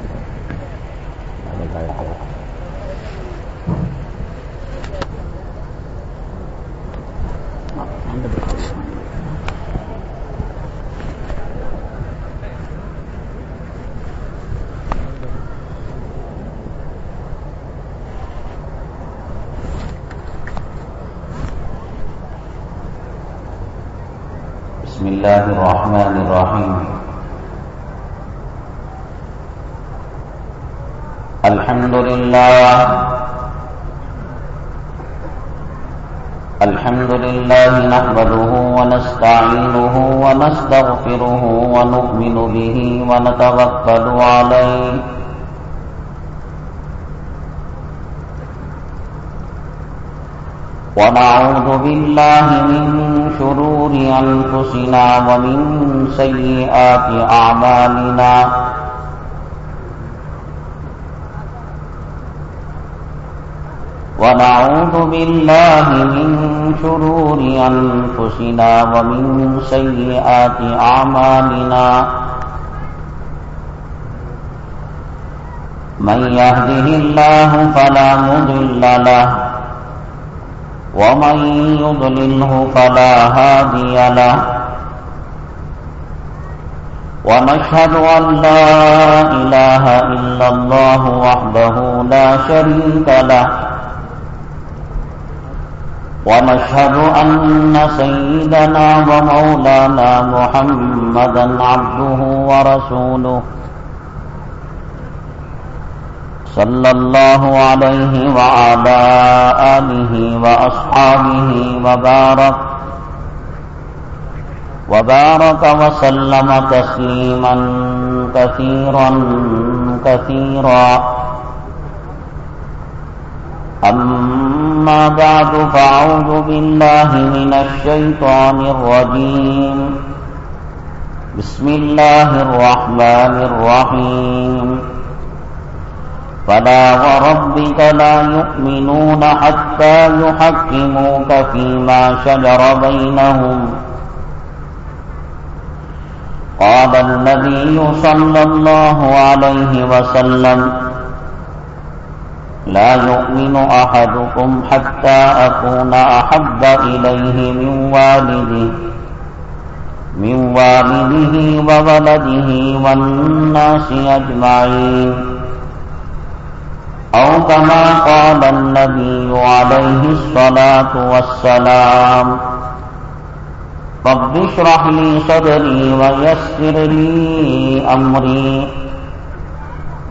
الرحمن الرحيم الحمد لله الحمد لله نحمده ونستعينه ونستغفره ونؤمن به ونتوكل عليه ونعوذ بالله من شرور أنفسنا ومن سيئات أعمالنا ونعوذ بالله من شرور أنفسنا ومن سيئات أعمالنا. من يهده الله فلا مضل له، ومن يضلله فلا هادي له. ونشهد أن لا إله إلا الله وحده لا شريك له. ونشهد أن سيدنا ومولانا محمدا عبده ورسوله صلى الله عليه وعلى آله وأصحابه وبارك وبارك وسلم تسليما كثيرا كثيرا. أما أما بعد فأعوذ بالله من الشيطان الرجيم. بسم الله الرحمن الرحيم. فلا وربك لا يؤمنون حتى يحكموك فيما شجر بينهم. قال النبي صلى الله عليه وسلم لا يؤمن أحدكم حتى أكون أحب إليه من والده من والده وولده والناس أجمعين. أو كما قال النبي عليه الصلاة والسلام، رب اشرح لي صدري ويسر لي أمري.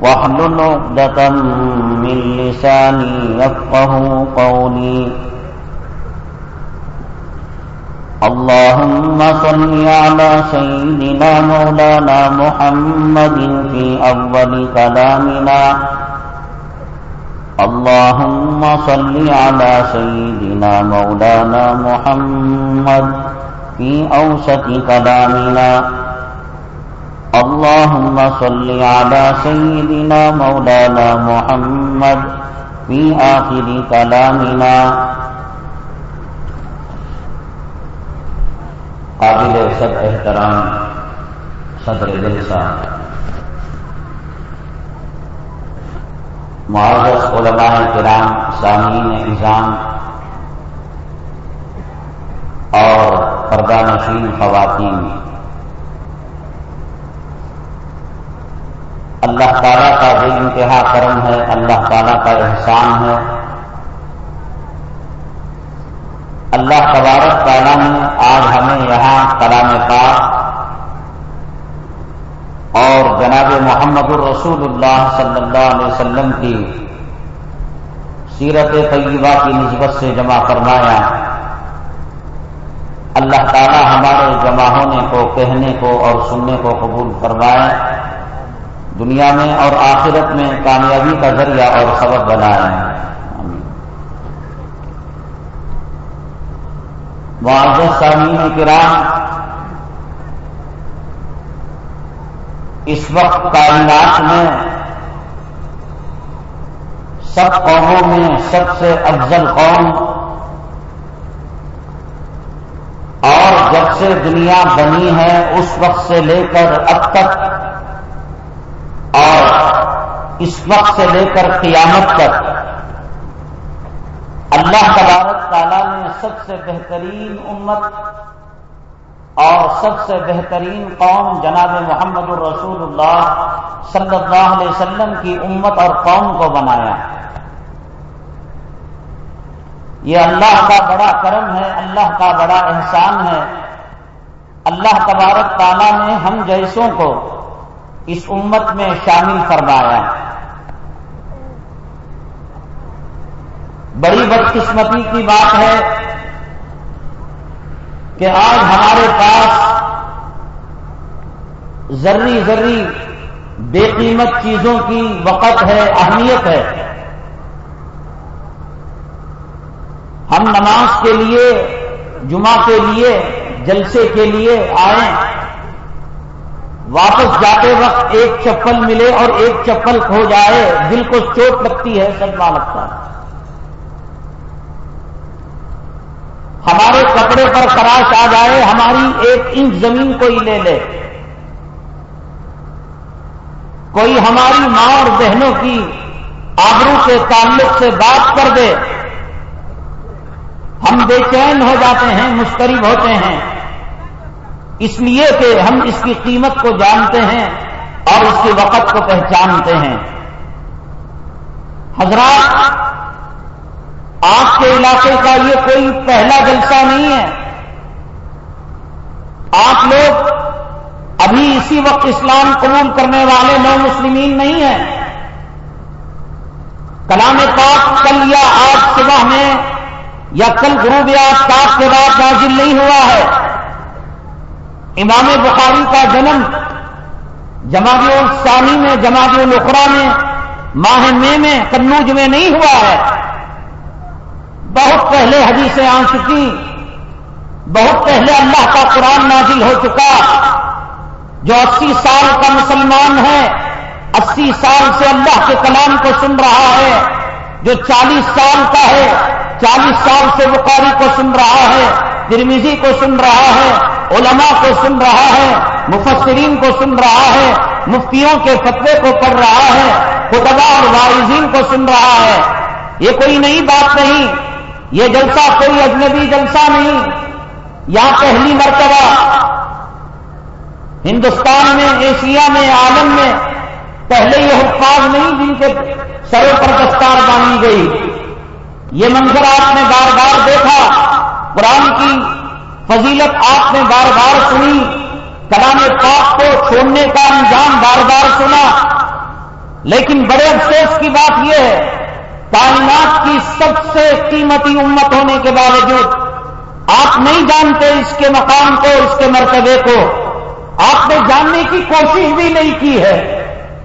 واحلل عقدة من لساني يفقه قولي. اللهم صل على سيدنا مولانا محمد في أول كلامنا. اللهم صل على سيدنا مولانا محمد في أوسط كلامنا. اللهم صل على سيدنا مولانا محمد في آخر كلامنا. قابل سب احترام، صدر جلسہ معزز علماء کرام، سامعین نظام اور پردہ نشین خواتین اللہ تعالیٰ کا بے انتہا کرم ہے، اللہ تعالیٰ کا احسان ہے۔ اللہ تبارک تعالیٰ نے آج ہمیں یہاں کلام پاک اور جناب محمد الرسول اللہ صلی اللہ علیہ وسلم کی سیرت طیبہ کی نسبت سے جمع فرمایا۔ اللہ تعالی ہمارے جمع ہونے کو، کہنے کو اور سننے کو قبول فرمائے۔ دنیا میں اور آخرت میں کامیابی کا ذریعہ اور سبب بنائے معذر سامعین کرام، اس وقت کائنات میں سب قوموں میں سب سے افضل قوم اور جب سے دنیا بنی ہے، اس وقت سے لے کر اب تک اور اس وقت سے لے کر قیامت تک اللہ تبارک تعالیٰ نے سب سے بہترین امت اور سب سے بہترین قوم جناب محمد الرسول اللہ صلی اللہ علیہ وسلم کی امت اور قوم کو بنایا یہ اللہ کا بڑا کرم ہے، اللہ کا بڑا احسان ہے۔ اللہ تبارک تعالیٰ نے ہم جیسوں کو اس امت میں شامل فرمایا بڑی بدقسمتی کی بات ہے کہ آج ہمارے پاس ذری ذری بے قیمت چیزوں کی وقت ہے، اہمیت ہے۔ ہم نماز کے لیے، جمعہ کے لیے، جلسے کے لیے آئیں۔ واپس جاتے وقت ایک چپل ملے اور ایک چپل کھو جائے، دل کو چوٹ لگتی ہے سدما لگتا ہے ہمارے کپڑے پر خراش آ جائے، ہماری ایک انچ زمین کوئی لے لے۔ کوئی ہماری ماں اور بہنوں کی آبرو کے تعلق سے بات کر دے۔ ہم بے چین ہو جاتے ہیں، مسترب ہوتے ہیں۔ اس لیے کہ ہم اس کی قیمت کو جانتے ہیں اور اس کے وقت کو پہچانتے ہیں۔ حضرات، آپ کے علاقے کا یہ کوئی پہلا جلسہ نہیں ہے۔ آپ لوگ ابھی اسی وقت اسلام قبول کرنے والے نو مسلمین نہیں ہیں۔ کلام پاک کل یا آج صبح میں یا کل غروب آفتاب کے بعد نازل نہیں ہوا ہے۔ امام بخاری کا جنم جماعی الثانی میں جماعی الخرا میں، ماہ میں میں کنوج میں نہیں ہوا ہے۔ بہت پہلے حدیثیں آ چکی۔ بہت پہلے اللہ کا قرآن نازل ہو چکا۔ جو اسی سال کا مسلمان ہے، اسی سال سے اللہ کے کلام کو سن رہا ہے۔ جو چالیس سال کا ہے، چالیس سال سے بخاری کو سن رہا ہے۔ ترمیزی کو سن رہا ہے، علماء کو سن رہا ہے، مفسرین کو سن رہا ہے، مفتیوں کے فتوے کو پڑھ رہا ہے خطبہ اور وارزین کو سن رہا ہے۔ یہ کوئی نئی بات نہیں، یہ جلسہ کوئی اجنبی جلسہ نہیں۔ یا پہلی مرتبہ، ہندوستان میں، ایشیا میں، عالم میں پہلے یہ حفاظ نہیں جن کے سروں پر دستار باندھی گئی۔ یہ منظر آپ نے بار بار دیکھا۔ قرآن کی فضیلت آپ نے بار بار سنی، کلام پاک کو چھوڑنے کا انجام بار بار سنا۔ لیکن بڑے افسوس کی بات یہ ہے، کائنات کی سب سے قیمتی امت ہونے کے باوجود آپ نہیں جانتے اس کے مقام کو، اس کے مرتبے کو۔ آپ نے جاننے کی کوشش بھی نہیں کی ہے۔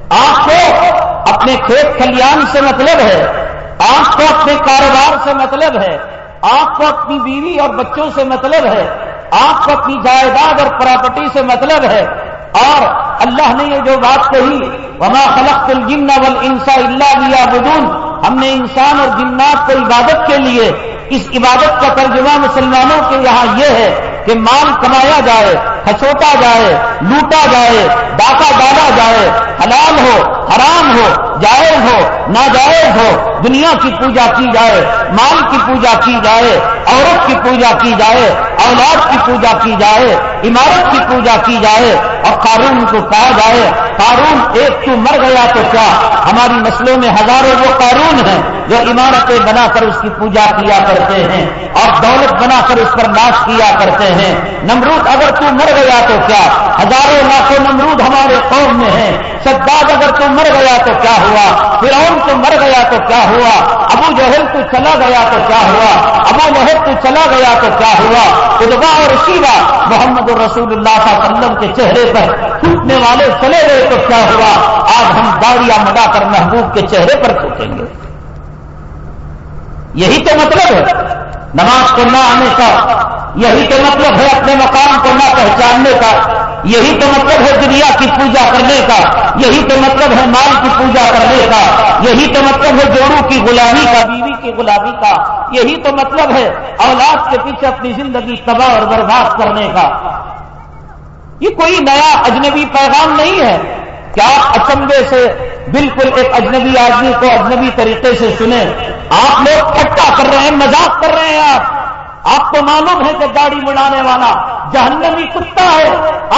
آپ کو اپنے کھیت کھلیان سے مطلب ہے۔ آپ کو اپنے کاروبار سے مطلب ہے۔ آپ کو اپنی بیوی اور بچوں سے مطلب ہے۔ آپ کو اپنی جائیداد اور پراپرٹی سے مطلب ہے۔ اور اللہ نے یہ جو بات کہی، وما خلق الجن والانس الا ليعبدون۔ ہم نے انسان اور جنات کو عبادت کے لیے، اس عبادت کا ترجمہ مسلمانوں کے یہاں یہ ہے کہ مال کمایا جائے کھچوٹا جائے، لوٹا جائے، ڈاکہ ڈالا جائے، حلال ہو، حرام ہو، جائز ہو، ناجائز ہو، دنیا کی پوجا کی جائے، مال کی کی جائے، عورت کی پوجا کی جائے، اولاد کی پوجا کی جائے، عمارت کی پوجا کی جائے اور قارون کو پایا جائے۔ قارون ایک تو مر گیا تو کیا؟ ہماری نسلوں میں ہزاروں وہ قارون ہیں جو عمارتیں بنا کر اس کی پوجا کیا کرتے ہیں اور دولت بنا کر اس پر ناش کیا کرتے ہیں۔ نمرود اگر تو مر گیا تو کیا؟ ہزاروں لاکھوں نمرود ہمارے قوم میں ہیں۔ سداد اگر تو مر گیا تو کیا ہوا؟ فرعون تو مر گیا تو کیا ہوا؟ ابو جہل تو چلا گیا تو کیا ہوا؟ ابو محب تو چلا گیا تو کیا ہوا؟ ادبا اور شیوا محمد رسول اللہ صلی اللہ علیہ وسلم کے چہرے پر ٹوٹنے والے چلے گئے۔ تو کیا ہوا؟ آج ہم داڑیاں مڈا کر محبوب کے چہرے پر ٹوٹیں گے۔ یہی تو مطلب ہے۔ نماز کو نہ آنے کا، یہی تو مطلب ہے اپنے مقام کو نہ پہچاننے کا۔ یہی تو مطلب ہے دنیا کی پوجا کرنے کا۔ یہی تو مطلب ہے مال کی پوجا کرنے کا۔ یہی تو مطلب ہے جوڑوں کی غلامی کا، بیوی کی غلامی کا۔ یہی تو مطلب ہے اولاد کے پیچھے اپنی زندگی تباہ اور برباد کرنے کا۔ یہ کوئی نیا اجنبی پیغام نہیں ہے کیا اچمبے سے بالکل ایک اجنبی آدمی کو اجنبی طریقے سے سنیں۔ آپ لوگ ٹھٹا کر رہے ہیں، مذاق کر رہے ہیں آپ۔ آپ کو معلوم ہے کہ گاڑی مڑانے والا جہنمی کتا ہے۔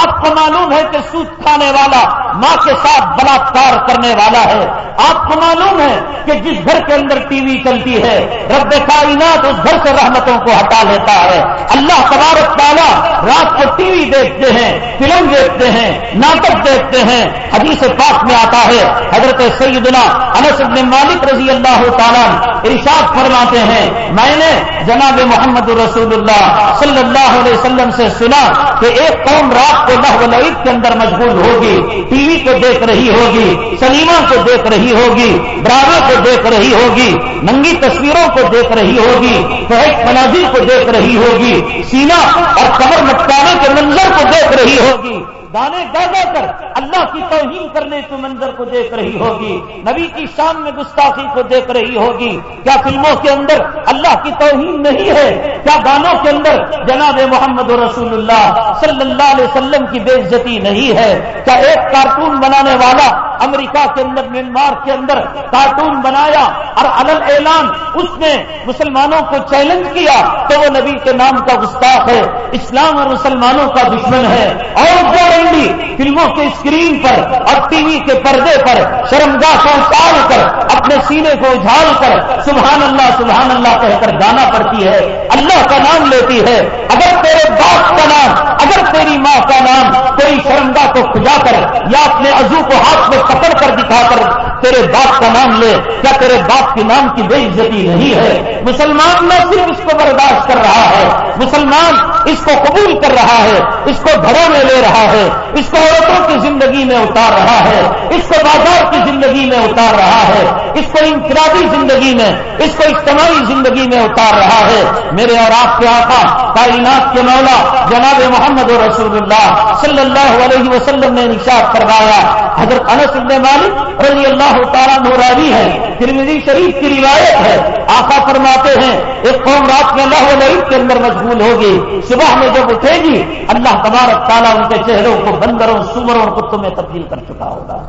آپ کو معلوم ہے کہ سوت کھانے والا ماں کے ساتھ بلاತ್کار کرنے والا ہے۔ آپ کو معلوم ہے کہ جس گھر کے اندر ٹی وی چلتی ہے، رب کائنات اس گھر سے رحمتوں کو ہٹا لیتا ہے۔ اللہ تبارک تعالیٰ رات کو ٹی وی دیکھتے ہیں، فلم دیکھتے ہیں، ناٹک دیکھتے ہیں۔ حدیث پاک میں آتا ہے، حضرت سیدنا انس بن مالک رضی اللہ تعالیٰ ارشاد فرماتے ہیں، میں نے جناب محمد رسول اللہ صلی اللہ علیہ وسلم سے سنا کہ ایک قوم رات کو لہو لعید کے اندر مشغول ہوگی، ٹی وی کو دیکھ رہی ہوگی، سنیما کو دیکھ رہی ہوگی ڈرامے کو دیکھ رہی ہوگی، ننگی تصویروں کو دیکھ رہی ہوگی، فہد مناظر کو دیکھ رہی ہوگی، سینا اور کمر مٹکانے کے منظر کو دیکھ رہی ہوگی۔ گانے گا کر، اللہ کی توہین کرنے کے منظر کو دیکھ رہی ہوگی، نبی کی شان میں گستاخی کو دیکھ رہی ہوگی۔ کیا فلموں کے اندر اللہ کی توہین نہیں ہے؟ کیا گانوں کے اندر جناب محمد رسول اللہ صلی اللہ علیہ وسلم کی بے عزتی نہیں ہے؟ کیا ایک کارٹون بنانے والا امریکہ کے اندر میانمار کے اندر کارٹون بنایا اور الل اعلان اس نے مسلمانوں کو چیلنج کیا تو وہ نبی کے نام کا گستاخ ہے، اسلام اور مسلمانوں کا دشمن ہے۔ اور گارنٹی فلموں کے اسکرین پر اور ٹی وی کے پردے پر شرمگاہ کو اتار کر، اپنے سینے کو اجھال کر، سبحان اللہ سبحان اللہ کہہ کر گانا پڑتی ہے۔ اللہ کا نام لیتی ہے۔ اگر تیرے باپ کا نام، اگر تیری ماں کا نام کوئی شرمگاہ کو کھجا کر یا اپنے عزو کو ہاتھ میں پکڑ کر دکھا کر تیرے باپ کا نام لے کیا تیرے باپ کے نام کی بے عزتی نہیں ہے۔ مسلمان نہ صرف اس کو برداشت کر رہا ہے، مسلمان اس کو قبول کر رہا ہے، اس کو گھروں میں لے رہا ہے، اس کو عورتوں کی زندگی میں اتار رہا ہے، اس کو بازار کی زندگی میں اتار رہا ہے، اس کو انفرادی زندگی میں، اس کو اجتماعی زندگی میں اتار رہا ہے۔ میرے اور آپ کے آقا، کائنات کے مولا، جناب محمد رسول اللہ صلی اللہ علیہ وسلم نے نشاد کروایا حضرت انس بن مالک رضی اللہ تعالیٰ نوراوی ہے ترمیزی شریف کی روایت ہے۔ آقا فرماتے ہیں، ایک قوم رات میں اللہ علیہ کے اندر مشغول ہوگی، صبح میں جب اٹھے گی، اللہ تبارک تعالیٰ ان کے چہروں کو بندروں، سمروں اور کتوں میں تبدیل کر چکا ہوگا۔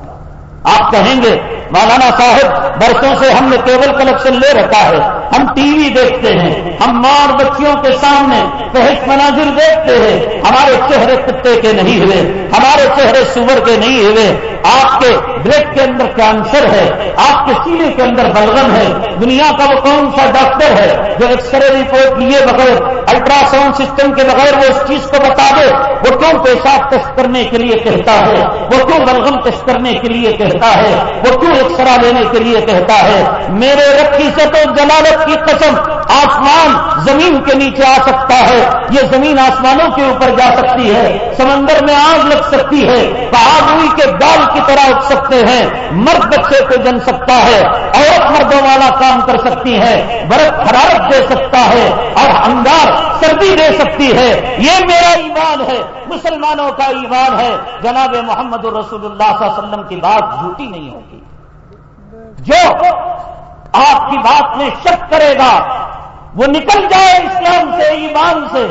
آپ کہیں گے، مولانا صاحب، برسوں سے ہم نے کیبل کلیکشن لے رکھا ہے۔ ہم ٹی وی دیکھتے ہیں، ہم ماں اور بچیوں کے سامنے فہش مناظر دیکھتے ہیں۔ ہمارے چہرے کتے کے نہیں ہوئے، ہمارے چہرے سور کے نہیں ہوئے۔ آپ کے بریک کے اندر کینسر ہے، آپ کے سینے کے اندر بلغم ہے۔ دنیا کا وہ کون سا ڈاکٹر ہے جو ایکس رے رپورٹ لیے بغیر الٹرا ساؤنڈ سسٹم کے بغیر وہ اس چیز کو بتا دے؟ وہ کیوں پیشاب ٹیسٹ کرنے کے لیے کہتا ہے؟ وہ کیوں بلغم ٹیسٹ کرنے کے لیے کہتا ہے؟ وہ کیوں ایکسرا لینے کے لیے کہتا ہے؟ میرے رکھی سے تو جلالت کی قسم آسمان زمین کے نیچے آ سکتا ہے۔ یہ زمین آسمانوں کے اوپر جا سکتی ہے۔ سمندر میں آگ لگ سکتی ہے۔ آگ کے دال کی طرح اٹھ سکتے ہیں۔ مرد بچے کو جن سکتا ہے۔ عورت مردوں والا کام کر سکتی ہے۔ برف حرارت دے سکتا ہے اور انگار سردی دے سکتی ہے۔ یہ میرا ایمان ہے۔ مسلمانوں کا ایمان ہے۔ جناب محمد رسول اللہ صلی اللہ علیہ وسلم کی بات جھوٹی نہیں ہوگی۔ جو آپ کی بات میں شک کرے گا۔ وہ نکل جائے اسلام سے، ایمان سے۔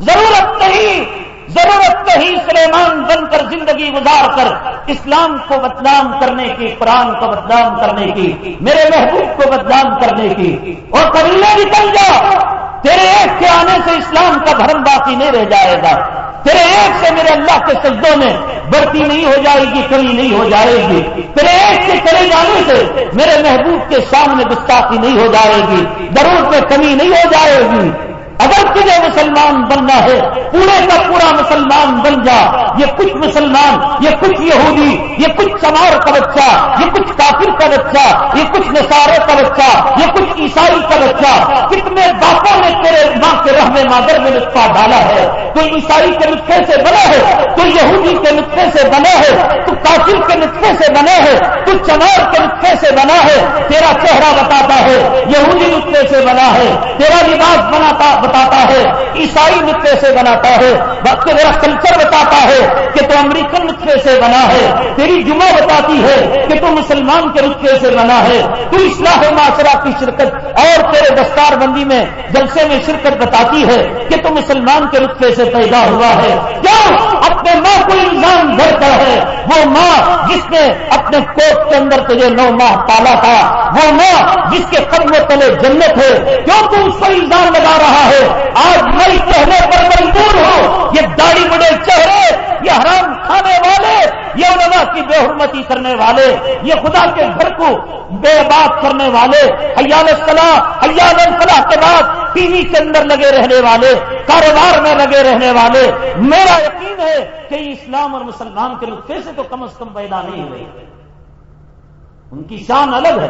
ضرورت نہیں ضرورت نہیں سلیمان بن کر زندگی گزار کر اسلام کو بدنام کرنے کی، قرآن کو بدنام کرنے کی، میرے محبوب کو بدنام کرنے کی۔ اور قبیلے نکل جا۔ تیرے ایک کے آنے سے اسلام کا دھرم باقی نہیں رہ جائے گا۔ تیرے ایک سے میرے اللہ کے سجدوں میں بڑھتی نہیں ہو جائے گی، کمی نہیں ہو جائے گی۔ تیرے ایک سے چلے جانے سے میرے محبوب کے سامنے گستاخی نہیں ہو جائے گی۔ ضرور میں کمی نہیں ہو جائے گی۔ اگر تجھے مسلمان بننا ہے، پورے کا پورا مسلمان بن جا۔ یہ کچھ مسلمان، یہ کچھ یہودی، یہ کچھ سمار کا بچہ، یہ کچھ کافر کا بچہ، یہ کچھ نثارے کا بچہ، یہ کچھ عیسائی کا بچہ۔ کتنے باپوں نے تیرے ماں کے رہنے مادر میں نسخہ ڈالا ہے۔ تو عیسائی کے نسخے سے بنا ہے تو یہودی کے نسخے سے بنا ہے تو کافر کے نسخے سے بنا ہے تو چمار کے نسخے سے بنا ہے۔ تیرا چہرہ بتاتا ہے، یہودی نسخے سے بنا ہے۔ تیرا لباس بناتا بتاتا ہے، عیسائی نقطے سے بناتا ہے، وقت میرا کلچر بتاتا ہے کہ تو امریکن نقطے سے بنا ہے، تیری جمعہ بتاتی ہے کہ تو مسلمان کے نقطے سے بنا ہے۔ تو اصلاح معاشرہ کی شرکت اور تیرے دستار بندی میں، جلسے میں شرکت بتاتی ہے کہ تو مسلمان کے نقطے سے پیدا ہوا ہے۔ کیا اپنے ماں کو الزام بھرتا ہے۔ وہ ماں جس نے اپنے کوٹ کے اندر تجھے نو ماہ پالا تھا، وہ ماں جس کے قدم تلے جنت ہے۔ کیوں تو اس پر الزام لگا رہا ہے؟ آج نئی چہرے پر مجبور ہو، یہ داڑھی بڑے چہرے، یہ حرام کھانے والے، یہ علماء کی بے حرمتی کرنے والے، یہ خدا کے گھر کو بے بات کرنے والے، حیال صلاح، حیال الفلاح کے بعد ٹی وی کے اندر لگے رہنے والے، کاروبار میں لگے رہنے والے۔ میرا یقین ہے کہ اسلام اور مسلمان کے نقطے سے تو کم از کم پیدا نہیں ہوئے۔ ان کی شان الگ ہے۔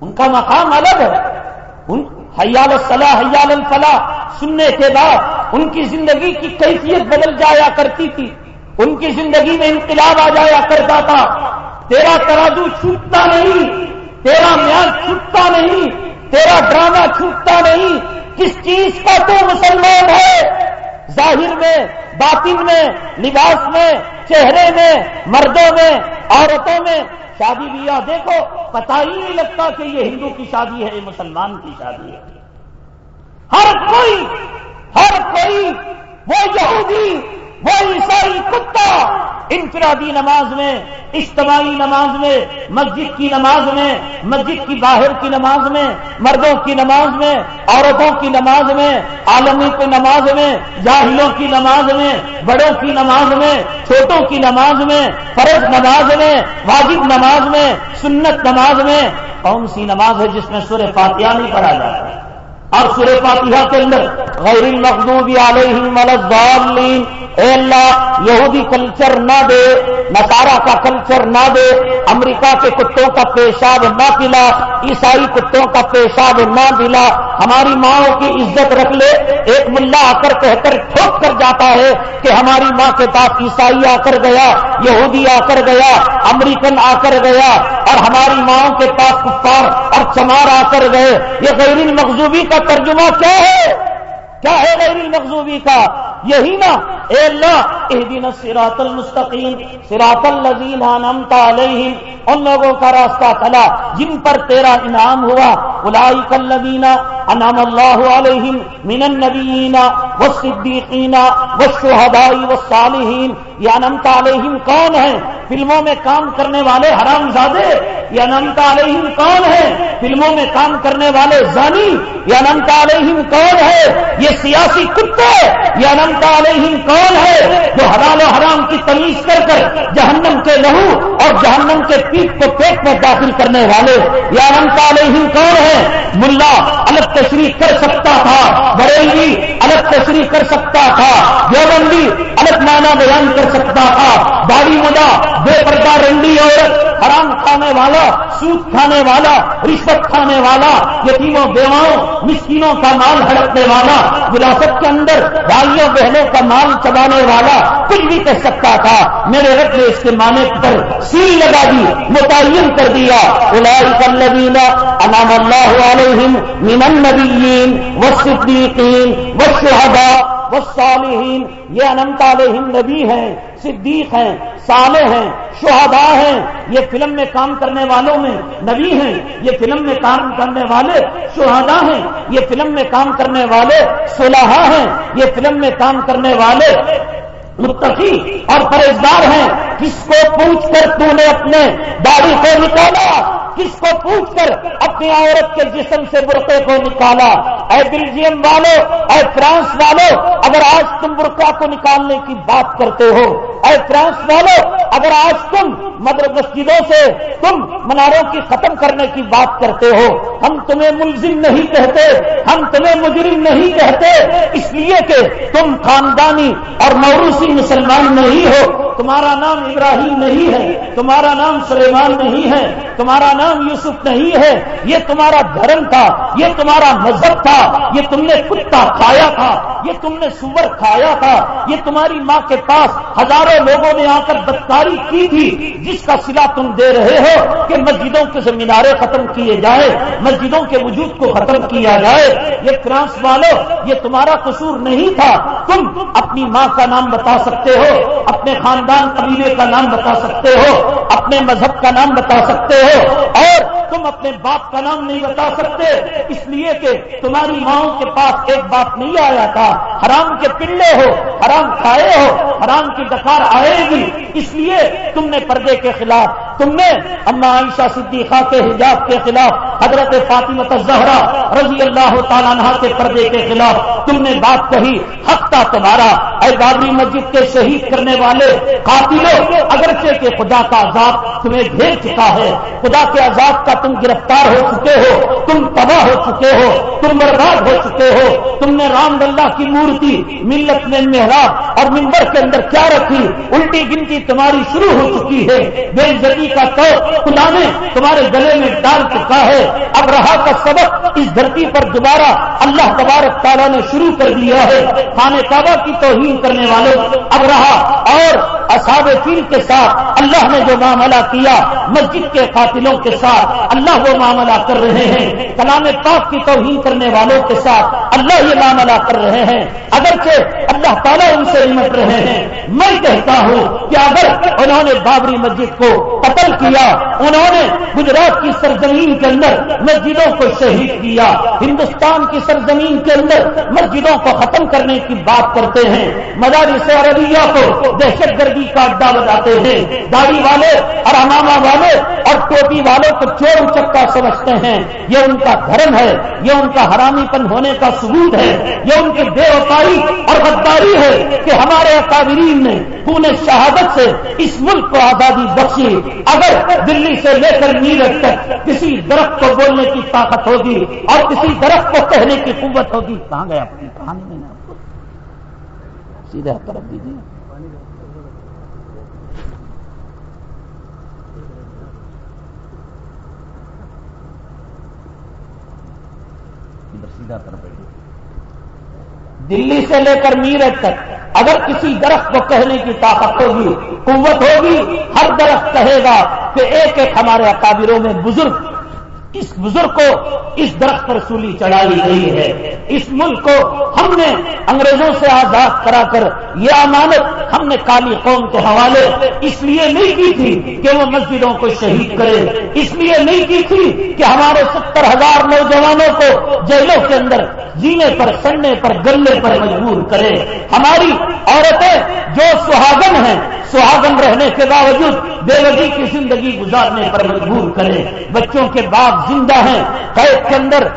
ان کا مقام الگ ہے۔ ان حیال الصلاح حیال الفلاح سننے کے بعد ان کی زندگی کی کیفیت بدل جایا کرتی تھی۔ ان کی زندگی میں انقلاب آ جایا کرتا تھا۔ تیرا ترازو چھوٹتا نہیں، تیرا میاض چھوٹتا نہیں، تیرا ڈرامہ چھوٹتا نہیں۔ کس چیز کا تو مسلمان ہے؟ ظاہر میں، باطن میں، لباس میں، چہرے میں، مردوں میں، عورتوں میں۔ شادی بیاہ دیکھو پتا ہی نہیں لگتا کہ یہ ہندو کی شادی ہے، یہ مسلمان کی شادی ہے۔ ہر کوئی ہر کوئی، وہ یہودی وہ عیسائی کتا انفرادی نماز میں اجتماعی نماز میں مسجد کی نماز میں مسجد کی باہر کی نماز میں مردوں کی نماز میں عورتوں کی نماز میں عالمی کی نماز میں جاہلوں کی نماز میں بڑوں کی نماز میں چھوٹوں کی نماز میں فرض نماز میں واجب نماز میں سنت نماز میں کون سی نماز ہے جس میں سورہ فاتحہ نہیں پڑھا جاتا ہے اور سورہ فاتحہ کے اندر غیر المغضوب علیہم الضالین، اے اللہ، یہودی کلچر نہ دے نسارا کا کلچر نہ دے، امریکہ کے کتوں کا پیشاب نہ پلا عیسائی کتوں کا پیشاب نہ دلا، ہماری ماں کی عزت رکھ لے، ایک ملا آ کر کہہ کر ٹھوک کر جاتا ہے کہ ہماری ماں کے پاس عیسائی آ کر گیا، یہودی آ کر گیا، امریکن آ کر گیا، اور ہماری ماں کے پاس کفار اور چمار آ کر گئے۔ یہ غیر مغزوبی کا ترجمہ کیا ہے؟ کیا ہے غیر المغضوبی کا؟ یہی نا۔ اے اللہ اہ دن سراط المستقیم سراط الزین انعمت علیہم۔ ان لوگوں کا راستہ چلا جن پر تیرا انعام ہوا۔ الائی کلینہ انعام اللہ علیہم من النبیین والصدیقین والشہداء والصالحین۔ یہ انمت علیہم کون ہیں؟ فلموں میں کام کرنے والے حرام زادے۔ یہ انمت علیہم کون ہے فلموں میں کام کرنے والے زانی۔ یہ انمت علیہم کون ہے یہ سیاسی کتے یہ انمت علیہم کون ہے جو حلال و حرام کی تمیز کر کر جہنم کے لہو اور جہنم کے پیٹ کو پیٹ میں داخل کرنے والے یہ انمت علیہم کون ہے؟ ملا، الگ تشریح کر سکتا تھا۔ بریلی، الگ تشریح کر سکتا تھا۔ دیوبندی، الگ مانا بیان کر سکتا تھا۔ داڑھی مدا بے پردہ رنڈی عورت، حرام کھانے والا، سود کھانے والا، رشوت کھانے والا، یتیموں، بیواؤں، مسکینوں کا مال ہڑپنے والا وراثت کے اندر بھائیوں بہنوں کا مال چبانے والا، کچھ بھی کہہ سکتا تھا، میرے رب نے اس کے معنی پر سیل لگا دی، متعین کر دیا۔ البینہ اللہ علیہم من النبیین والصدیقین والشہداء۔ والصالحین، یہ انمت علیہم نبی ہیں، صدیق ہیں، صالح ہیں، شہداء ہیں، یہ فلم میں کام کرنے والوں میں نبی ہیں، یہ فلم میں کام کرنے والے شہداء ہیں، یہ فلم میں کام کرنے والے صلاحہ ہیں، یہ فلم میں کام کرنے والے متقی اور پرہیزگار ہیں، کس کو پوچھ کر تو نے اپنے داڑھی کو نکالا کس کو پوچھ کر اپنی عورت کے جسم سے برقعے کو نکالا؟ اے بلجیم والو، اے فرانس والو، اگر آج تم برقع کو نکالنے کی بات کرتے ہو، اے فرانس والو، اگر آج تم مدر مسجدوں سے تم مناروں کی ختم کرنے کی بات کرتے ہو، ہم تمہیں ملزم نہیں کہتے، ہم تمہیں مجرم نہیں کہتے، اس لیے کہ تم خاندانی اور موروثی مسلمان نہیں ہو، تمہارا نام ابراہیم نہیں ہے، تمہارا نام سلیمان نہیں ہے، تمہارا نام یوسف نہیں ہے، یہ تمہارا دھرم تھا، یہ تمہارا مذہب تھا، یہ تم نے کتا کھایا تھا، یہ تم نے سور کھایا تھا، یہ تمہاری ماں کے پاس ہزاروں لوگوں نے آ کر بدکاری کی تھی، جس کا سلا تم دے رہے ہو کہ مسجدوں کے زمینارے ختم کیے جائے مسجدوں کے وجود کو ختم کیا جائے۔ یہ فرانس والو، یہ تمہارا قصور نہیں تھا۔ تم اپنی ماں کا نام بتا سکتے ہو، اپنے خاندان قبیلے کا نام بتا سکتے ہو، اپنے مذہب کا نام بتا سکتے ہو اور تم اپنے باپ کا نام نہیں بتا سکتے، اس لیے کہ تمہاری ماؤں کے پاس ایک باپ نہیں آیا تھا۔ حرام کے پلے ہو، حرام کھائے ہو، حرام کی دفار آئے گی۔ اس لیے تم نے پردے کے خلاف، تم نے اما عائشہ صدیقہ کے حجاب کے خلاف، حضرت فاطمہ زہرا رضی اللہ تعالیٰ کے پردے کے خلاف تم نے بات کہی حق تھا تمہارا۔ اے بابری مسجد کے شہید کرنے والے قاتلوں اگرچہ کے خدا کا عذاب تمہیں گھیر چکا ہے، خدا کے عذاب کا تم گرفتار ہو چکے ہو، تم تباہ ہو چکے ہو، تم برباد ہو چکے ہو۔ تم نے رام اللہ کی مورتی، ملت میں محراب اور ممبر کے اندر کیا رکھی؟ الٹی گنتی تمہاری شروع ہو چکی ہے۔ بے عزتی کا تو خدا نے تمہارے گلے میں ڈال چکا ہے۔ اب رہا کا سبق اس دھرتی پر دوبارہ اللہ تبارک تعالیٰ نے شروع کر دیا ہے۔ خانے کعبہ کی توہین کرنے والے، اب رہا اور اصاب فیل کے ساتھ اللہ نے جو معاملہ کیا، مسجد کے قاتلوں کے ساتھ اللہ وہ معاملہ کر رہے ہیں۔ کلام پاک کی توہین کرنے والوں کے ساتھ اللہ یہ معاملہ کر رہے ہیں۔ اگرچہ اللہ تعالیٰ ان سے نمٹ رہے ہیں۔ میں کہتا ہوں کہ اگر انہوں نے بابری مسجد کو قتل کیا، انہوں نے گجرات کی سرزمین کے اندر مسجدوں کو شہید کیا، ہندوستان کی سرزمین کے اندر مسجدوں کو ختم کرنے کی بات کرتے ہیں۔ مدارس عربیہ کو دہشت گردی کا اڈا بجاتے ہیں۔ داڑھی والے اور اماما والے اور ٹوپی والوں کو چور چکا سمجھتے ہیں۔ یہ ان کا دھرم ہے۔ یہ ان کا حرامی پن ہونے کا ثبوت ہے۔ یہ ان کی بے وفائی اور غداری ہے کہ ہمارے اکابرین نے پونے شہادت سے اس ملک کو آزادی بخشی۔ اگر دلی سے لے کر نیرج تک کسی درخت کو بولنے کی طاقت ہوگی اور کسی درخت کو کہنے کی قوت ہوگی، کہاں گیا اپنی کہانی میں؟ سیدھے طرف دیجیے سیدھا بیٹھے دلی سے لے کر میرٹ تک اگر کسی درخت کو کہنے کی طاقت ہوگی، قوت ہوگی، ہر درخت کہے گا کہ ایک ایک ہمارے اکابروں میں بزرگ اس بزرگ کو اس درخت پر سولی چڑھائی گئی ہے۔ اس ملک کو ہم نے انگریزوں سے آزاد کرا کر یہ امانت ہم نے کالی قوم کے حوالے اس لیے نہیں کی تھی کہ وہ مسجدوں کو شہید کرے۔ اس لیے نہیں کی تھی کہ ہمارے ستر ہزار نوجوانوں کو جیلوں کے اندر جینے پر سڑنے پر، گلے پر مجبور کرے۔ ہماری عورتیں جو سہاگن ہیں، سہاگن رہنے کے باوجود بے لگی کی زندگی گزارنے پر مجبور کرے۔ بچوں کے باپ زندہ ہیں، قید کے اندر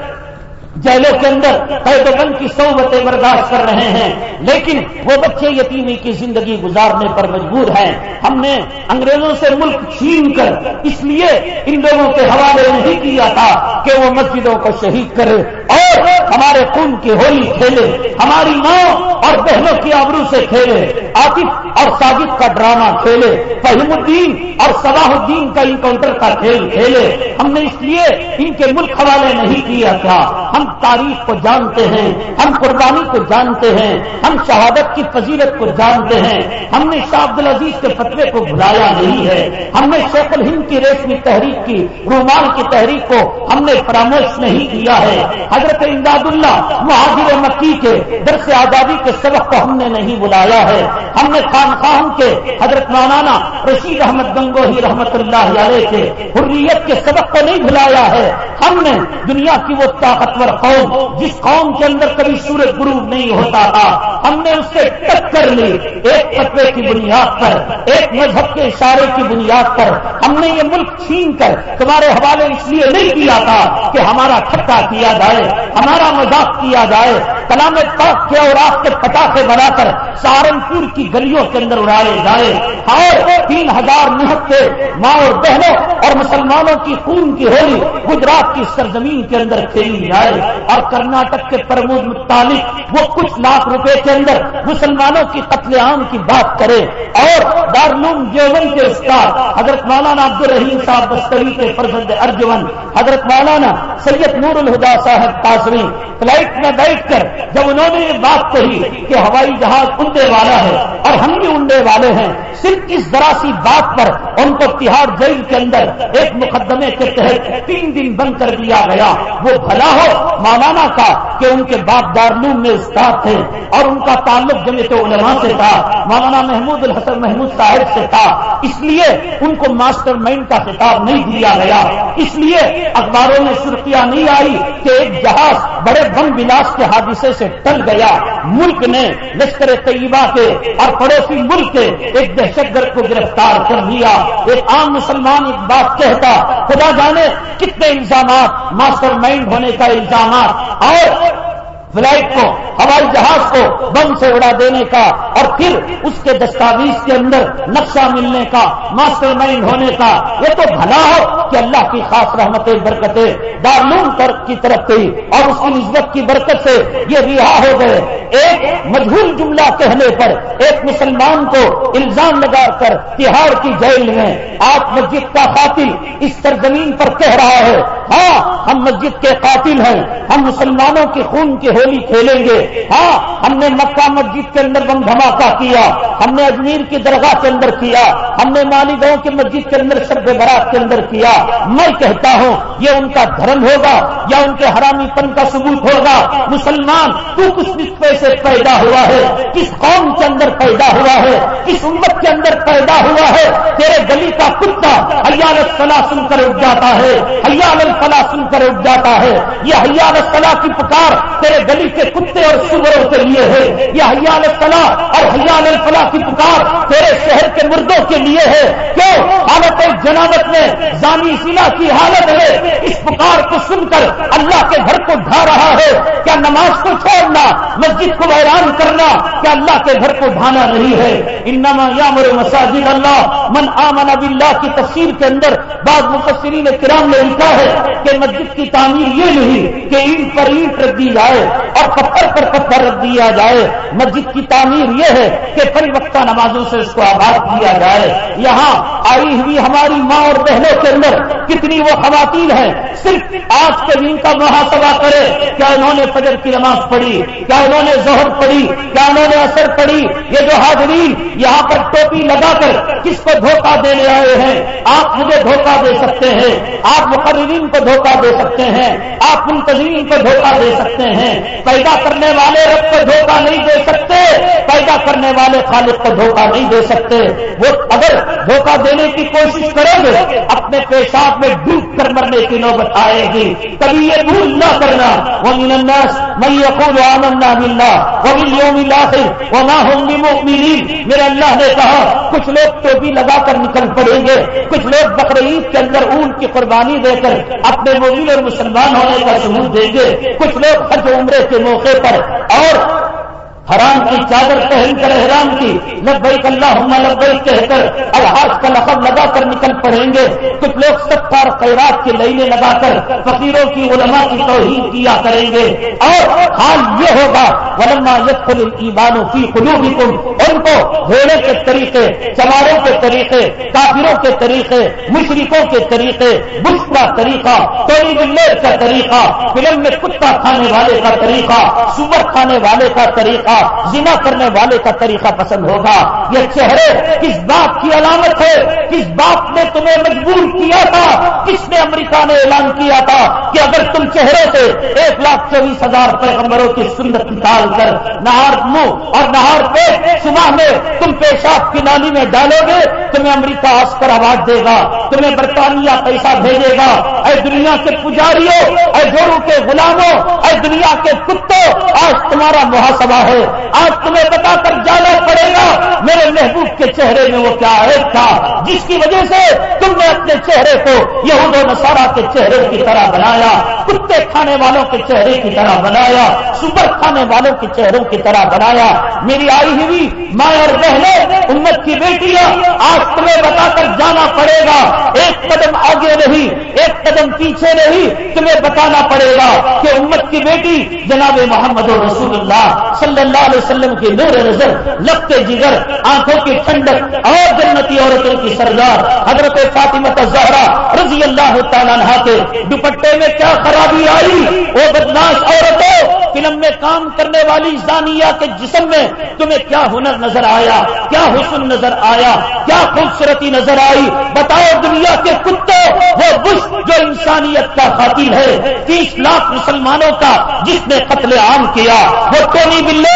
جیلوں کے اندر قید بند کی صحبتیں برداشت کر رہے ہیں۔ لیکن وہ بچے یتیمی کی زندگی گزارنے پر مجبور ہیں۔ ہم نے انگریزوں سے ملک چھین کر اس لیے ان لوگوں کے حوالے نہیں کیا تھا کہ وہ مسجدوں کو شہید کرے اور ہمارے خون کی ہولی کھیلے، ہماری ماں اور بہنوں کی آبرو سے کھیلے، عاطف اور ساجد کا ڈرامہ کھیلے، فہیم الدین اور صلاح الدین کا انکاؤنٹر کا کھیل کھیلے۔ ہم نے اس لیے ان کے ملک حوالے نہیں کیا تھا۔ ہم تاریخ کو جانتے ہیں، ہم قربانی کو جانتے ہیں، ہم شہادت کی فضیلت کو جانتے ہیں۔ ہم نے شاہ عبد العزیز کے فتوے کو بھلایا نہیں ہے۔ ہم نے شیخ الہند کی ریشمی تحریک کی، رومان کی تحریک کو ہم نے فراموش نہیں کیا ہے۔ حضرت امداد اللہ مہاجر مکی کے درس آزادی کے سبق کو ہم نے نہیں بلایا ہے۔ ہم نے خان خان کے حضرت مولانا رشید احمد گنگو ہی رحمت اللہ علیہ کے حریت کے سبق کو نہیں بلایا ہے۔ ہم نے دنیا کی وہ طاقتور قوم، جس قوم کے اندر کبھی سورج غروب نہیں ہوتا تھا، ہم نے اس سے ٹکر لی۔ ایک فتوے کی بنیاد پر، ایک مذہب کے اشارے کی بنیاد پر ہم نے یہ ملک چھین کر تمہارے حوالے اس لیے نہیں کیا تھا کہ ہمارا ٹھٹا کیا جائے، ہمارا مذاق کیا جائے۔ کلام پاک کے اور آپ کے پٹاخے بنا کر سہارنپور کی گلیوں کے اندر اڑائے جائے۔ اور تین ہزار نہتے ماں اور بہنوں اور مسلمانوں کی خون کی ہولی گجرات کی سرزمین کے اندر کھیلی جائے۔ اور کرناٹک کے پرمود متعلق وہ کچھ لاکھ روپے کے اندر مسلمانوں کی قتل عام کی بات کرے اور دارلوم جیون کے استاد حضرت مولانا عبد الرحیم صاحب بستری کے فرزند ارجون، حضرت مولانا سید نور الہدا صاحب تاثری فلائٹ میں بیٹھ کر جب انہوں نے یہ بات کہی کہ ہوائی جہاز اڑنے والا ہے اور ہم بھی اڑنے والے ہیں، صرف اس ذرا سی بات پر ان کو تہاڑ جیل کے اندر ایک مقدمے کے تحت تین دن بند کر دیا گیا۔ وہ بھلا ہو مولانا کا کہ ان کے باپ دارلوم میں استاد تھے اور ان کا تعلق جمعیت علماء سے تھا، مولانا محمود الحسن محمود صاحب سے تھا۔ اس لیے ان کو ماسٹر مائنڈ کا خطاب نہیں دیا گیا۔ اس لیے اخباروں میں سرخیاں نہیں آئی کہ ایک جہاز بڑے بم بلاس کے حادثے سے ٹل گیا۔ ملک نے لشکر طیبہ کے اور پڑوسی ملک کے ایک دہشت گرد کو گرفتار کر لیا ایک عام مسلمان ایک بات کہتا، خدا جانے کتنے الزامات ماسٹر مائنڈ ہونے کا الزام الزامات اور فلائٹ کو، ہوائی جہاز کو بم سے اڑا دینے کا اور پھر اس کے دستاویز کے اندر نقشہ ملنے کا ماسٹر مائنڈ ہونے کا۔ یہ تو بھلا ہو کہ اللہ کی خاص رحمتیں، برکتیں دارلوم پر کی طرف گئی اور اس کی نسبت کی برکت سے یہ رہا ہو گئے۔ ایک مجھول جملہ کہنے پر، ایک مسلمان کو الزام لگا کر تہاڑ کی جیل میں، آپ مسجد کا قاتل اس سرزمین پر کہہ رہا ہے ہاں ہم مسجد کے قاتل ہیں، ہم مسلمانوں کے خون کی ہولی کھیلیں گے۔ ہاں ہم نے مکہ مسجد کے اندر بم دھماکہ کیا، ہم نے اجمیر کی درگاہ کے اندر کیا، ہم نے مالیگاؤں کی مسجد کے اندر شب برات کے اندر کیا۔ میں کہتا ہوں، یہ ان کا دھرم ہوگا، یا ان کے حرامی پن کا ثبوت ہوگا؟ مسلمان، تو کس نسبے سے پیدا ہوا ہے؟ کس قوم کے اندر پیدا ہوا ہے؟ کس امت کے اندر پیدا ہوا ہے؟ تیرے گلی کا کتا حیال الصلاح سن کر اٹھ جاتا ہے، حیال الفلاح سن کر اٹھ جاتا ہے۔ یہ حیال الصلاح کی پکار تیرے گلی کے کتے اور سوروں کے لیے ہے۔ یہ حیال الصلاح اور حیال الفلاح کی پکار تیرے شہر کے مردوں کے لیے ہے۔ کیوں؟ حالت جنابت میں زانی سلا کی حالت ہے۔ اس پکار کو سن کر اللہ کے گھر کو ڈھا رہا ہے۔ کیا نماز کو چھوڑنا، مسجد کو ویران کرنا، کیا اللہ کے گھر کو ڈھانا نہیں ہے؟ انما یامر مساجد اللہ۔ من آمن اب اللہ کی تفسیر کے اندر بعض مفسرین کرام نے لکھا ہے کہ مسجد کی تعمیر یہ نہیں کہ اینٹ پر اینٹ رکھ دی جائے۔ اور پتھر پر پتھر رکھ دیا جائے۔ مسجد کی تعمیر یہ ہے کہ پری وقتہ نمازوں سے اس کو آباد کیا جائے۔ یہاں آئی ہوئی ہماری ماں اور بہنوں کے اندر کتنی وہ خواتین ہیں۔ صرف آج کے دن کا محاسبہ کرے۔ کیا انہوں نے فجر کی نماز پڑھی؟ کیا انہوں نے زہر پڑھی؟ کیا انہوں نے اثر پڑھی؟ یہ جو حاضرین یہاں پر ٹوپی لگا کر کس کو دھوکہ دینے آئے ہیں؟ آپ مجھے دھوکہ دے سکتے ہیں۔ آپ مقررین کو دھوکہ دے سکتے ہیں۔ آپ منتظرین کو دھوکہ دے سکتے ہیں۔ پیدا کرنے والے رب کو دھوکہ نہیں دے سکتے، پیدا کرنے والے خالق کو دھوکہ نہیں دے سکتے۔ وہ اگر دھوکہ دینے کی کوشش کریں گے، اپنے پیشاب میں ڈوب کر مرنے کی نوبت آئے گی۔ کبھی یہ بھول نہ کرنا۔ وہ الناس میں یقول آمنا ملنا وہ یوم الاخر وہ نہ ہوں میرے اللہ نے کہا، کچھ لوگ ٹوپی لگا کر نکل پڑیں گے۔ کچھ لوگ بقرعید کے اندر اونٹ کی قربانی دے کر اپنے مومن اور مسلمان ہونے کا ثبوت دیں گے۔ کچھ لوگ حج عمرے کے موقع پر اور حرام کی چادر پہن کر احرام کی، لبیک اللہ لبیک کہہ کر الحاظ کا لقب لگا کر نکل پڑیں گے۔ کچھ لوگ ستار خیرات کی لائنیں لگا کر فقیروں کی علماء کی توہین کیا کریں گے۔ اور حال یہ ہوگا، ولما یدخل ایمان کی قلوبکم ان کو گھوڑے کے طریقے چواروں کے طریقے، کافروں کے طریقے مشرقوں کے طریقے بش کا طریقہ کوئی بلیر کا طریقہ، فلم میں کتا کھانے والے کا طریقہ، سور کھانے والے کا طریقہ زنا کرنے والے کا طریقہ پسند ہوگا۔ یہ چہرے کس بات کی علامت ہے؟ کس بات نے تمہیں مجبور کیا تھا؟ کس نے امریکہ نے اعلان کیا تھا کہ اگر تم چہرے سے ایک لاکھ چوبیس ہزار پیغمبروں کی سنت نکال کر نہار منہ اور نہار پہ صبح میں تم پیشاب کی نالی میں ڈالو گے، تمہیں امریکہ آس کر آواز دے گا، تمہیں برطانیہ پیسہ بھیجے گا۔ اے دنیا کے پجاریوں، اے جوڑوں کے غلاموں، اے دنیا کے کتوں، آج تمہارا محاسبہ ہے۔ آج تمہیں بتا کر جانا پڑے گا میرے محبوب کے چہرے میں وہ کیا ہے تھا۔ جس کی وجہ سے تم نے اپنے چہرے کو یہود و نصارہ کے چہرے کی طرح بنایا، کتے کھانے والوں کے چہرے کی طرح بنایا، سپر کھانے والوں کے چہروں کی طرح بنایا۔ میری آئی ہوئی ماں اور بہنیں، امت کی بیٹیاں، آج تمہیں بتا کر جانا پڑے گا۔ ایک قدم آگے نہیں، ایک قدم پیچھے نہیں، تمہیں بتانا پڑے گا کہ امت کی بیٹی جناب محمد رسول اللہ صلی اللہ اللہ علیہ وسلم کی نور نظر لگتے جگر، آنکھوں کی ٹھنڈک، اور جنتی عورتوں کی سردار حضرت فاطمت زہرا رضی اللہ تعالیٰ کے دوپٹے میں کیا خرابی آئی؟ وہ بدماش عورتوں فلم میں کام کرنے والی زانیہ کے جسم میں تمہیں کیا ہنر نظر آیا؟ کیا حسن نظر آیا؟ کیا خوبصورتی نظر آئی؟ بتاؤ دنیا کے کتے وہ بش جو انسانیت کا قاتل ہے۔ تیس لاکھ مسلمانوں کا جس نے قتل عام کیا، وہ ٹونی بلے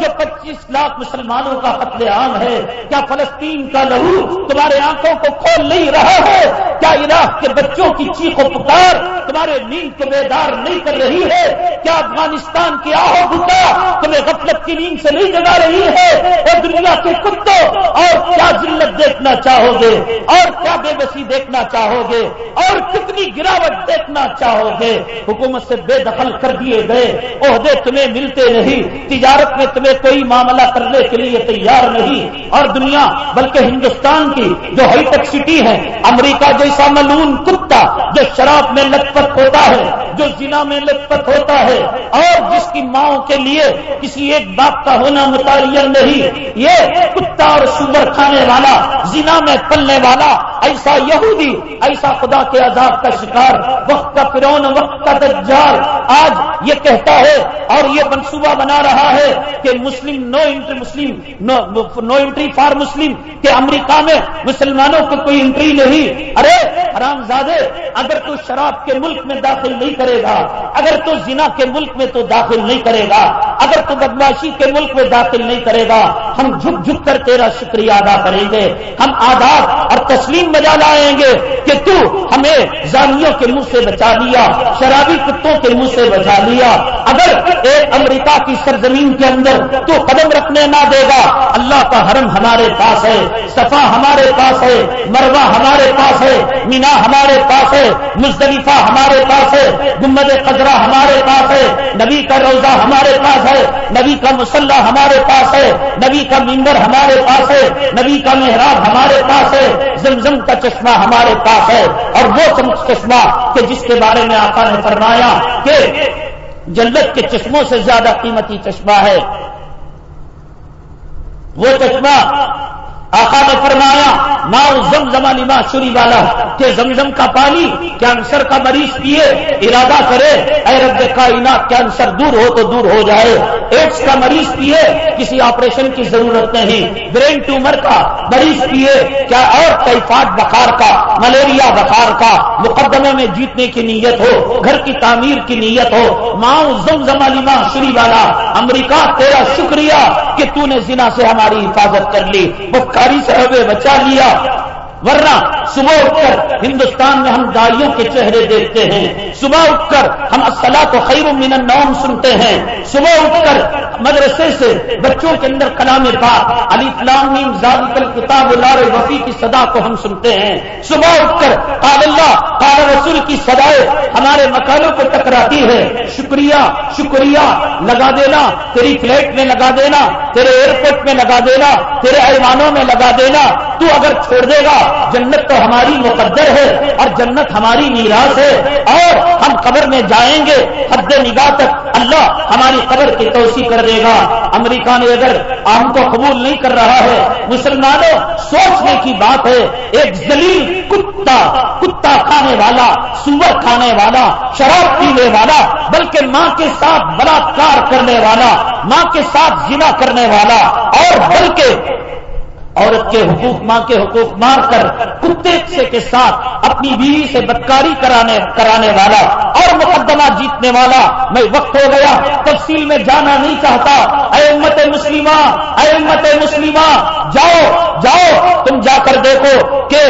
جو پچیس لاکھ مسلمانوں کا قتل عام ہے، کیا فلسطین کا لہو تمہارے آنکھوں کو کھول نہیں رہا ہے؟ کیا عراق کے بچوں کی چیخ و پکار تمہارے نیند کو بیدار نہیں کر رہی ہے؟ کیا افغانستان کی آہو بھٹا تمہیں غفلت کی نیند سے نہیں جگا رہی ہے؟ اور دنیا کے کتوں، اور کیا ذلت دیکھنا چاہو گے اور کیا بے بسی دیکھنا چاہو گے اور کتنی گراوٹ دیکھنا چاہو گے حکومت سے بے دخل کر دیے گئے، عہدے تمہیں ملتے نہیں، تجارت میں تمہیں کوئی معاملہ کرنے کے لیے تیار نہیں۔ اور دنیا، بلکہ ہندوستان کی جو ہائی ٹیک سٹی ہے، امریکہ جیسا ملون کتا جو شراب میں لت پت ہوتا ہے، جو زنا میں لت پت ہوتا ہے، اور جس کی ماؤں کے لیے کسی ایک باپ کا ہونا متعین نہیں، یہ کتا اور سور کھانے والا، زنا میں پلنے والا ایسا یہودی، ایسا خدا کے عذاب کا شکار، وقت کا فرون وقت کا دجال، آج یہ کہتا ہے اور یہ منصوبہ بنا رہا ہے کہ مسلم، no entry Muslim, no entry for مسلم کہ امریکہ میں مسلمانوں کو کوئی انٹری نہیں۔ ارے، حرام زادے، اگر تو شراب کے ملک میں داخل نہیں کرے گا، اگر تو زنا کے ملک میں تو داخل نہیں کرے گا، اگر تو بدماشی کے ملک میں داخل نہیں کرے گا ہم جھک جھک کر تیرا شکریہ ادا کریں گے۔ ہم آداب اور تسلیم بجا لائیں گے کہ تو ہمیں زانیوں کے منہ سے بچا لیا، شرابی کتوں کے منہ سے بچا لیا۔ اگر ایک امریکہ کی سرزمین کے اندر تو قدم رکھنے نہ دے گا، اللہ کا حرم ہمارے پاس ہے، صفا ہمارے پاس ہے مروا ہمارے پاس ہے، مینا ہمارے پاس ہے، مزدلفہ ہمارے پاس ہے گمد قدرہ ہمارے پاس ہے، نبی کا روزہ ہمارے پاس ہے، نبی کا مسلح ہمارے پاس ہے، نبی کا ممبر ہمارے پاس ہے، نبی کا محراب ہمارے پاس ہے، زمزم کا چشمہ ہمارے پاس ہے۔ اور وہ چشمہ کہ جس کے بارے میں آقا نے فرمایا کہ جنت کے چشموں سے زیادہ قیمتی چشمہ ہے۔ وہ چشمہ آقا نے فرمایا، ماؤ زم زمانی ماں شری والا، کہ زمزم کا پانی کینسر کا مریض پیے، ارادہ کرے، اے رب کائنات، کینسر دور ہو تو دور ہو جائے۔ ایڈس کا مریض پیے، کسی آپریشن کی ضرورت نہیں۔ برین ٹیومر کا مریض پیے، کیا اور ٹائیفائڈ بخار کا، ملیریا بخار کا، مقدمے میں جیتنے کی نیت ہو، گھر کی تعمیر کی نیت ہو۔ ماؤ زم زمانی ماں شری والا، امریکہ، تیرا شکریہ کہ تو نے زنا سے ہماری حفاظت کر لی۔ بدکاری صاحب ہمیں بچا لیا۔ ورنہ صبح اٹھ کر ہندوستان میں ہم دائیوں کے چہرے دیکھتے ہیں۔ صبح اٹھ کر ہم اصلاح کو خیر من النوم سنتے ہیں۔ صبح اٹھ کر مدرسے سے بچوں کے اندر کلام پاک علی فلام زاد کتاب لار وفی کی صدا کو ہم سنتے ہیں۔ صبح اٹھ کر قال اللہ، قال رسول کی سدائے ہمارے مکانوں کو ٹکراتی ہے۔ شکریہ شکریہ، لگا دینا، تیری فلیٹ میں لگا دینا، تیرے ایئرپورٹ میں لگا دینا، تیرے ایوانوں میں لگا دینا۔ تو اگر چھوڑ دے گا جنت تو ہماری مقدر ہے اور جنت ہماری میراث ہے اور ہم قبر میں جائیں گے، حد نگاہ تک اللہ ہماری قبر کی توسیع کر دے گا۔ امریکہ نے اگر ہم کو قبول نہیں کر رہا ہے، مسلمانوں سوچنے کی بات ہے، ایک زلیل کتا کتا کھانے والا، سور کھانے والا، شراب پینے والا، بلکہ ماں کے ساتھ بلاکار کرنے والا، ماں کے ساتھ زنا کرنے والا اور بلکہ عورت کے حقوق، ماں کے حقوق مار کر کتے سے کے ساتھ اپنی بیوی سے بدکاری کرانے کرانے والا اور مقدمہ جیتنے والا میں وقت ہو گیا، تفصیل میں جانا نہیں چاہتا۔ اے امت مسلمہ، اے امت مسلمہ، جاؤ جاؤ، تم جا کر دیکھو کہ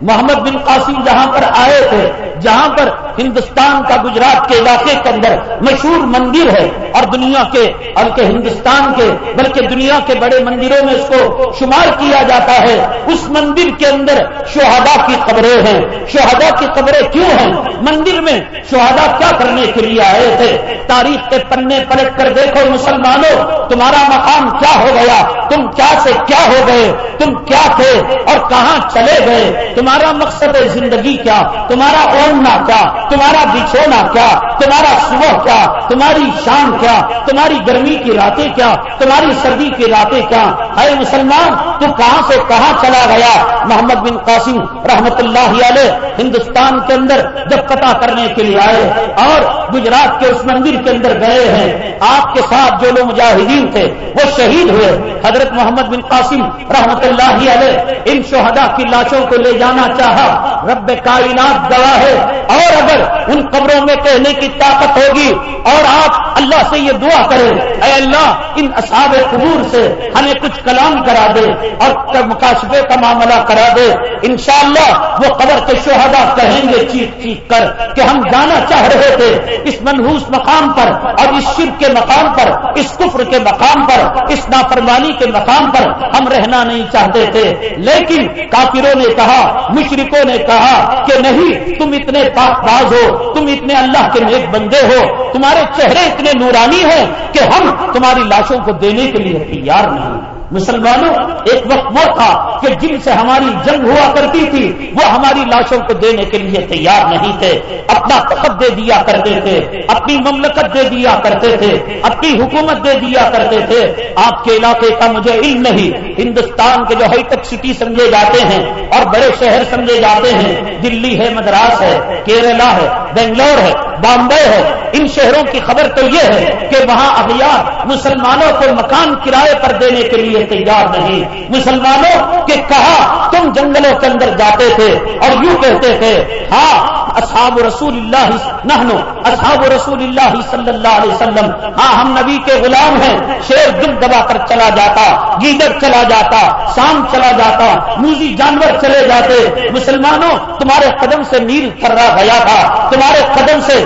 محمد بن قاسم جہاں پر آئے تھے، جہاں پر ہندوستان کا گجرات کے علاقے کے اندر مشہور مندر ہے اور دنیا کے، بلکہ ہندوستان کے، بلکہ دنیا کے بڑے مندروں میں اس کو شمار کیا جاتا ہے۔ اس مندر کے اندر شہدا کی قبریں ہیں۔ شہدا کی قبریں کیوں ہیں؟ مندر میں شہدا کیا کرنے کے لیے آئے تھے؟ تاریخ کے پنے پلٹ کر دیکھو مسلمانوں، تمہارا مقام کیا ہو گیا؟ تم کیا سے کیا ہو گئے؟ تم کیا تھے؟ اور کہاں چلے گئے؟ تم تمہارا مقصد زندگی کیا تمہارا اوڑھنا کیا تمہارا بچھونا کیا تمہارا صبح کیا تمہاری شام کیا تمہاری گرمی کی راتیں کیا تمہاری سردی کی راتیں کیا اے مسلمان، تو کہاں سے کہاں چلا گیا؟ محمد بن قاسم رحمت اللہ علیہ ہندوستان کے اندر جب پتا کرنے کے لیے آئے اور گجرات کے اس مندر کے اندر گئے ہیں۔ آپ کے ساتھ جو لوگ مجاہدین تھے، وہ شہید ہوئے۔ حضرت محمد بن قاسم رحمت اللہ علیہ ان شہدا کی لاشوں کو لے جانا چاہا۔ رب کائنات گواہ ہے۔ اور اگر ان قبروں میں کہنے کی طاقت ہوگی اور آپ اللہ سے یہ دعا کریں، اے اللہ، ان اصحاب قبور سے ہمیں کچھ کلام کرا دے اور مقاصدے کا معاملہ کرا دے۔ انشاءاللہ وہ قبر کے شہدا کہیں گے چیخ چیخ کر کہ ہم جانا چاہ رہے تھے اس منحوس مقام پر اور اس شرک کے مقام پر، اس کفر کے مقام پر، اس نافرمانی کے مقام پر ہم رہنا نہیں چاہتے تھے۔ لیکن کافروں نے کہا مشرکوں نے کہا کہ نہیں، تم اتنے پاک باز ہو، تم اتنے اللہ کے نیک بندے ہو، تمہارے چہرے اتنے نورانی ہیں کہ ہم تمہاری لاشوں کو دینے کے لیے تیار نہیں۔ مسلمانوں، ایک وقت وہ تھا کہ جن سے ہماری جنگ ہوا کرتی تھی، وہ ہماری لاشوں کو دینے کے لیے تیار نہیں تھے۔ اپنا تخت دے دیا کرتے تھے، اپنی مملکت دے دیا کرتے تھے، اپنی حکومت دے دیا کرتے تھے۔ آپ کے علاقے کا مجھے علم نہیں۔ ہندوستان کے جو ہائی ٹیک سٹی سمجھے جاتے ہیں اور بڑے شہر سمجھے جاتے ہیں، دلی ہے، مدراس ہے، کیرلا ہے، بنگلور ہے، بامبے ہے۔ ان شہروں کی خبر تو یہ ہے کہ وہاں اغیار مسلمانوں کو مکان کرائے پر دینے کے لیے تیار نہیں۔ مسلمانوں کے کہا، تم جنگلوں کے اندر جاتے تھے اور یوں کہتے تھے ہاں اصحاب رسول اللہ نہنو اصحاب رسول اللہ صلی اللہ علیہ وسلم ہاں ہم نبی کے غلام ہیں، شیر دل دبا کر چلا جاتا گیدر چلا جاتا شام چلا جاتا، موزی جانور چلے جاتے۔ مسلمانوں، تمہارے قدم سے نیل تھرا گیا تھا، تمہارے قدم سے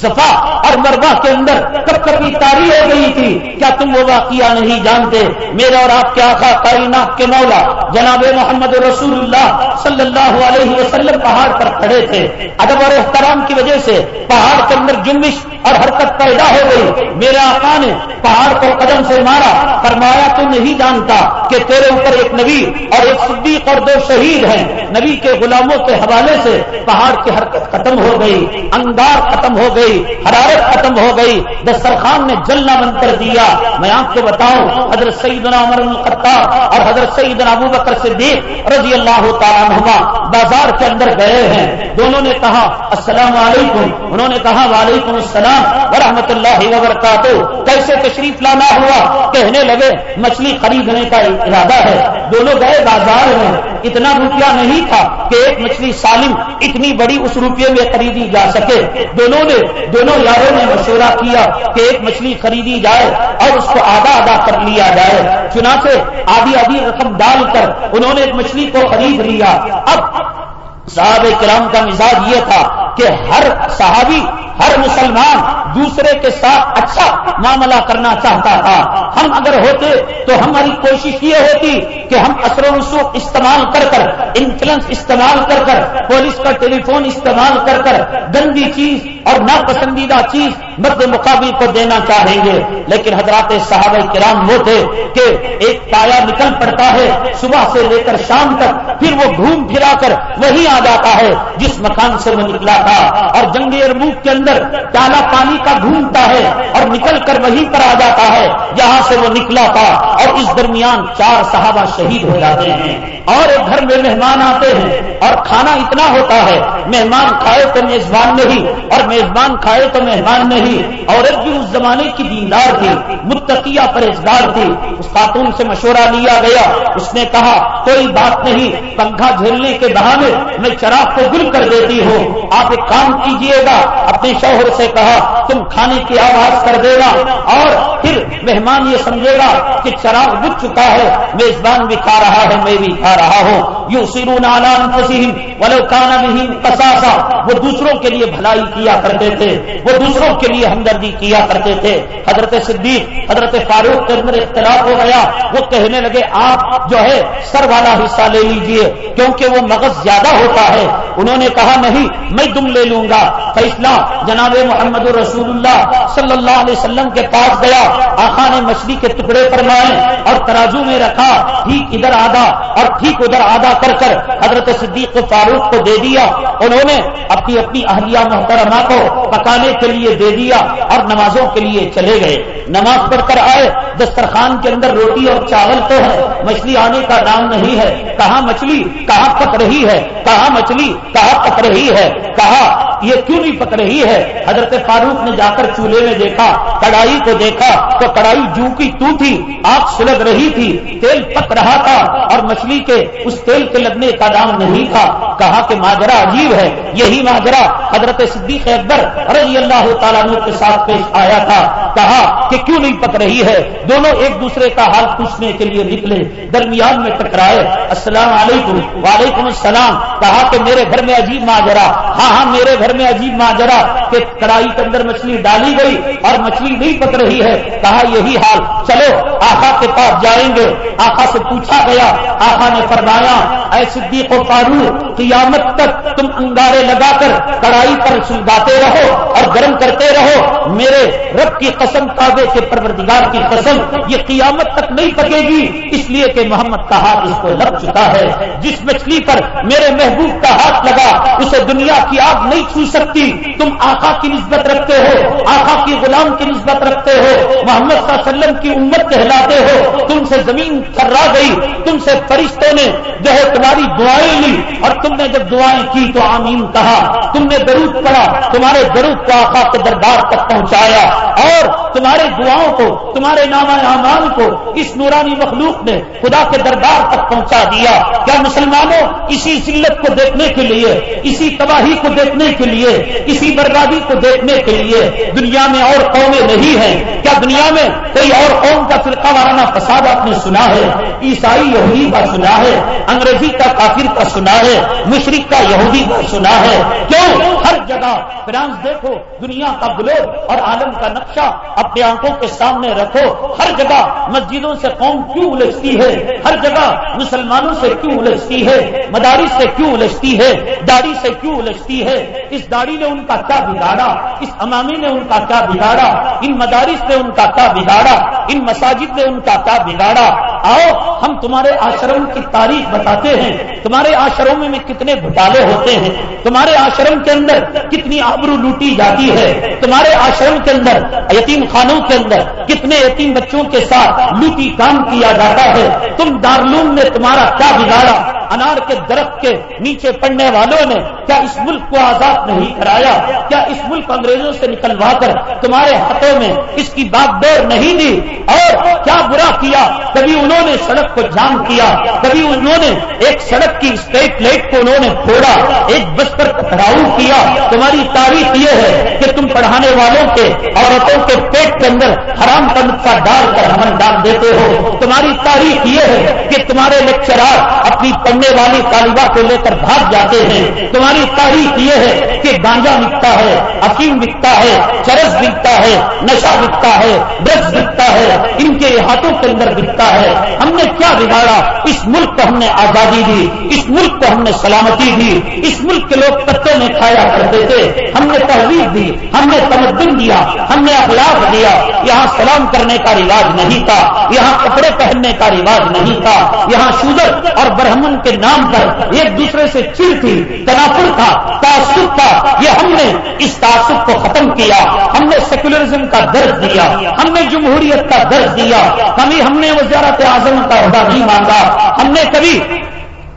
صفا اور مربع کے اندر کب کبھی تاری ہو گئی تھی؟ کیا تم وہ واقعہ نہیں جانتے؟ میرے اور آپ کے آخا کائنات کے مولا جناب محمد رسول اللہ صلی اللہ علیہ وسلم پہاڑ پر کھڑے تھے۔ ادب اور احترام کی وجہ سے پہاڑ کے اندر جمش اور حرکت پیدا ہو گئی۔ میرے آقا نے پہاڑ کو قدم سے مارا۔ فرمایا، تو نہیں جانتا کہ تیرے اوپر ایک نبی اور ایک صدیق اور دو شہید ہیں۔ نبی کے غلاموں کے حوالے سے پہاڑ کی حرکت ختم ہو گئی، انگار ختم ہو گئی۔ حرارت ختم ہو گئی دسترخوان نے جلنا بند کر دیا۔ میں آپ کو بتاؤں، حضرت سیدنا عمر الخطاب اور حضرت سیدنا ابو بکر صدیق رضی اللہ تعالیٰ نما بازار کے اندر گئے ہیں۔ دونوں نے کہا، السلام علیکم۔ انہوں نے کہا، وعلیکم السلام ورحمۃ اللہ وبرکاتہ۔ کیسے تشریف لانا ہوا؟ کہنے لگے، مچھلی خریدنے کا ارادہ ہے۔ دونوں گئے بازار میں۔ اتنا روپیہ نہیں تھا کہ ایک مچھلی سالم اتنی بڑی اس روپیے میں خریدی جا سکے۔ دونوں نے دونوں یاروں نے مشورہ کیا کہ ایک مچھلی خریدی جائے اور اس کو آدھا آدھا کر لیا جائے۔ چنانچہ آدھی آدھی رقم ڈال کر انہوں نے ایک مچھلی کو خرید لیا۔ اب صاحب کرام کا مزاج یہ تھا کہ ہر صحابی، ہر مسلمان دوسرے کے ساتھ اچھا معاملہ کرنا چاہتا تھا۔ ہم اگر ہوتے تو ہماری کوشش یہ ہوتی کہ ہم اثر و رسوخ استعمال کر کر انفلنس استعمال کر کر، پولیس کا ٹیلی فون استعمال کر کر گندی چیز اور ناپسندیدہ چیز مرد مقابل کو دینا چاہیں گے۔ لیکن حضرات صحابہ کرام وہ تھے کہ ایک پایا نکل پڑتا ہے، صبح سے لے کر شام تک، پھر وہ گھوم پھرا کر وہی آ جاتا ہے، جس مکان سے وہ نکلا۔ تھا اور جنگی اربوک کے اندر پیالہ پانی کا گھومتا ہے اور نکل کر وہیں پر آ جاتا ہے جہاں سے وہ نکلا تھا اور اس درمیان چار صحابہ شہید ہو جاتے ہیں۔ اور ایک گھر میں مہمان آتے ہیں اور کھانا اتنا ہوتا ہے، مہمان کھائے تو میزبان نہیں اور میزبان کھائے تو مہمان نہیں۔ عورت بھی اس زمانے کی دیندار تھی، متقیہ پرہیزگار تھی۔ اس خاتون سے مشورہ لیا گیا۔ اس نے کہا، کوئی بات نہیں، پنکھا جھیلنے کے بہانے میں چراغ کو گل کر دیتی ہوں آپ ایک کام کیجیے گا، اپنے شوہر سے کہا، تم کھانے کی آواز کر دے گا اور پھر مہمان یہ سمجھے گا کہ چراغ بج چکا ہے، میزبان بھی کھا رہا ہے، میں بھی کھا رہا ہوں۔ یو سیرون ولو کانا نہیں کساسا وہ دوسروں کے لیے بھلائی کیا کرتے تھے، وہ دوسروں کے لیے ہمدردی کیا کرتے تھے۔ حضرت صدیق، حضرت فاروق کے اندر اختلاف ہو گیا۔ وہ کہنے لگے، آپ جو ہے، سر والا حصہ لے لیجیے، کیونکہ وہ مغز زیادہ ہوتا ہے۔ انہوں نے کہا، نہیں، میں تم لے لوں گا۔ فیصلہ جناب محمد رسول اللہ صلی اللہ علیہ وسلم کے پاس گیا۔ آخا نے مچھلی کے ٹکڑے فرمائے اور ترازو میں رکھا۔ ٹھیک ادھر آدھا اور ٹھیک ادھر آدھا کر کر حضرت صدیق فاروق کو دے دیا۔ انہوں نے اپنی اپنی اہلیہ محترمہ کو پکانے کے لیے دے دیا اور نمازوں کے لیے چلے گئے۔ نماز پڑھ کر آئے۔ دسترخوان کے اندر روٹی اور چاول تو ہے مچھلی آنے کا نام نہیں ہے۔ کہاں مچھلی؟ کہاں پک رہی ہے؟ کہاں مچھلی؟ کہاں پک رہی ہے؟ کہاں کہا، یہ کیوں نہیں پک رہی ہے؟ حضرت فاروق نے جا کر چولہے میں دیکھا کڑائی کو دیکھا، تو کڑائی جو کی تو تھی، آگ سلگ رہی تھی، تیل پک رہا تھا، اور مچھلی کے اس تیل کے لگنے کا نام نہیں تھا۔ کہا کہ ماجرا عجیب ہے، یہی ماجرا حضرت صدیق اکبر رضی اللہ تعالیٰ کے ساتھ پیش آیا تھا۔ کہا کہ کیوں نہیں پک رہی ہے؟ دونوں ایک دوسرے کا حال پوچھنے کے لیے نکلے، درمیان میں ٹکرائے، السلام علیکم، وعلیکم السلام، کہا کہ میرے گھر میں عجیب ماجرا ہاں ہاں میرے گھر میں عجیب ماجرا کہ کڑائی کے اندر مچھلی ڈالی گئی اور مچھلی نہیں پک رہی ہے۔ کہا یہی حال۔ چلو آخا کے پاس جائیں گے۔ آخا سے پوچھا گیا۔ آخا نے فرمایا، اے صدیق و فاروق، قیامت تک تم انگارے لگا کر کڑائی پر سلگاتے رہو اور گرم کرتے رہو۔ میرے رب کی قسم، کعبے کے پروردگار کی قسم، یہ قیامت تک نہیں پکے گی۔ اس لیے کہ محمد کا ہاتھ اس کو لگ چکا ہے۔ جس مچھلی پر میرے محبوب کا ہاتھ لگا، اسے دنیا کی آگ نہیں چھو سکتی۔ تم آقا کی نسبت رکھتے ہو، آقا کی غلام کی نسبت رکھتے ہو۔ محمد صلی اللہ علیہ وسلم کی امت کہلاتے ہو۔ تم سے زمین کرا گئی، تم سے فرشتوں نے جو ہے تمہاری دعائیں لی۔ اور تم نے جب دعائیں کی تو آمین کہا۔ تم نے درود پڑا تمہارے درود کو آقا کے دربار تک پہنچایا۔ اور تمہارے دعاؤں کو، تمہارے نام امان کو اس نورانی مخلوق نے خدا کے دربار تک پہنچا دیا۔ کیا مسلمانوں، اسی ذلت کو دیکھنے کے لیے، اسی تباہی کو دیکھنے کے لیے اسی بربادی کو دیکھنے کے لیے دنیا میں اور قومیں نہیں ہیں۔ کیا دنیا میں کوئی اور قوم کا فرقہ وارانہ فساد آپ نے سنا ہے؟ عیسائی یہودی کا سنا ہے، انگریزی کا کافر کا سنا ہے، مشرق کا یہودی کا سنا ہے۔ کیوں؟ ہر جگہ فرانس دیکھو، دنیا کا گلوب اور عالم کا نقشہ اپنے آنکھوں کے سامنے رکھو۔ ہر جگہ مسجدوں سے قوم کیوں الجھتی ہے؟ ہر جگہ مسلمانوں سے کیوں الجھتی ہے؟ مدارس سے کیوں الجھتی ہے؟ داڑھی سے کیوں الجھتی ہے؟ اس داڑھی نے ان کا کیا بگاڑا، اس امامی نے ان کا کیا بگاڑا، ان مدارس نے ان کا کیا بگاڑا، ان مساجد نے ان کا کیا بگاڑا؟ آؤ، ہم تمہارے آشرم کی تاریخ بتاتے ہیں، تمہارے آشرم میں کتنے گھٹالے ہوتے ہیں، تمہارے آشرم کے اندر کتنی آبرو لوٹی جاتی ہے، تمہارے آشرم کے اندر، یتیم خانوں کے اندر کتنے یتیم بچوں کے ساتھ لوٹی کام کیا جاتا ہے، تم دارلوم نے تمہارا کیا بگاڑا؟ انار کے درخت کے نیچے پڑنے والوں نے کیا اس ملک کو آزاد نہیں کرایا۔ کیا اس ملک انگریزوں سے نکلوا کر تمہارے ہاتھوں میں اس کی بات دور نہیں دی؟ اور کیا برا کیا؟ کبھی انہوں نے سڑک کو جام کیا۔ کبھی انہوں نے ایک سڑک کی اسٹریٹ لائٹ کو انہوں نے پھوڑا۔ ایک بس پر پتھراؤ کیا۔ تمہاری تاریخ یہ ہے کہ تم پڑھانے والوں کے عورتوں کے پیٹ کے اندر حرام کا نقصہ ڈال کر ہمن ڈال دیتے ہو۔ تمہاری تاریخ یہ ہے کہ تمہارے لیکچرار اپنی پڑھنے والی طالبہ کو لے کر بھاگ جاتے ہیں۔ تمہاری تاریخ یہ ہے کہ گانجا بکتا ہے افیم بکتا ہے، چرس بکتا ہے، نشہ بکتا ہے ڈرگس بکتا ہے، ان کے ہاتھوں کے اندر بکتا ہے۔ ہم نے کیا بگاڑا؟ اس ملک کو ہم نے آزادی دی، اس ملک کو ہم نے سلامتی دی، اس ملک کے لوگ پتے میں کھایا کرتے تھے۔ ہم نے تحریر دی، ہم نے تمدن دیا، ہم نے اخلاق دیا۔ یہاں سلام کرنے کا رواج نہیں تھا، یہاں کپڑے پہننے کا رواج نہیں تھا۔ یہاں شوگر اور برہمن کے نام پر ایک دوسرے سے چڑ تھی، تنافر تھا تعصب تھا۔ یہ ہم نے اس تعصب کو ختم کیا۔ ہم نے سیکولرزم کا درد دیا۔ ہم نے جمہوریت کا درد دیا۔ کبھی ہم نے وزارت اعظم کا عہدہ نہیں مانگا۔ ہم نے کبھی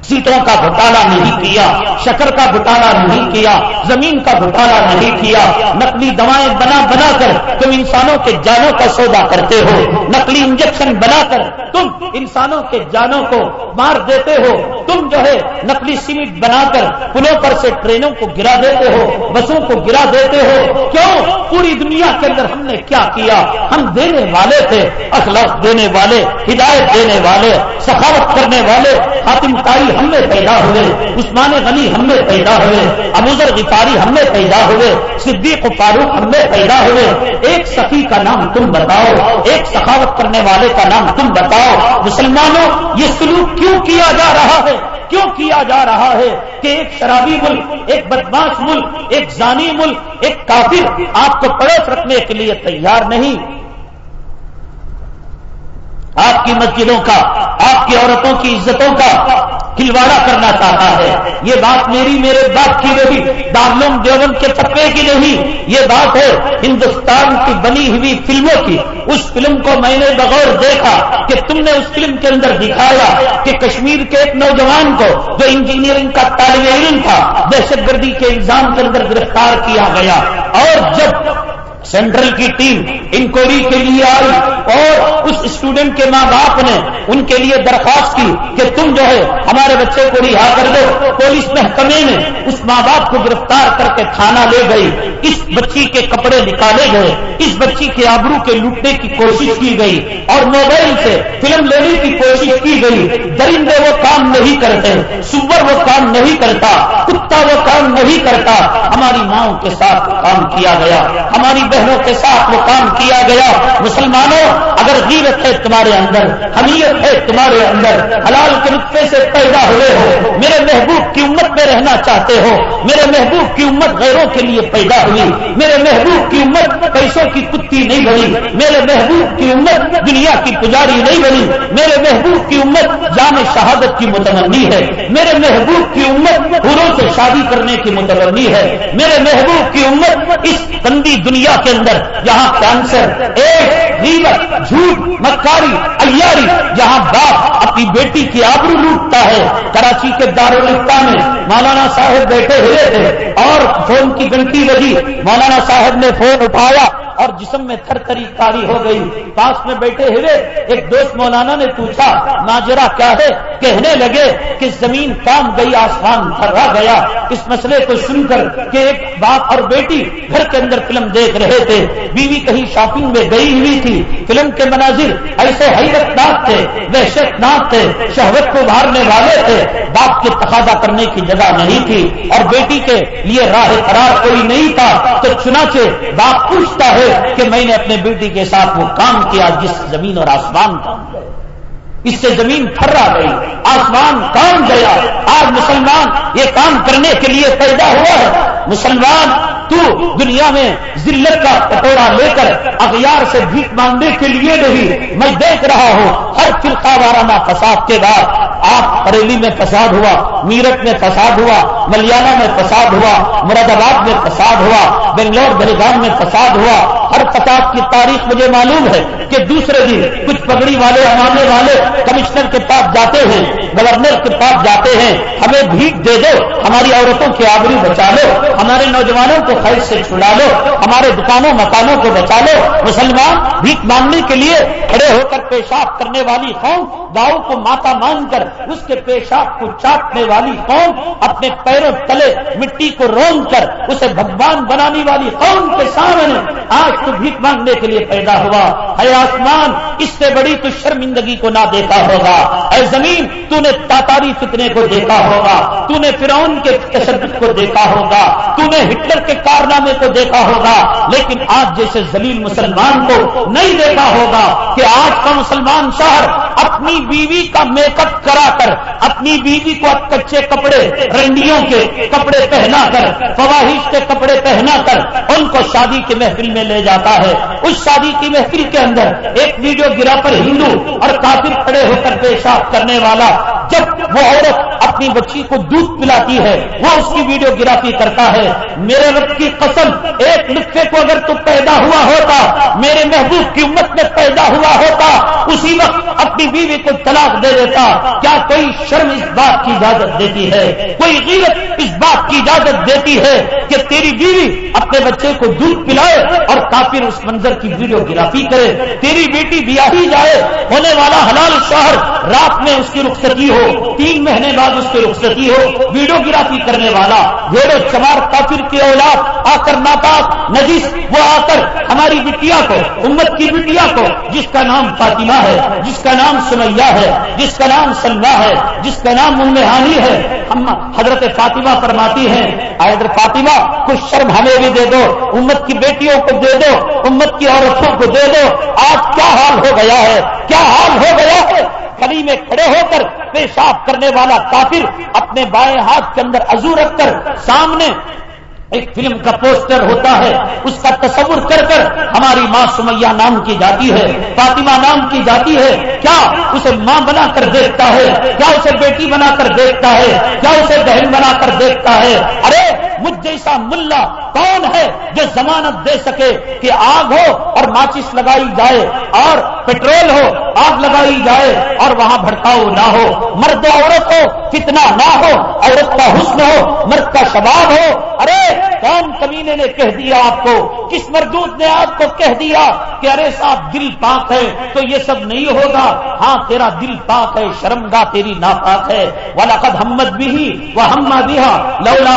سیٹوں کا گھٹالا نہیں کیا، شکر کا گھٹالا نہیں کیا، زمین کا گھٹالا نہیں کیا۔ نقلی دوائیں بنا بنا کر تم انسانوں کے جانوں کا سودا کرتے ہو، نقلی انجیکشن بنا کر تم انسانوں کے جانوں کو مار دیتے ہو۔ تم جو ہے نقلی سیمنٹ بنا کر پلوں پر سے ٹرینوں کو گرا دیتے ہو، بسوں کو گرا دیتے ہو۔ کیوں؟ پوری دنیا کے اندر ہم نے کیا کیا؟ ہم دینے والے تھے، اخلاق دینے والے، ہدایت دینے والے، سخاوت کرنے والے حاتم تاریخ ہم میں پیدا ہوئے، عثمان غنی ہم میں پیدا ہوئے ابوذر غفاری ہم میں پیدا ہوئے، صدیق و فاروق ہم میں پیدا ہوئے۔ ایک سخی کا نام تم بتاؤ، ایک سخاوت کرنے والے کا نام تم بتاؤ۔ مسلمانوں، یہ سلوک کیوں کیا جا رہا ہے؟ کیوں کیا جا رہا ہے کہ ایک شرابی ملک، ایک بدماش ملک، ایک زانی ملک، ایک کافر آپ کو پڑوس رکھنے کے لیے تیار نہیں؟ آپ کی مسجدوں کا، آپ کی عورتوں کی عزتوں کا کھلواڑا کرنا چاہتا ہے۔ یہ بات میری، میرے باپ کی نہیں دارلوم دیوبند کے چپے کی نہیں۔ یہ بات ہے ہندوستان کی بنی ہوئی فلموں کی۔ اس فلم کو میں نے بغور دیکھا کہ تم نے اس فلم کے اندر دکھایا کہ کشمیر کے ایک نوجوان کو جو انجینئرنگ کا طالب علم تھا، دہشت گردی کے الزام کے اندر گرفتار کیا گیا۔ اور جب سینٹرل کی ٹیم انکوائری کے لیے آئی اور اس اسٹوڈنٹ کے ماں باپ نے ان کے لیے درخواست کی کہ تم جو ہے ہمارے بچے کو رہا کر دو۔ پولیس محکمے نے اس ماں باپ کو گرفتار کر کے تھانہ لے گئی۔ اس بچی کے کپڑے نکالے گئے۔ اس بچی کے آبرو کے لوٹنے کی کوشش کی گئی اور موبائل سے فلم لینے کی کوشش کی گئی۔ درندے وہ کام نہیں کرتے، سور وہ کام نہیں کرتا، کتا وہ کام نہیں کرتا۔ ہماری ماؤں کے ساتھ کام کیا گیا۔ ہماری بہنوں کے ساتھ وہ کام کیا گیا؟ مسلمانوں، اگر غیرت ہے تمہارے اندر، حمیت ہے تمہارے اندر، حلال کے نقطے سے پیدا ہوئے ہو، میرے محبوب کی امت میں رہنا چاہتے ہو، میرے محبوب کی امت غیروں کے لیے پیدا ہوئی، میرے محبوب کی امت پیسوں کی کتی نہیں بنی، میرے محبوب کی امت دنیا کی پجاری نہیں بنی، میرے محبوب کی امت جام شہادت کی متمنی ہے، میرے محبوب کی امت پوروں سے شادی کرنے کی متمنی ہے، میرے محبوب کی امت اس گندی دنیا کے اندر جہاں کینسر ایک ریوت جھوٹ، مکاری ایاری جہاں باپ اپنی بیٹی کی آبرو لوٹتا ہے۔ کراچی کے دارالفتہ میں مولانا صاحب بیٹھے ہوئے تھے اور فون کی گنتی بجی۔ مولانا صاحب نے فون اٹھایا اور جسم میں تھر تری کاری ہو گئی۔ پاس میں بیٹھے ہوئے ایک دوست مولانا نے پوچھا ناجرا کیا ہے؟ کہنے لگے کہ زمین کام گئی، آسمان تھرا گیا۔ اس مسئلے کو سن کر کہ ایک باپ اور بیٹی گھر کے اندر فلم دیکھ رہے تھے۔ بیوی کہیں شاپنگ میں گئی ہوئی تھی۔ فلم کے مناظر ایسے حیرت ناک تھے۔ وحشت ناک تھے۔ شہوت کو مارنے والے تھے۔ باپ کے تقاضا کرنے کی جگہ نہیں تھی۔ اور بیٹی کے لیے راہ قرار کوئی نہیں تھا۔ تو چنانچہ باپ پوچھتا ہے کہ میں نے اپنے بیٹی کے ساتھ وہ کام کیا جس زمین اور آسمان کام گئے۔ اس سے زمین پھرا گئی۔ آسمان کام گیا۔ آج مسلمان یہ کام کرنے کے لیے پیدا ہوا ہے۔ مسلمان تو دنیا میں ذلت کا کٹورا لے کر اغیار سے بھیک مانگنے کے لیے نہیں، میں دیکھ رہا ہوں، ہر فرقہ وارانہ فساد کے بعد آپ بریلی میں فساد ہوا میرٹ میں فساد ہوا، ملیالہ میں فساد ہوا، مراد آباد میں فساد ہوا، بنگلور بلیگام میں فساد ہوا۔ ہر فساد کی تاریخ مجھے معلوم ہے کہ دوسرے دن کچھ پگڑی والے امانے والے کمشنر کے پاس جاتے ہیں، گورنر کے پاس جاتے ہیں، ہمیں بھیک دے دو، ہماری عورتوں کی آبری بچا لو، ہمارے نوجوانوں کو خرچ سے چھڑا لو، ہمارے دکانوں، مکانوں کو بچا لو، مسلمان بھیک مانگنے کے لیے کھڑے ہو کر پیشاب کرنے والی قوم داؤ کو ماتا مان کر اس کے پیشاب کو چاٹنے والی قوم، اپنے پیروں تلے مٹی کو رون کر اسے بھگوان بنانے والی قوم کے سامنے آج تو بھیک مانگنے کے لیے پیدا ہوا۔ ہے آسمان، اس سے بڑی تو شرمندگی کو نہ دیکھا ہوگا۔ اے زمین، تو نے تاتاری فتنے کو دیکھا ہوگا۔ تو نے فرعون کے تشدد کو دیکھا ہوگا۔ تو نے ہٹلر کے کارنامے کو دیکھا ہوگا۔ لیکن آج جیسے زلیل مسلمان کو نہیں دیکھا ہوگا کہ آج کا مسلمان شہر اپنی بیوی کا میک اپ کرا کر، اپنی بیوی کو کچے کپڑے، رنڈیوں کے کپڑے پہنا کر، فواہش کے کپڑے پہنا کر، ان کو شادی کی محفل میں لے جاتا ہے۔ اس شادی کی محفل کے اندر ایک ویڈیو گرا پر ہندو اور کافر کھڑے ہو کر پیشاب کرنے والا، جب وہ عورت اپنی بچی کو دودھ پلاتی ہے، وہ اس کی ویڈیو گرافی کرتا ہے۔ میرے رب کی قسم، ایک نسخے کو اگر تو پیدا ہوا ہوتا، میرے محبوب کی امت میں پیدا ہوا ہوتا، اسی وقت اپنی بیوی کو طلاق دے دیتا، کیا کوئی شرم اس بات کی اجازت دیتی ہے؟ کوئی غیرت اس بات کی اجازت دیتی ہے کہ تیری بیوی اپنے بچے کو دودھ پلائے اور کافر اس منظر کی ویڈیو گرافی کرے؟ تیری بیٹی بیاہی جائے، ہونے والا حلال شہر رات میں اس کی رخصتی ہو، تین مہینے بعد اس کی رخصتی ہو ویڈیو گرافی کرنے والا، گھوڑے چمار کافر کی اولاد، آ کر ناپاک، نجیس، وہ آ کر ہماری بٹیا کو، امت کی بٹیا کو، جس کا نام فاطمہ ہے، جس کا نام سمیہ ہے، جس کا نام سلوا ہے، جس کا نام منہانی ہے۔ ہم حضرت فاطمہ فرماتی ہیں حضرت فاطمہ، کچھ شرم ہمیں بھی دے دو، امت کی بیٹیوں کو دے دو، امت کی عورتوں کو دے دو۔ آج کیا حال ہو گیا ہے؟ کیا حال ہو گیا ہے؟ گلی میں کھڑے ہو کر پیشاب کرنے والا کافر اپنے بائیں ہاتھ کے اندر ازو رکھ کر سامنے ایک فلم کا پوسٹر ہوتا ہے، اس کا تصور کر کر ہماری ماں سمیہ نام کی جاتی ہے، فاطمہ نام کی جاتی ہے۔ کیا اسے ماں بنا کر دیکھتا ہے؟ کیا اسے بیٹی بنا کر دیکھتا ہے؟ کیا اسے بہن بنا کر دیکھتا ہے؟ ارے مجھ جیسا ملا کون ہے جو ضمانت دے سکے کہ آگ ہو اور ماچس لگائی جائے اور پیٹرول ہو، آگ لگائی جائے اور وہاں بھڑکاؤ نہ ہو۔ مرد و عورت ہو کتنا نہ ہو، عورت کا حسن ہو، مرد کا شباب ہو۔ ارے کون کمینے نے کہہ دیا آپ کو، کس مردود نے آپ کو کہہ دیا کہ ارے صاحب دل پاک ہے تو یہ سب نہیں ہوگا؟ ہاں تیرا دل پاک ہے شرم گاہ تیری ناپاک ہے۔ والا قد ہمت بھی وہ ہما بھی لولا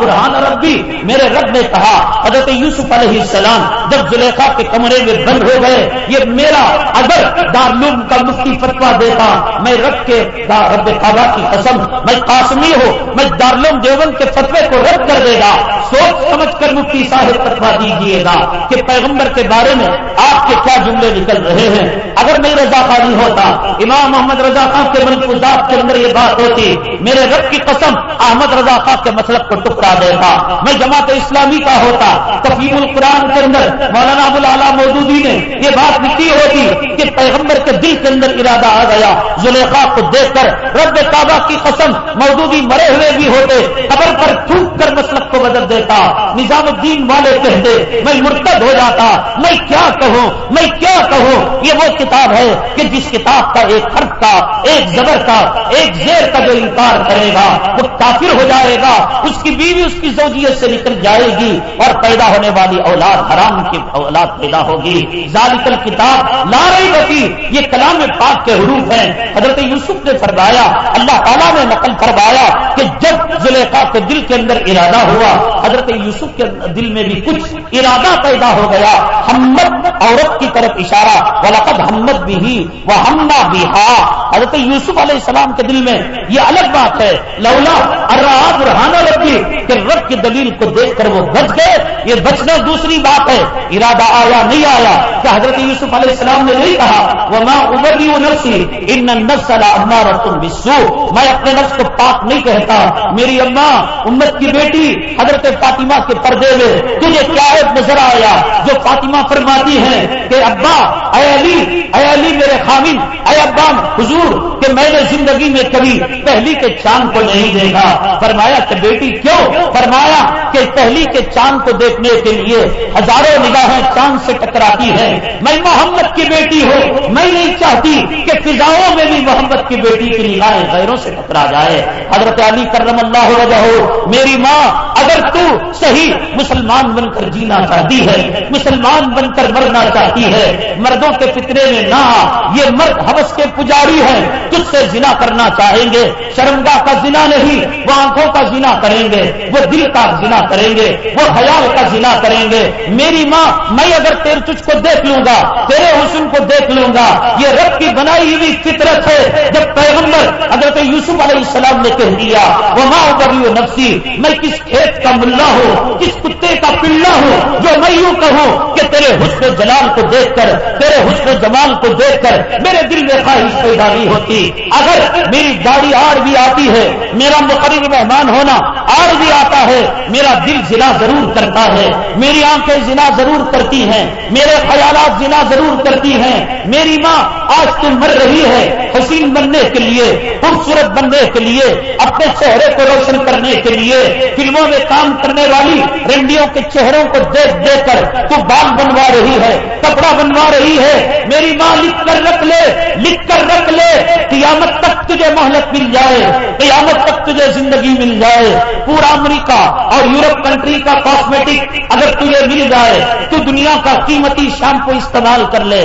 برہان ربی میرے رب نے کہا، حضرت یوسف علیہ السلام جب زلیخا کے کمرے میں بند ہو گئے، یہ میرا اگر دارلوم کا مفتی فتوا دیتا۔ میں رب کے رب کعبہ کی قسم، میں قاسمی ہوں، میں دارلوم دیوبند کے فتوے کو رد کر دے گا۔ سوچ سمجھ کر مفتی صاحب فتوا دیجیے گا کہ پیغمبر کے بارے میں آپ کے کیا جملے نکل رہے ہیں۔ اگر میں رضا خانی ہوتا، امام محمد رضا خان کے منفوزات کے اندر یہ بات ہوتی، میرے رب کی قسم احمد رضا خان کے مسلک کو ٹکرا دیتا۔ میں جماعت اسلامی کا ہوتا تفیم القرآن کے اندر مولانا ابو العلیٰ مودودی نے یہ بات لکھی ہوتی کہ پیغمبر کے دل کے اندر ارادہ آ گیا۔ زلیخا کو دیکھ کر رب کعبہ کی قسم مودودی مرے ہوئے بھی ہوتے، قبر پر تھوک کر مسلک کو بدل دیتا نظام الدین والے کہتے، میں مرتد ہو جاتا، میں کیا کہوں، میں کیا کہوں؟ یہ وہ کتاب ہے کہ جس کتاب کا ایک حرف کا، ایک زبر کا، ایک زیر کا جو انکار کرے گا، وہ کافر ہو جائے گا، اس کی بیوی اس کی زوجیت سے نکل جائے گی اور پیدا ہونے والی اولاد حرام کی اولاد پیدا ہوگی۔ ذالکل کتاب لارئی بتی یہ کلام پاک کے حروف ہیں۔ حضرت یوسف نے فرمایا، اللہ تعالیٰ نے نقل فرمایا کہ جب زلیخا کے دل کے اندر ارادہ ہوا حضرت یوسف کے دل میں بھی کچھ ارادہ پیدا ہو گیا۔ ہمت عورت کی طرف اشارہ۔ ولقد ہمت بھی ہی وہ ہمنا بھی ہا حضرت یوسف علیہ السلام کے دل میں یہ الگ بات ہے۔ لولا ارحان برہانہ لگی کہ رب کی دلیل کو دیکھ کر وہ بچ گئے۔ یہ بچنا دوسری بات ہے۔ ارادہ آیا، نہیں آیا۔ کہ حضرت یوسف علیہ السلام نے نہیں کہا وہ ماں ابری وہ نرسی ان نفس اللہ تم بسو میں اپنے نفس کو پاک نہیں کہتا۔ میری اماں امت کی بیٹی، حضرت فاطمہ کے پردے میں تجھے کیا نظر آیا جو فاطمہ فرماتی ہیں کہ ابا، اے علی اے علی میرے خامن، اے ابام حضور، کہ میں نے زندگی میں کبھی پہلی کے چاند کو نہیں دیکھا۔ فرمایا کہ بیٹی، کیوں؟ فرمایا کہ پہلی کے چاند کو دیکھنے کے لیے ہزاروں نگاہیں چاند سے ٹکراتی ہیں۔ میں محمد کی بیٹی ہوں۔ میں نہیں چاہتی کہ فضاؤں میں بھی محمد کی بیٹی کی نگاہیں غیروں سے ٹکرا جائے۔ حضرت علی کرم اللہ وجہ ہو میری ماں، اگر تو صحیح مسلمان بن کر جینا چاہتی ہے، مسلمان بن کر مرنا چاہتی ہے۔ مردوں کے فطرے میں نہ، یہ مرد حوث کے پجاری ہیں۔ تجھ سے زنا کرنا چاہیں گے۔ شرمگاہ کا زنا نہیں، وہ آنکھوں کا زنا کریں گے۔ وہ دل کا زنا کریں گے۔ وہ خیال کا زنا کریں گے۔ میری ماں، میں اگر تیر تجھ کو دیکھ لوں گا، تیرے حسن کو دیکھ لوں گا۔ یہ رب کی بنائی ہوئی فطرت ہے۔ جب پیغمبر حضرت یوسف علیہ السلام نے کہہ دیا وہ ماں ابھی نفسی میں کس کھیت کا ملا ہوں کس کتے کا پلا ہوں جو میں یوں کہوں کہ تیرے حسن جلال کو دیکھ کر، تیرے حسن جمال کو دیکھ کر میرے دل میں خواہش پیدا نہیں ہوتی۔ اگر میری گاڑی آڑ بھی آتی ہے، میرا مقرر مہمان ہونا آڑ بھی آتا ہے، میرا دل ضلع ضرور کرتا ہے۔ میری آنکھیں ضلع ضرور کرتی ہیں، میرے خیالات ضلع ضرور کرتی ہیں۔ میری ماں آج تم مر رہی ہے، حسین بننے کے لیے، خوبصورت بننے کے لیے، اپنے چہرے کو روشن کرنے کے لیے، فلموں میں کام کرنے والی رنڈیوں کے چہروں کو دیکھ دیکھ کر تو بال بنوا رہی ہے، کپڑا بنوا رہی ہے، میری ماں لکھ کر رکھ لے، لکھ کر رکھ لے، قیامت تک تجھے مہلت مل جائے، قیامت تک تجھے زندگی مل جائے۔ پورا امریکہ اور یورپ کنٹری کا کاسمیٹک اگر تجھے مل جائے تو دنیا کا قیمتی شیمپو استعمال کر لے۔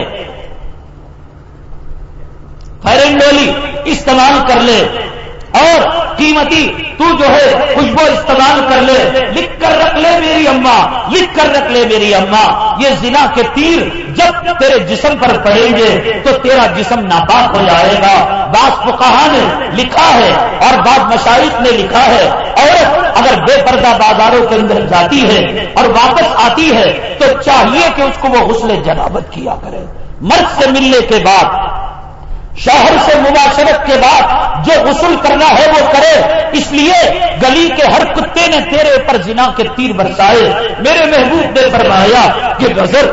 فائرنگ ڈولی، استعمال کر لے۔ اور قیمتی، تو جو ہے خوشبو استعمال کر لے، لکھ کر رکھ لے میری اماں، لکھ کر رکھ لے میری اماں، یہ زنا کے تیر جب تیرے جسم پر پڑیں گے تو تیرا جسم ناپاک ہو جائے گا۔ بعض فقہا نے لکھا ہے اور بعض مشاہد نے لکھا ہے اور اگر بے پردہ بازاروں کے اندر جاتی ہے اور واپس آتی ہے تو چاہیے کہ اس کو وہ غسل جنابت کیا کرے۔ مرد سے ملنے کے بعد شوہر سے مباشرت کے بعد جو غسل کرنا ہے وہ کرے۔ اس لیے گلی کے ہر کتے نے تیرے پر جنا کے تیر برسائے۔ میرے محبوب نے فرمایا کہ نظر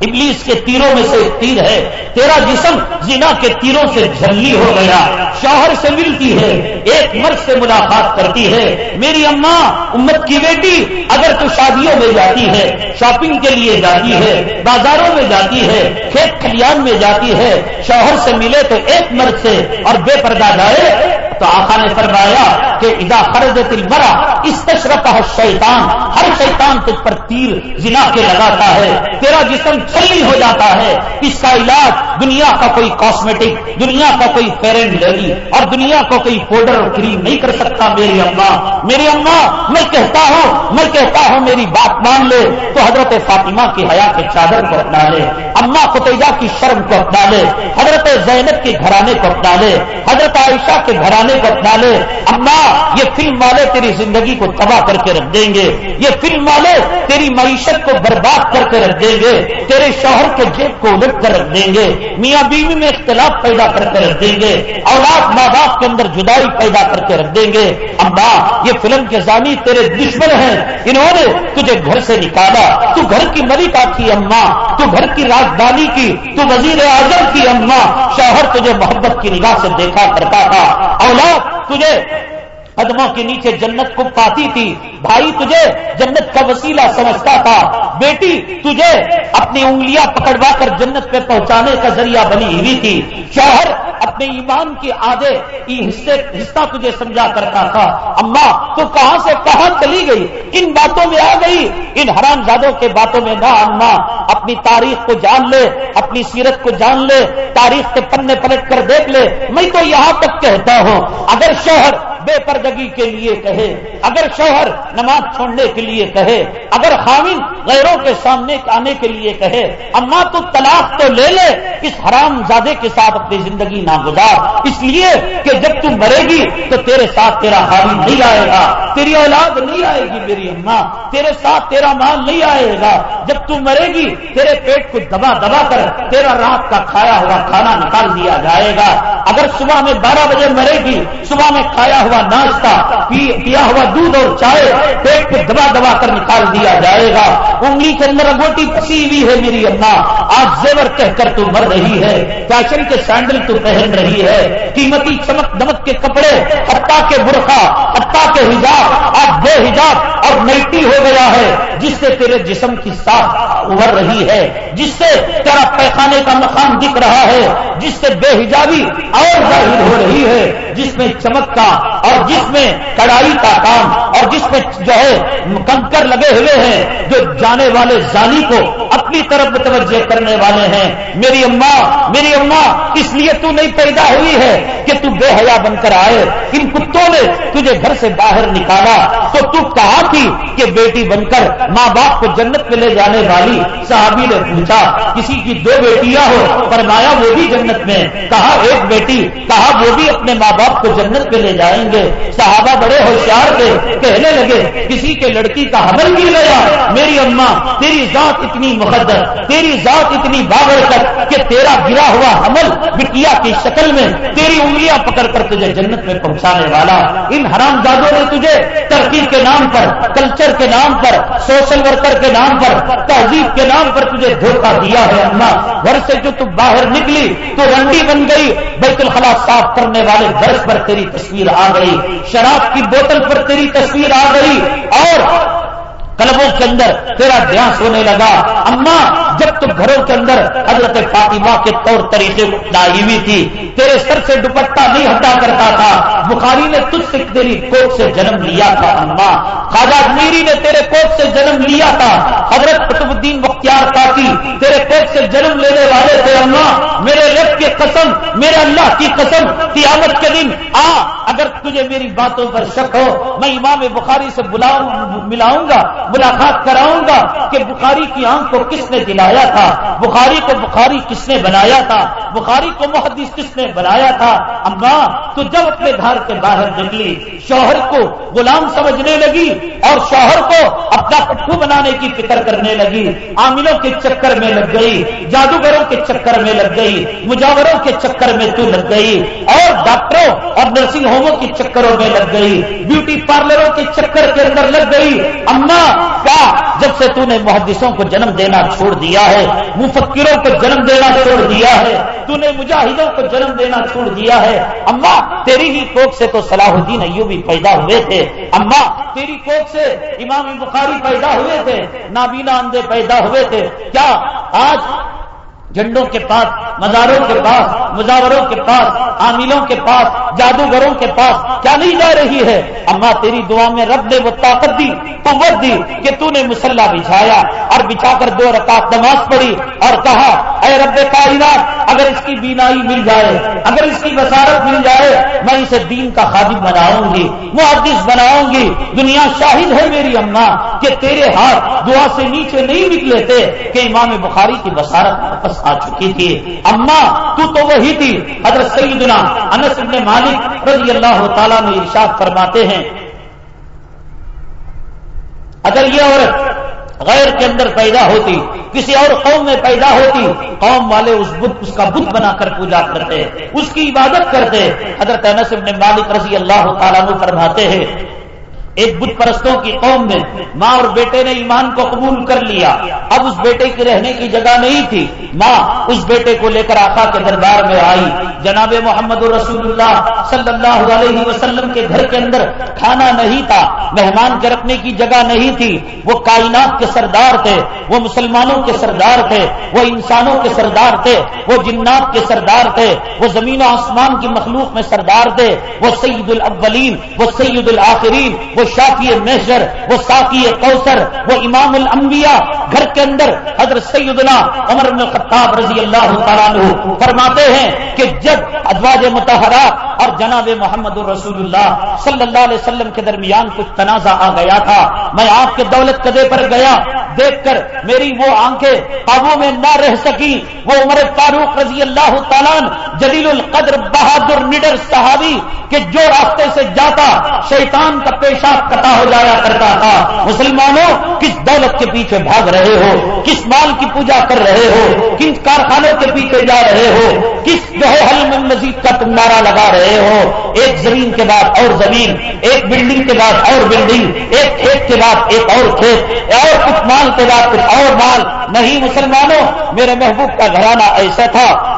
ابلیس کے تیروں میں سے ایک تیر ہے، تیرا جسم زنا کے تیروں سے جھلی ہو گیا، شوہر سے ملتی ہے، ایک مرد سے ملاقات کرتی ہے، میری اماں، امت کی بیٹی، اگر تو شادیوں میں جاتی ہے، شاپنگ کے لیے جاتی ہے، بازاروں میں جاتی ہے، کھیت کھلیان میں جاتی ہے، شوہر سے ملے تو ایک مرد سے اور بے پردہ جائے تو آقا نے فرمایا کہ ادا خرد دل برا اس ہے شیطان ہر شیطان تجھ پر تیر، زنا کے لگاتا ہے، تیرا جسم چھلی ہو جاتا ہے، اس کا علاج دنیا کا کوئی کاسمیٹک دنیا کا کوئی فیرن لیڈی اور دنیا کو کوئی پاؤڈر اور کریم نہیں کر سکتا، میری اماں میری اماں میں کہتا ہوں، میں کہتا ہوں، میری بات مان لے، تو حضرت فاطمہ کی حیا کے چادر کو اپنا لے، اما فتیجہ کی شرم کو اپنا لے، حضرت زینب کے گھرانے کو اپنا لے، حضرت عائشہ کے گھرانے کو اپنا لے، اما، یہ فلم والے تیری زندگی کو تباہ کر کے رکھ دیں گے۔ یہ فلم والے تیری معیشت کو برباد کر کے رکھ دیں گے۔ تیرے شوہر کے جیب کو الٹ کر رکھ دیں گے۔ میاں بیوی میں اختلاف پیدا کر کے رکھ دیں گے۔ اولاد ماں باپ کے اندر جدائی پیدا کر کے رکھ دیں گے۔ اما، یہ فلم کے زانی تیرے دشمن ہیں۔ انہوں نے تجھے گھر سے نکالا۔ تو گھر کی ملکہ کی اما۔ تو گھر کی راجدھانی کی، تو وزیر اعظم کی، اما۔ شوہر تجھے محبت کی نگاہ سے دیکھا کرتا تھا۔ اولاد تجھے قدموں کے نیچے جنت کو پاتی تھی۔ بھائی، تجھے جنت کا وسیلہ سمجھتا تھا۔ بیٹی، تجھے اپنی انگلیاں پکڑوا کر جنت پہ پہنچانے کا ذریعہ بنی ہوئی تھی۔ شوہر اپنے ایمان کے آدھے حصے، حصہ تجھے سمجھا کرتا تھا۔ اما، تو کہاں سے کہاں چلی گئی؟ ان باتوں میں آ گئی۔ ان حرام زادوں کے باتوں میں نہ اما اپنی تاریخ کو جان لے، اپنی سیرت کو جان لے، تاریخ کے پنے پلٹ کر دیکھ لے۔ میں تو یہاں تک کہتا ہوں، اگر شوہر بے پردگی کے لیے کہے، اگر شوہر نماز چھوڑنے کے لیے کہے، اگر خامن غیروں کے سامنے آنے کے لیے کہے، اما تو طلاق تو لے لے، اس حرام زادے کے ساتھ اپنی زندگی نہ گزار۔ اس لیے کہ جب تم مرے گی تو تیرے ساتھ تیرا حاوی نہیں آئے گا، تیری اولاد نہیں آئے گی میری اما، تیرے ساتھ تیرا مال نہیں آئے گا۔ جب تم مرے گی، تیرے پیٹ کو دبا دبا کر تیرا رات کا کھایا ہوا کھانا نکال دیا جائے گا۔ اگر صبح میں بارہ بجے مرے گی، صبح میں کھایا ہوا ناشتہ پیا ہوا دودھ اور چائے، پیٹ پہ دبا دبا کر نکال دیا جائے گا۔ انگلی کے اندر انگوٹی پسی ہوئی ہے میری اما۔ آج زیور کہہ کر تو مر رہی ہے۔ فیشن کے سینڈل تو پہن رہی ہے۔ قیمتی چمک دمک کے کپڑے ہٹا کے برقع ہٹا کے حجاب۔ آج بے حجاب اور نلٹی ہو گیا ہے۔ جس سے تیرے جسم کی ساتھ ابھر رہی ہے۔ جس سے تیرا پیخانے کا مقام دکھ رہا ہے۔ جس سے بے حجابی اور ظاہر ہو رہی ہے۔ جس میں چمک کا اور جس میں کڑائی کا کام اور جس میں جو ہے کنکر لگے ہوئے ہیں، جو جانے والے زانی کو اپنی طرف متوجہ کرنے والے ہیں۔ میری اماں میری اماں، اس لیے تو نہیں پیدا ہوئی ہے کہ تو بے حیا بن کر آئے۔ ان کتوں نے تجھے گھر سے باہر نکالا۔ تو تو کہا تھی کہ بیٹی بن کر ماں باپ کو جنت میں لے جانے والی صحابی نے پوچھا، کسی کی دو بیٹیاں ہو؟ فرمایا، وہ بھی جنت میں۔ کہا، ایک بیٹی، کہا، وہ بھی اپنے ماں باپ کو جنت پہ لے جائیں گے۔ صحابہ بڑے ہوشیار تھے، کہنے لگے، کسی کے لڑکی کا حمل بھی لیا۔ میری اماں تیری ذات اتنی مقدر، تیری ذات اتنی بابر کر کہ تیرا گرا ہوا حمل بٹیا کی شکل میں تیری انگلیاں پکڑ کر تجھے جنت میں پہنچانے والا۔ ان حرام دادوں نے تجھے ترقی کے نام پر، کلچر کے نام پر، سوشل ورکر کے نام پر، تہذیب کے نام پر تجھے دھوکہ دیا ہے اما۔ گھر سے جو تم باہر نکلی، تو رنڈی بن گئی، بیت الخلا صاف کرنے والے گھر پر تیری تصویر آ گئی۔ شراب کی بوتل پر تیری تصویر آ گئی اور کلبوں کے اندر تیرا دھیان ہونے لگا۔ اما، جب تم گھروں کے اندر حضرت فاطمہ کے طور طریقے لائی ہوئی تھی، تیرے سر سے دوپٹہ نہیں ہٹا کرتا تھا۔ بخاری نے تجھ سے تیری کوٹ سے جنم لیا تھا، اما۔ خواجہ میری نے تیرے کوٹ سے جنم لیا تھا۔ حضرت قطب الدین مختار کافی تیرے کوٹ سے جنم لینے والے تھے، اما۔ میرے رب کی قسم، میرے اللہ کی قسم، قیامت کے دن آ، اگر تجھے میری باتوں پر شک ہو، میں امام بخاری سے بلاؤں ملاؤں گا۔ ملاقات کراؤں گا کہ بخاری کی آنکھ کو کس نے دلایا تھا؟ بخاری کو بخاری کس نے بنایا تھا؟ بخاری کو محدث کس نے بنایا تھا؟ اما، تو جب اپنے گھر کے باہر نکلی، شوہر کو غلام سمجھنے لگی اور شوہر کو اپنا پٹھو بنانے کی فکر کرنے لگی، عاملوں کے چکر میں لگ گئی، جادوگروں کے چکر میں لگ گئی، مجاوروں کے چکر میں تو لگ گئی اور ڈاکٹروں اور نرسنگ ہوموں کے چکروں میں لگ گئی، بیوٹی پارلروں کے چکر کے اندر لگ گئی۔ اما کا جب سے تو نے محدثوں کو جنم دینا چھوڑ دیا ہے، مفکروں کو جنم دینا چھوڑ دیا ہے، تو نے مجاہدوں کو جنم دینا چھوڑ دیا ہے۔ اما، تیری ہی کوک سے تو صلاح الدین ایوبی پیدا ہوئے تھے۔ اما، تیری کوک سے امام بخاری پیدا ہوئے تھے۔ نابینا اندے پیدا ہوئے تھے۔ کیا؟ آج جھنڈوں کے پاس، مزاروں کے پاس، مزاوروں کے پاس، عاملوں کے پاس، جادوگروں کے پاس کیا نہیں جا رہی ہے؟ اما تیری دعا میں رب نے وہ طاقت دی، قوت دی کہ تو نے مسلح بچھایا اور بچھا کر دو رکعت نماز پڑھی اور کہا، اے رب کائنات، اگر اس کی بینائی مل جائے، اگر اس کی بسارت مل جائے، میں اسے دین کا خادم بناؤں گی، محدث بناؤں گی۔ دنیا شاہد ہے میری اماں کہ تیرے ہاتھ دعا سے نیچے نہیں نکلے تھے کہ امام بخاری کی بسارت واپس آ چکی تھی۔ اما، تو تو وہی تھی۔ حضرت سیدنا انس بن مالک رضی اللہ تعالیٰ میں ارشاد فرماتے ہیں۔ اگر یہ عورت غیر کے اندر پیدا ہوتی، کسی اور قوم میں پیدا ہوتی، قوم والے اس بت، اس کا بت بنا کر پوجا کرتے، اس کی عبادت کرتے۔ حضرت انس بن مالک رضی اللہ تعالیٰ فرماتے ہیں۔ ایک بت پرستوں کی قوم میں ماں اور بیٹے نے ایمان کو قبول کر لیا۔ اب اس بیٹے کی رہنے کی جگہ نہیں تھی۔ ماں اس بیٹے کو لے کر آقا کے دربار میں آئی۔ جناب محمد رسول اللہ صلی اللہ علیہ وسلم کے گھر کے اندر کھانا نہیں تھا، مہمان کے رکھنے کی جگہ نہیں تھی۔ وہ کائنات کے سردار تھے، وہ مسلمانوں کے سردار تھے، وہ انسانوں کے سردار تھے، وہ جنات کے سردار تھے، وہ زمین و آسمان کی مخلوق میں سردار تھے۔ وہ سید الاولین، وہ سید الآخرین وہ شافی محشر وہ ساقی کوثر، وہ امام الانبیاء گھر کے اندر حضرت سیدنا عمر بن خطاب رضی اللہ تعالیٰ فرماتے ہیں کہ جب ادواج متحرہ اور جناب محمد الرسول اللہ صلی اللہ علیہ وسلم کے درمیان کچھ تنازع آ گیا تھا، میں آپ کے دولت قدے پر گیا، دیکھ کر میری وہ آنکھیں قابو میں نہ رہ سکی وہ عمر فاروق رضی اللہ تعالیٰ جلیل القدر بہادر نڈر صحابی کہ جو راستے سے جاتا، شیطان کا پیشہ قطع ہو جایا کرتا تھا۔ مسلمانوں، کس دولت کے پیچھے بھاگ رہے ہو؟ کس مال کی پوجا کر رہے ہو؟ کس کارخانوں کے پیچھے جا رہے ہو؟ کس جو حل میں مزید کا تم نعرہ لگا رہے ہو؟ ایک زمین کے بعد اور زمین، ایک بلڈنگ کے بعد اور بلڈنگ ایک کھیت کے بعد ایک اور کھیت، اور کچھ مال کے بعد کچھ اور مال۔ نہیں مسلمانوں، میرے محبوب کا گھرانہ ایسا تھا۔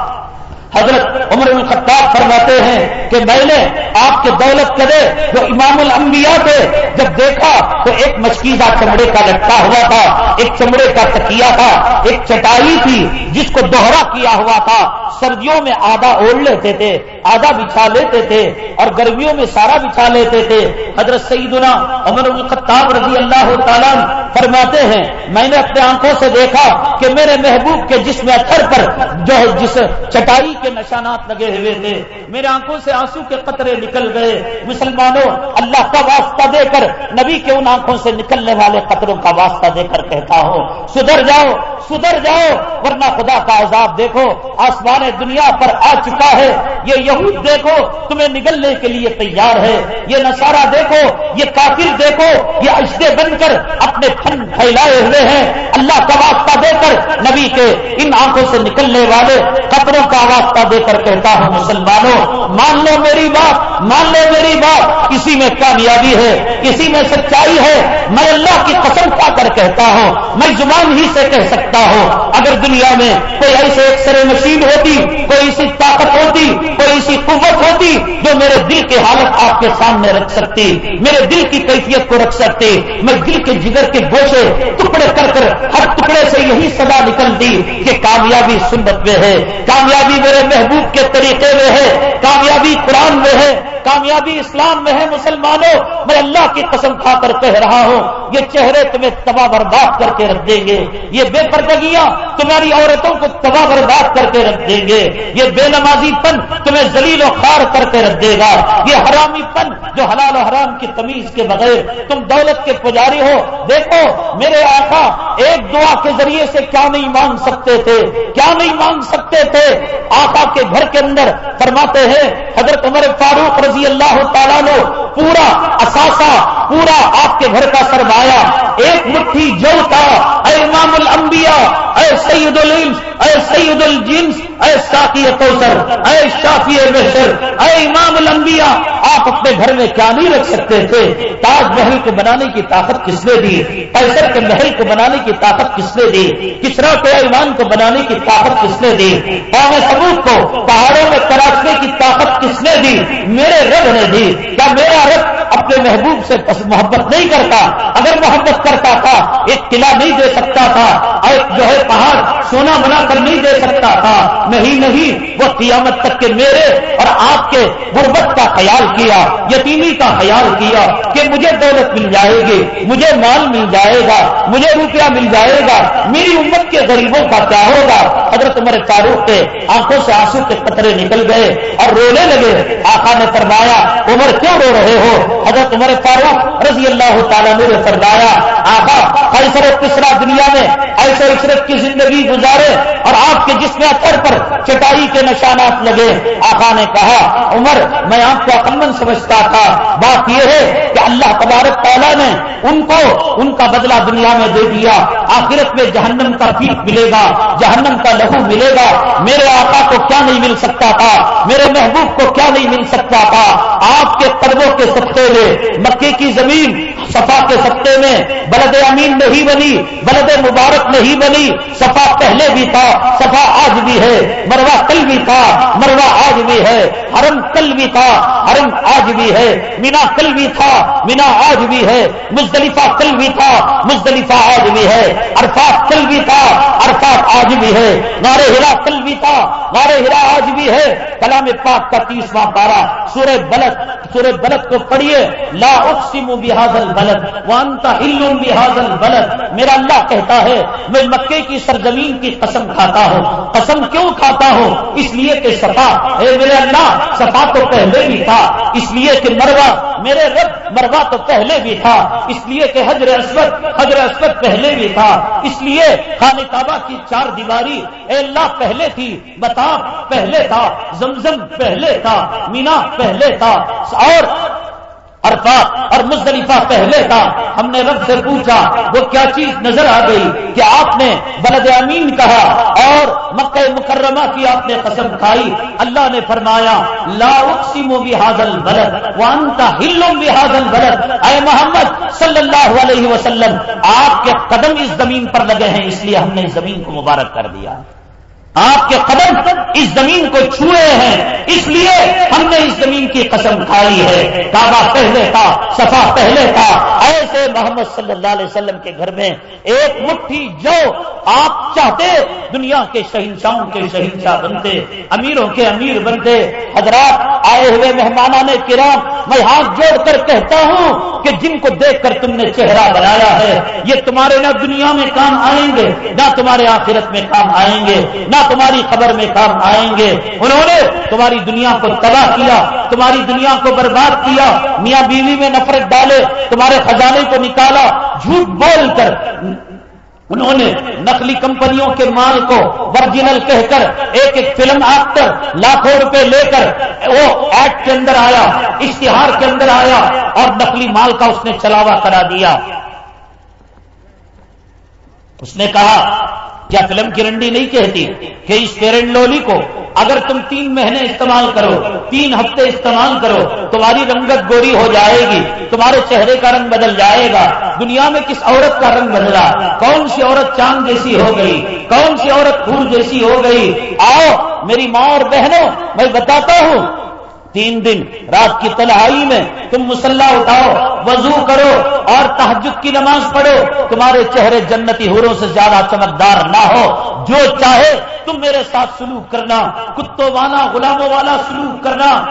حضرت عمر بن خطاب فرماتے ہیں کہ میں نے آپ کے دولت کرے جو امام الانبیاء تھے جب دیکھا تو ایک مشکیزہ چمڑے کا لٹکا ہوا تھا، ایک چمڑے کا تکیا تھا، ایک چٹائی تھی جس کو دوہرا کیا ہوا تھا۔ سردیوں میں آدھا اوڑھ لیتے تھے، آدھا بچھا لیتے تھے اور گرمیوں میں سارا بچھا لیتے تھے۔ حضرت سیدنا عمر بن خطاب رضی اللہ تعالیٰ فرماتے ہیں، میں نے اپنے آنکھوں سے دیکھا کہ میرے محبوب کے جسم اثر پر جو ہے، جس چٹائی کے نشانات لگے ہوئے تھے۔ میرے آنکھوں سے آنسو کے قطرے نکل گئے۔ مسلمانوں، اللہ کا واسطہ دے کر، نبی کے ان آنکھوں سے نکلنے والے قطروں کا واسطہ دے کر کہتا ہوں۔ سدھر جاؤ سدھر جاؤ، ورنہ خدا کا عذاب دیکھو۔ آسمان دنیا پر آ چکا ہے۔ یہ یہود دیکھو، تمہیں نگلنے کے لیے تیار ہے۔ یہ نصارہ دیکھو، یہ کافر دیکھو، یہ اشدے بن کر اپنے پھن پھیلائے ہوئے ہیں۔ اللہ کا واسطہ دے کر، نبی کے ان آنکھوں سے نکلنے والے قطروں کا واسطہ دے کر کہتا ہوں، مسلمانوں، مان لو میری بات، مان لو میری بات۔ اسی میں کامیابی ہے اسی میں سچائی ہے۔ میں اللہ کی قسم کھا کر کہتا ہوں، میں زبان ہی سے کہہ سکتا ہوں۔ اگر دنیا میں کوئی ایسے ایکسرے مشین ہوتی، کوئی ایسی طاقت ہوتی، کوئی ایسی قوت ہوتی جو میرے دل کی حالت آپ کے سامنے رکھ سکتی، میرے دل کی کیفیت کو رکھ سکتی، میں دل کے جگر کے گوشے ٹکڑے کر کر ہر ٹکڑے سے یہی سدا نکلتی کہ کامیابی سنت میں ہے۔ کامیابی میرے محبوب کے طریقے میں ہے، کامیابی قرآن میں ہے، کامیابی اسلام میں ہے مسلمانوں، میں اللہ کی قسم کھا کر کہہ رہا ہوں، یہ چہرے تمہیں تباہ برباد کر کے رکھ دیں گے، یہ بے پردگیاں تمہاری عورتوں کو تباہ برباد کر کے رکھ دیں گے، یہ بے نمازی پن تمہیں ذلیل و خار کر کے رکھ دے گا، یہ حرامی پن جو حلال و حرام کی تمیز کے بغیر تم دولت کے پجاری ہو۔ دیکھو، میرے آقا ایک دعا کے ذریعے سے کیا نہیں مانگ سکتے تھے، کیا نہیں مانگ سکتے تھے؟ آپ آقا کے گھر کے اندر فرماتے ہیں حضرت عمر فاروق رضی اللہ تعالیٰ نے پورا اثاثہ، پورا آپ کے گھر کا سرمایہ، ایک مٹھی جو تھا، اے امام الانبیاء، اے سید العلم، اے سید الجنس، اے ساقی کوثر، اے شافی محشر، اے امام الانبیاء، آپ اپنے گھر میں کیا نہیں رکھ سکتے تھے؟ تاج محل کو بنانے کی طاقت کس نے دی؟ پیسر کے محل کو بنانے کی طاقت کس نے دی؟ کسرا کے ایمان کو بنانے کی طاقت کس نے دی؟ قوم ثبوت کو پہاڑوں میں تراشنے کی طاقت کس نے دی؟ میرے رب نے دی۔ کیا میرا رب اپنے محبوب محبوب سے محبت نہیں کرتا، اگر محبت کرتا تھا، ایک قلعہ نہیں دے سکتا تھا ایک جو ہے پہاڑ سونا بنا کر نہیں دے سکتا تھا، نہیں نہیں، وہ قیامت تک کے میرے اور آپ کے غربت کا خیال کیا، یتیمی کا خیال کیا کہ مجھے دولت مل جائے گی، مجھے مال مل جائے گا، مجھے روپیہ مل جائے گا، میری امت کے غریبوں کا کیا ہوگا؟ حضرت عمر فاروق کے آنکھوں سے آنسو کے قطرے نکل گئے اور رونے لگے، آقا نے فرمایا، عمر کیوں رو رہے ہو؟ حضرت عمر فاروق رضی اللہ تعالیٰ نے فرمایا آقا ایسر تیسرا دنیا میں ایسے عشرت کی زندگی گزارے اور آپ کے جسم اثر پر چٹائی کے نشانات لگے۔ آقا نے کہا، عمر، میں آپ کو عقلمند سمجھتا تھا۔ بات یہ ہے کہ اللہ تبارک تعالیٰ نے ان کو ان کا بدلہ دنیا میں دے دیا۔ آخرت میں جہنم کا پیٹ ملے گا، جہنم کا لہو ملے گا۔ میرے آقا کو کیا نہیں مل سکتا تھا؟ میرے محبوب کو کیا نہیں مل سکتا تھا؟ آپ کے قدموں کے سطح میں مکے کی زمین صفا کے سطح میں بلد امین نہیں بنی بلد مبارک نہیں بنی، صفا پہلے بھی تھا، صفا آج بھی ہے مروا کل بھی تھا مروا آج بھی ہے، حرم کل بھی تھا، حرم آج بھی ہے، مینا کل بھی تھا، مینا آج بھی ہے، مزدلفہ کل بھی تھا، مزدلفہ آج بھی ہے، عرفات کل بھی تھا، عرفات آج بھی ہے نارے ہرا کل بھی تھا نارے ہرا آج بھی ہے، کلام پاک کا تیسواں پارا سورہ بلد سورہ بلد کو پڑھیے، لا اقسم بحاظل بلد، وانتا ہلوم بحاظل بلد۔ میرا اللہ کہتا ہے، میں مکے کی سرزمین کی قسم کھاتا ہوں۔ قسم کیوں کھاتا ہوں؟ اس لیے کہ سفا اے میرے اللہ سفا تو پہلے بھی تھا۔ اس لیے کہ مروا میرے رب مروا تو پہلے بھی تھا۔ اس لیے کہ حجر اسود حجر اسود پہلے بھی تھا۔ اس لیے خان کعبہ کی چار دیواری، اے اللہ، پہلے تھی۔ بتا پہلے تھا، زمزم پہلے تھا، مینا پہلے تھا۔ اور عرفہ اور مزدلفہ پہلے تھا۔ ہم نے رب سے پوچھا، وہ کیا چیز نظر آ گئی کہ آپ نے بلد امین کہا اور مکہ مکرمہ کی آپ نے قسم کھائی؟ اللہ نے فرمایا، لا اقسم بحاظل بلد وانتا ہلم بحاظل بلد اے محمد صلی اللہ علیہ وسلم، آپ کے قدم اس زمین پر لگے ہیں، اس لیے ہم نے اس زمین کو مبارک کر دیا۔ آپ کے قدم اس زمین کو چھوئے ہیں۔ اس لیے ہم نے اس زمین کی قسم کھائی ہے۔ کعبہ پہلے تھا، صفا پہلے تھا۔ ایسے محمد صلی اللہ علیہ وسلم کے گھر میں ایک مٹھی جو آپ چاہتے، دنیا کے شہنشاہوں کے شہنشاہ بنتے، امیروں کے امیر بنتے۔ حضرات آئے ہوئے مہمانوں نے کرام، میں ہاتھ جوڑ کر کہتا ہوں کہ جن کو دیکھ کر تم نے چہرہ بنایا ہے، یہ تمہارے نہ دنیا میں کام آئیں گے، نہ تمہارے آخرت میں کام آئیں گے، نہ تمہاری خبر میں کام آئیں گے۔ انہوں نے تمہاری دنیا کو تباہ کیا، تمہاری دنیا کو برباد کیا، میاں بیوی میں نفرت ڈالے، تمہارے خزانے کو نکالا، جھوٹ بول کر۔ انہوں نے نقلی کمپنیوں کے مال کو ورجنل کہہ کر، ایک ایک فلم ایکٹر لاکھوں روپے لے کر، وہ ایکٹ کے اندر آیا، اشتہار کے اندر آیا، اور نقلی مال کا اس نے چلاوا کرا دیا۔ اس نے کہا کیا فلم کی رنڈی نہیں کہتی کہ اس فیرن لولی کو اگر تم تین مہینے استعمال کرو، تین ہفتے استعمال کرو، تمہاری رنگت گوری ہو جائے گی، تمہارے چہرے کا رنگ بدل جائے گا، دنیا میں کس عورت کا رنگ بدلا؟ کون سی عورت چاند جیسی ہو گئی؟ کون سی عورت پھول جیسی ہو گئی؟ آؤ، میری ماں اور بہنوں، میں بتاتا ہوں تین دن رات کی تنہائی میں تم مسلح اٹھاؤ، وضو کرو اور تحجد کی نماز پڑھو۔ تمہارے چہرے جنتی ہوروں سے زیادہ چمکدار نہ ہو۔ جو چاہے تم میرے ساتھ سلوک کرنا، کتوں والا، غلاموں والا سلوک کرنا۔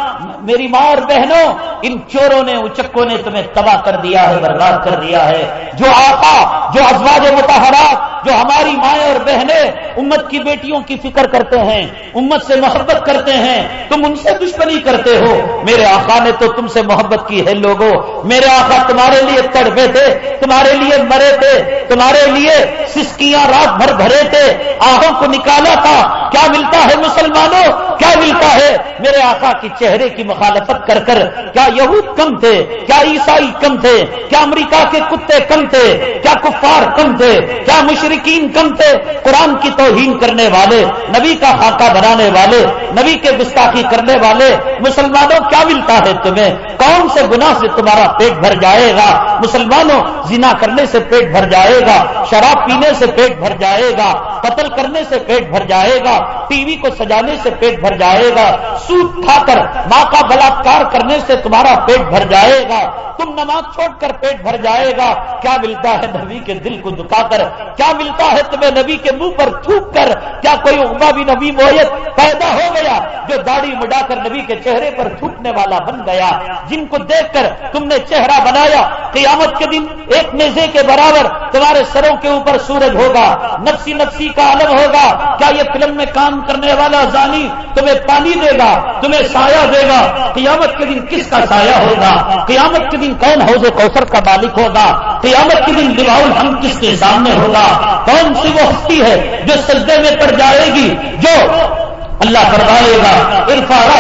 میری ماں اور بہنوں، ان چوروں نے، اچکوں نے تمہیں تباہ کر دیا ہے، برباد کر دیا ہے۔ جو آقا، جو ازواج متحرات جو ہماری مائیں اور بہنیں امت کی بیٹیوں کی فکر کرتے ہیں، امت سے محبت کرتے ہیں، تم ان سے دشمنی کرتے ہو۔ میرے آقا نے تو تم سے محبت کی ہے لوگوں میرے آقا تمہارے لیے تڑپے تھے تمہارے لیے مرے تھے، تمہارے لیے سسکیاں رات بھر بھرے تھے۔ آہوں کو نکالا تھا۔ کیا ملتا ہے مسلمانوں؟ کیا ملتا ہے؟ میرے آقا کی چہرے کی مخالفت کر کر، کیا یہود کم تھے؟ کیا عیسائی کم تھے؟ کیا امریکہ کے کتے کم تھے؟ کیا کفار کم تھے؟ کیا مشرقین کم تھے، قرآن کی توہین کرنے والے، نبی کا خاکہ بنانے والے، نبی کے گستاخی کرنے والے، مسلمانوں کیا ملتا ہے تمہیں؟ کون سے گناہ سے تمہارا پیٹ بھر جائے گا؟ مسلمانوں، زنا کرنے سے پیٹ بھر جائے گا، شراب پینے سے پیٹ بھر جائے گا، قتل کرنے سے پیٹ بھر جائے گا، ٹی وی کو سجانے سے پیٹ بھر جائے گا، سود کھا کر، ماں کا بلاکار کرنے سے تمہارا پیٹ بھر جائے گا، تم نماز چھوڑ کر پیٹ بھر جائے گا، کیا ملتا ہے نبی کے دل کو دکھا کر؟ کیا ملتا ہے تمہیں نبی کے منہ پر تھوک کر کیا کوئی عقبہ بھی نبی مویت پیدا ہو گیا جو داڑھی مڈا کر نبی کے چہرے پر تھوکنے والا بن گیا؟ جن کو دیکھ کر تم نے چہرہ بنایا، قیامت کے دن ایک میزے کے برابر تمہارے سروں کے اوپر سورج ہوگا، نفسی نفسی کا عالم ہوگا۔ کیا یہ فلم میں کام کرنے والا زانی تمہیں پانی دے گا، تمہیں سایہ دے گا؟ قیامت کے دن کس کا سایہ ہوگا؟ قیامت کے دن کون حوض کوثر کا مالک ہوگا؟ قیامت کے دن دلاؤ ہم کس کے سامنے ہوگا؟ کون سی وہ ہستی ہے جو سجدے میں پڑ جائے گی؟ جو اللہ فرمائے گا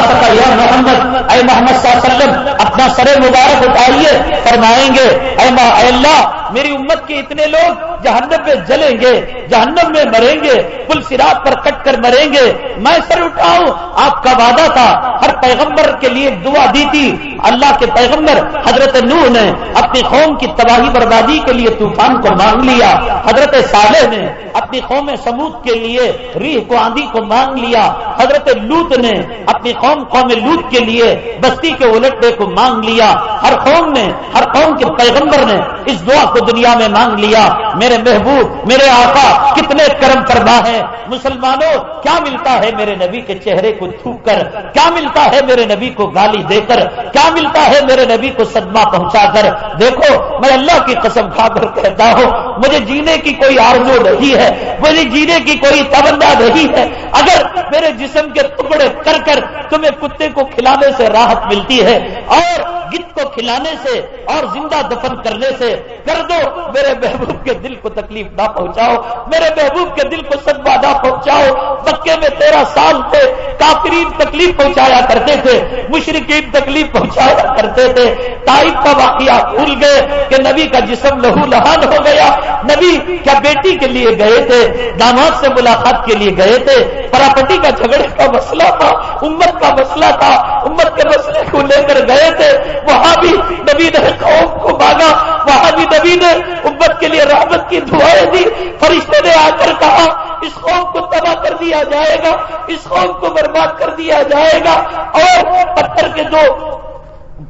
سکا یا محمد، اے محمد صلی اللہ علیہ وسلم، اپنا سر مبارک اٹھائیے، فرمائیں گے اے اللہ میری امت کے اتنے لوگ جہنم میں جلیں گے، جہنم میں مریں گے، پل سرات پر کٹ کر مریں گے۔ میں سر اٹھاؤں، آپ کا وعدہ تھا، ہر پیغمبر کے لیے دعا دی تھی۔ اللہ کے پیغمبر حضرت نوح نے اپنی قوم کی تباہی بربادی کے لیے طوفان کو مانگ لیا۔ حضرت صالح نے اپنی قوم سمود کے لیے ریح کو آندھی کو مانگ لیا۔ حضرت لوت نے اپنی قوم قوم لوت کے لیے بستی کے الٹنے کو مانگ لیا۔ ہر قوم نے، ہر قوم کے پیغمبر نے اس دعا کو دنیا میں مانگ لیا، میرے محبوب، میرے آقا، کتنے کرم کرنا ہے مسلمانوں، کیا ملتا ہے میرے نبی کے چہرے کو تھوک کر؟ کیا ملتا ہے میرے نبی کو گالی دے کر؟ کیا ملتا ہے میرے نبی کو صدمہ پہنچا کر؟ دیکھو، میں اللہ کی قسم کھا کر کہتا ہوں، مجھے جینے کی کوئی آرزو نہیں ہے، مجھے جینے کی کوئی تمنا نہیں ہے۔ اگر میرے جسم کے ٹکڑے کر کر تمہیں کتے کو کھلانے سے راحت ملتی ہے اور گت کو کھلانے سے اور زندہ دفن کرنے سے کر دو، میرے محبوب کے دل کو تکلیف نہ پہنچاؤ، میرے محبوب کے دل کو سدما نہ پہنچاؤ۔ مکے میں تیرہ سال تھے، کافرین تکلیف پہنچایا کرتے تھے مشرقین تکلیف پہنچایا کرتے تھے۔ تائب کا واقعہ بھول گئے کہ نبی کا جسم لہو لہان ہو گیا۔ نبی کیا بیٹی کے لیے گئے تھے، داماد سے ملاقات کے لیے گئے تھے؟ پراپرٹی کا جھگڑے کا مسئلہ تھا، امت کا مسئلہ تھا، امت کے مسئلے کو لے کر گئے تھے۔ وہاں بھی نبی نے قوم کو مانگا وہاں بھی نبی نے امت کے لیے رحمت کی دعائیں دی۔ فرشتے نے آ کر کہا، اس قوم کو تباہ کر دیا جائے گا، اس قوم کو برباد کر دیا جائے گا۔ اور پتھر کے جو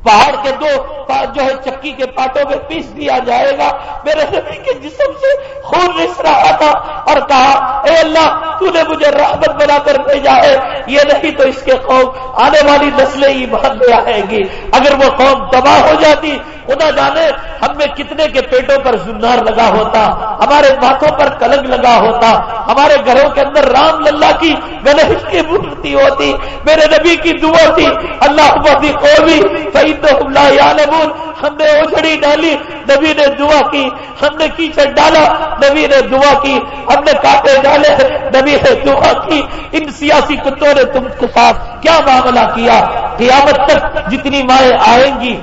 پہاڑ کے دو جو ہے چکی کے پاٹوں میں پیس دیا جائے گا۔ میرے نبی کے جسم سے خون رس رہا تھا اور کہا، اے اللہ تو نے مجھے رحمت بنا کر بھیجا ہے یہ نہیں تو اس کے قوم آنے والی نسلیں ہی بہت لے آئے گی۔ اگر وہ قوم تباہ ہو جاتی، خدا جانے ہم میں کتنے کے پیٹوں پر زنار لگا ہوتا، ہمارے ماتھوں پر کلنگ لگا ہوتا، ہمارے گھروں کے اندر رام للہ کی گنیش کی مورتی ہوتی، میرے نبی کی دعا تھی اللہ قومی سعید ہم نے اوجڑی ڈالی، نبی نے دعا کی۔ ہم نے کیچڑ ڈالا، نبی نے دعا کی۔ ہم نے کاٹے ڈالے، نبی نے دعا کی۔ ان سیاسی کتوں نے تم کے ساتھ کیا معاملہ کیا؟ قیامت تک جتنی مائیں آئیں گی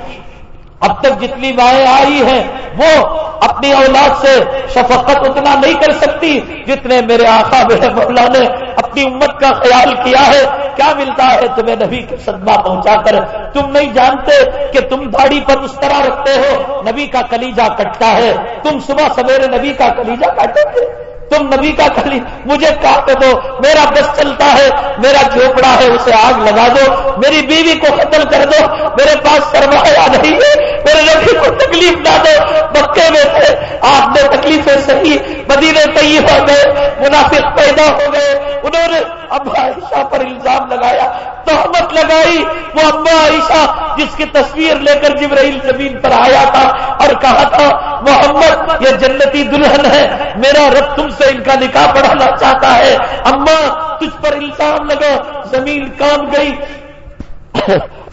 اب تک جتنی مائیں آئی ہیں، وہ اپنی اولاد سے شفقت اتنا نہیں کر سکتی جتنے میرے آقا میرے مولا نے اپنی امت کا خیال کیا ہے۔ کیا ملتا ہے تمہیں نبی کے صدمہ پہنچا کر؟ تم نہیں جانتے کہ تم داڑھی پر اس طرح رکھتے ہو۔ نبی کا کلیجا کٹتا ہے۔ تم صبح سویرے نبی کا کلیجا کاٹو گے تم نبی کا کلی مجھے کاٹ دو، میرا بس چلتا ہے، میرا جھوپڑا ہے، اسے آگ لگا دو، میری بیوی کو قتل کر دو، میرے پاس سرمایہ نہیں ہے، میرے نبی کو تکلیف نہ دو بکے میں تھے، آپ نے تکلیفیں سہی مدینے طیب ہو گئے، منافق پیدا ہو گئے، انہوں نے ابا عائشہ پر الزام لگایا تحمت لگائی، وہ ابا عائشہ جس کی تصویر لے کر جبرائیل زمین پر آیا تھا اور کہا تھا، محمد، یہ جنتی دلہن ہے، میرا رب تم سے ان کا نکاح پڑھانا چاہتا ہے۔ اما، تجھ پر الزام لگا، زمین کام گئی،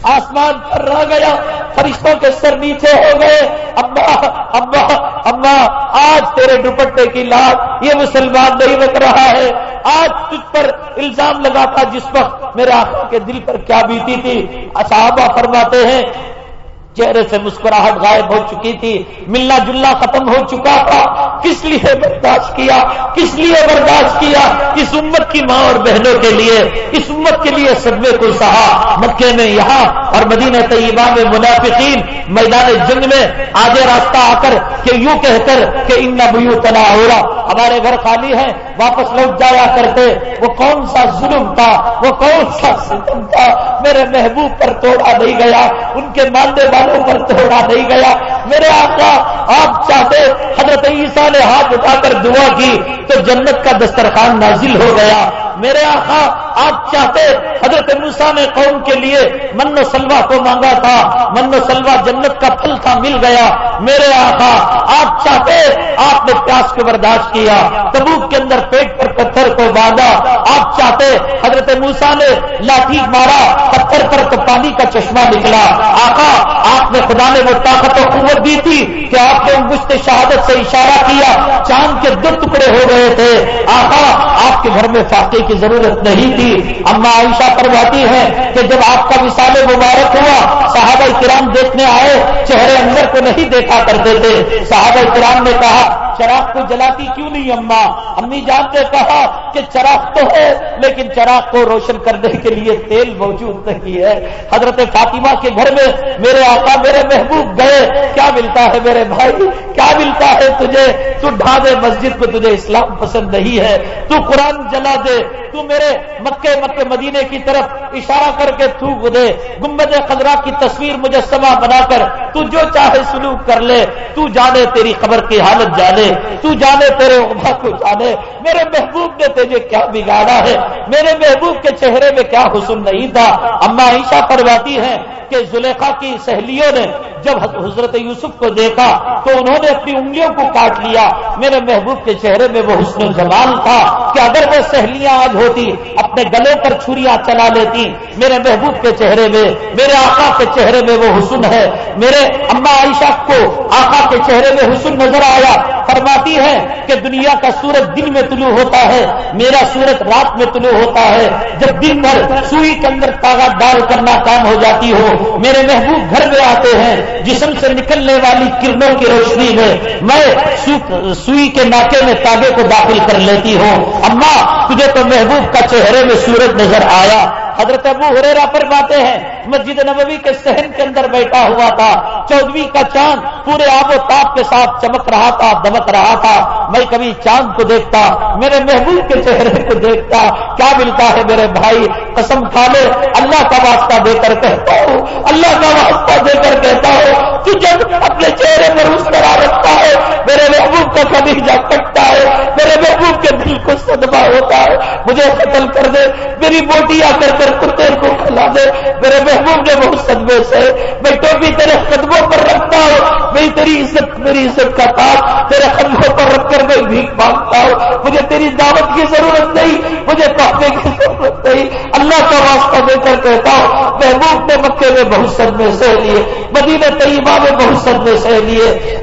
آسمان پر رہ گیا، فرشتوں کے سر نیچے ہو گئے۔ اما اما اما، آج تیرے دوپٹے کی لات یہ مسلمان نہیں رکھ رہا ہے۔ آج تجھ پر الزام لگا تھا جس وقت میرے آقا کے دل پر کیا بیتی تھی۔ اچھا، صحابہ فرماتے ہیں چہرے سے مسکراہٹ غائب ہو چکی تھی ملنا جلنا ختم ہو چکا تھا۔ کس لیے برداشت کیا؟ کس لیے برداشت کیا؟ اس امت کی ماں اور بہنوں کے لیے، اس امت کے لیے صدمے کو سہا مکے میں یہاں اور مدینہ طیبہ میں منافقین میدان جنگ میں آگے راستہ آ کر کہ یوں کہہ کر کہ ان بیو تنا ہو رہا ہمارے گھر خالی ہیں واپس لوٹ جایا کرتے۔ وہ کون سا ظلم تھا؟ وہ کون سا ستم تھا؟ میرے محبوب پر توڑا نہیں گیا۔ ان کے ماننے والوں پر توڑا نہیں گیا۔ میرے آقا، آپ چاہتے حضرت عیسیٰ نے ہاتھ اٹھا کر دعا کی تو جنت کا دسترخوان نازل ہو گیا۔ میرے آقا آپ چاہتے حضرت موسا نے قوم کے لیے من و سلوا کو مانگا تھا، من و سلوا جنت کا پھل تھا، مل گیا، میرے آقا، آپ چاہتے آپ نے پیاس کو برداشت کیا، تبوک کے اندر پیٹ پر پتھر کو باندھا، آپ چاہتے حضرت موسا نے لاٹھی مارا، پتھر پر تو پانی کا چشمہ نکلا۔ آقا، آپ نے خدا نے وہ طاقت و قوت دی تھی کہ آپ نے گشت شہادت سے اشارہ کیا، چاند کے دو ٹکڑے ہو گئے تھے۔ آقا، آپ کے گھر میں فاقے کی ضرورت نہیں تھی اما عائشہ فرماتی ہے کہ جب آپ کا مثال مبارک ہوا، صحابہ کرام دیکھنے آئے، چہرے اندر کو نہیں دیکھا کرتے تھے۔ صحابہ کرام نے کہا چراغ کو جلاتی کیوں نہیں اما؟ امی جان نے کہا کہ چراغ تو ہے، لیکن چراغ کو روشن کرنے کے لیے تیل موجود نہیں ہے۔ حضرت فاطمہ کے گھر میں میرے آقا، میرے محبوب گئے۔ کیا ملتا ہے میرے بھائی؟ کیا ملتا ہے تجھے؟ تو ڈھا دے مسجد کو تجھے اسلام پسند نہیں ہے۔ تو قرآن جلا دے۔ تو میرے مکے مکے، مدینے کی طرف اشارہ کر کے تھوک دے۔ گمبد خزرا کی تصویر مجسمہ بنا کر تو جو چاہے سلوک کر لے، تو جانے تیری خبر کی حالت جانے، تو جانے تیرے عمر کو جانے۔ میرے محبوب نے تجھے کیا بگاڑا ہے؟ میرے محبوب کے چہرے میں کیا حسن نہیں تھا؟ اما عائشہ فرماتی ہیں کہ زلیخا کی سہیلیوں نے جب حضرت یوسف کو دیکھا تو انہوں نے اپنی انگلیوں کو کاٹ لیا۔ میرے محبوب کے چہرے میں وہ حسن جمال تھا کہ اگر وہ سہیلیاں آج ہوتی، اپنے گلے پر چھریاں چلا لیتی، میرے محبوب کے چہرے میں، میرے آقا کے چہرے میں وہ حسن ہے۔ میرے اما عائشہ کو آقا کے چہرے میں حسن نظر آیا۔ فرماتی ہے کہ دنیا کا سورج دن میں طلوع ہوتا ہے، میرا سورج رات میں طلوع ہوتا ہے۔ جب دن بھر سوئی کے اندر طاقت ڈال کرنا کام ہو جاتی ہو، میرے محبوب گھر میں آتے ہیں۔ جسم سے نکلنے والی کرنوں کی روشنی میں میں سوئی کے ناکے میں تاگے کو داخل کر لیتی ہوں۔ اما، تجھے تو محبوب کا چہرے میں سورج نظر آیا۔ حضرت ابو ہریرا پر باتیں ہیں، مسجد نبوی کے سہن کے اندر بیٹھا ہوا تھا، چودویں کا چاند پورے آب و تاپ کے ساتھ چمک رہا تھا، دمک رہا تھا۔ میں کبھی چاند کو دیکھتا، میرے محبوب کے چہرے کو دیکھتا، کیا ملتا ہے میرے بھائی؟ قسم کھا لے اللہ کا واسطہ دے کر کہتا ہوں، اللہ کا واسطہ دے کر کہتا ہوں، تو جب اپنے چہرے پر اس طرح رکھتا ہے، میرے محبوب کا کبھی جا سکتا ہے، میرے محبوب کے دل کو صدمہ ہوتا ہے، مجھے قتل کر دے، میری بوٹیاں کر کر کتے کو کھلا دے، میرے محبوب نے بہت صدمے سے۔ میں ٹوپی تیرے قدموں پر رکھتا ہوں میں تیری عزت، میری عزت کا تاج تیرے قدموں پر رکھ کر میں بھیک مانگتا ہوں۔ مجھے تیری دعوت کی ضرورت نہیں، مجھے کہنے کی ضرورت نہیں۔ اللہ کا واسطہ دے کر کہتا ہوں، محبوب نے مکے میں بہت صدمے سہ لیے، مدینہ طیبہ میں بہت صدمے سہ لیے۔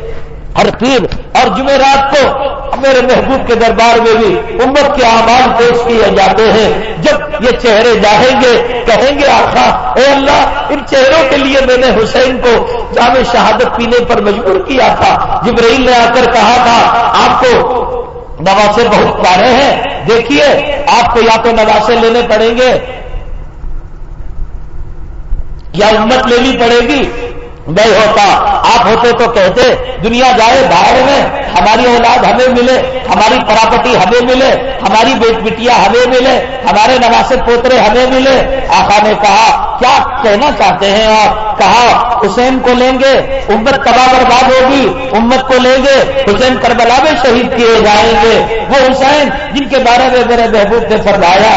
ہر پیر اور جمعرات کو میرے محبوب کے دربار میں بھی امت کے اعمال پیش کیے جاتے ہیں۔ جب یہ چہرے جاہیں گے، کہیں گے آخا اے اللہ، ان چہروں کے لیے میں نے حسین کو جامع شہادت پینے پر مجبور کیا تھا۔ جبرائیل نے آ کر کہا تھا، آپ کو نواسے بہت پیارے ہیں۔ دیکھیے، آپ کو یا تو نواسے لینے پڑیں گے یا امت لینی پڑے گی۔ نہیں ہوتا۔ آپ ہوتے تو کہتے، دنیا جائے باہر میں، ہماری اولاد ہمیں ملے، ہماری پراپرٹی ہمیں ملے، ہماری بیٹ بیٹیاں ہمیں ملے، ہمارے نواسے پوترے ہمیں ملے۔ آقا نے کہا، کیا کہنا چاہتے ہیں آپ؟ کہا، حسین کو لیں گے، امت تباہ برباد ہوگی، امت کو لیں گے، حسین کربلا میں شہید کیے جائیں گے۔ وہ حسین جن کے بارے میں میرے محبوب نے فرمایا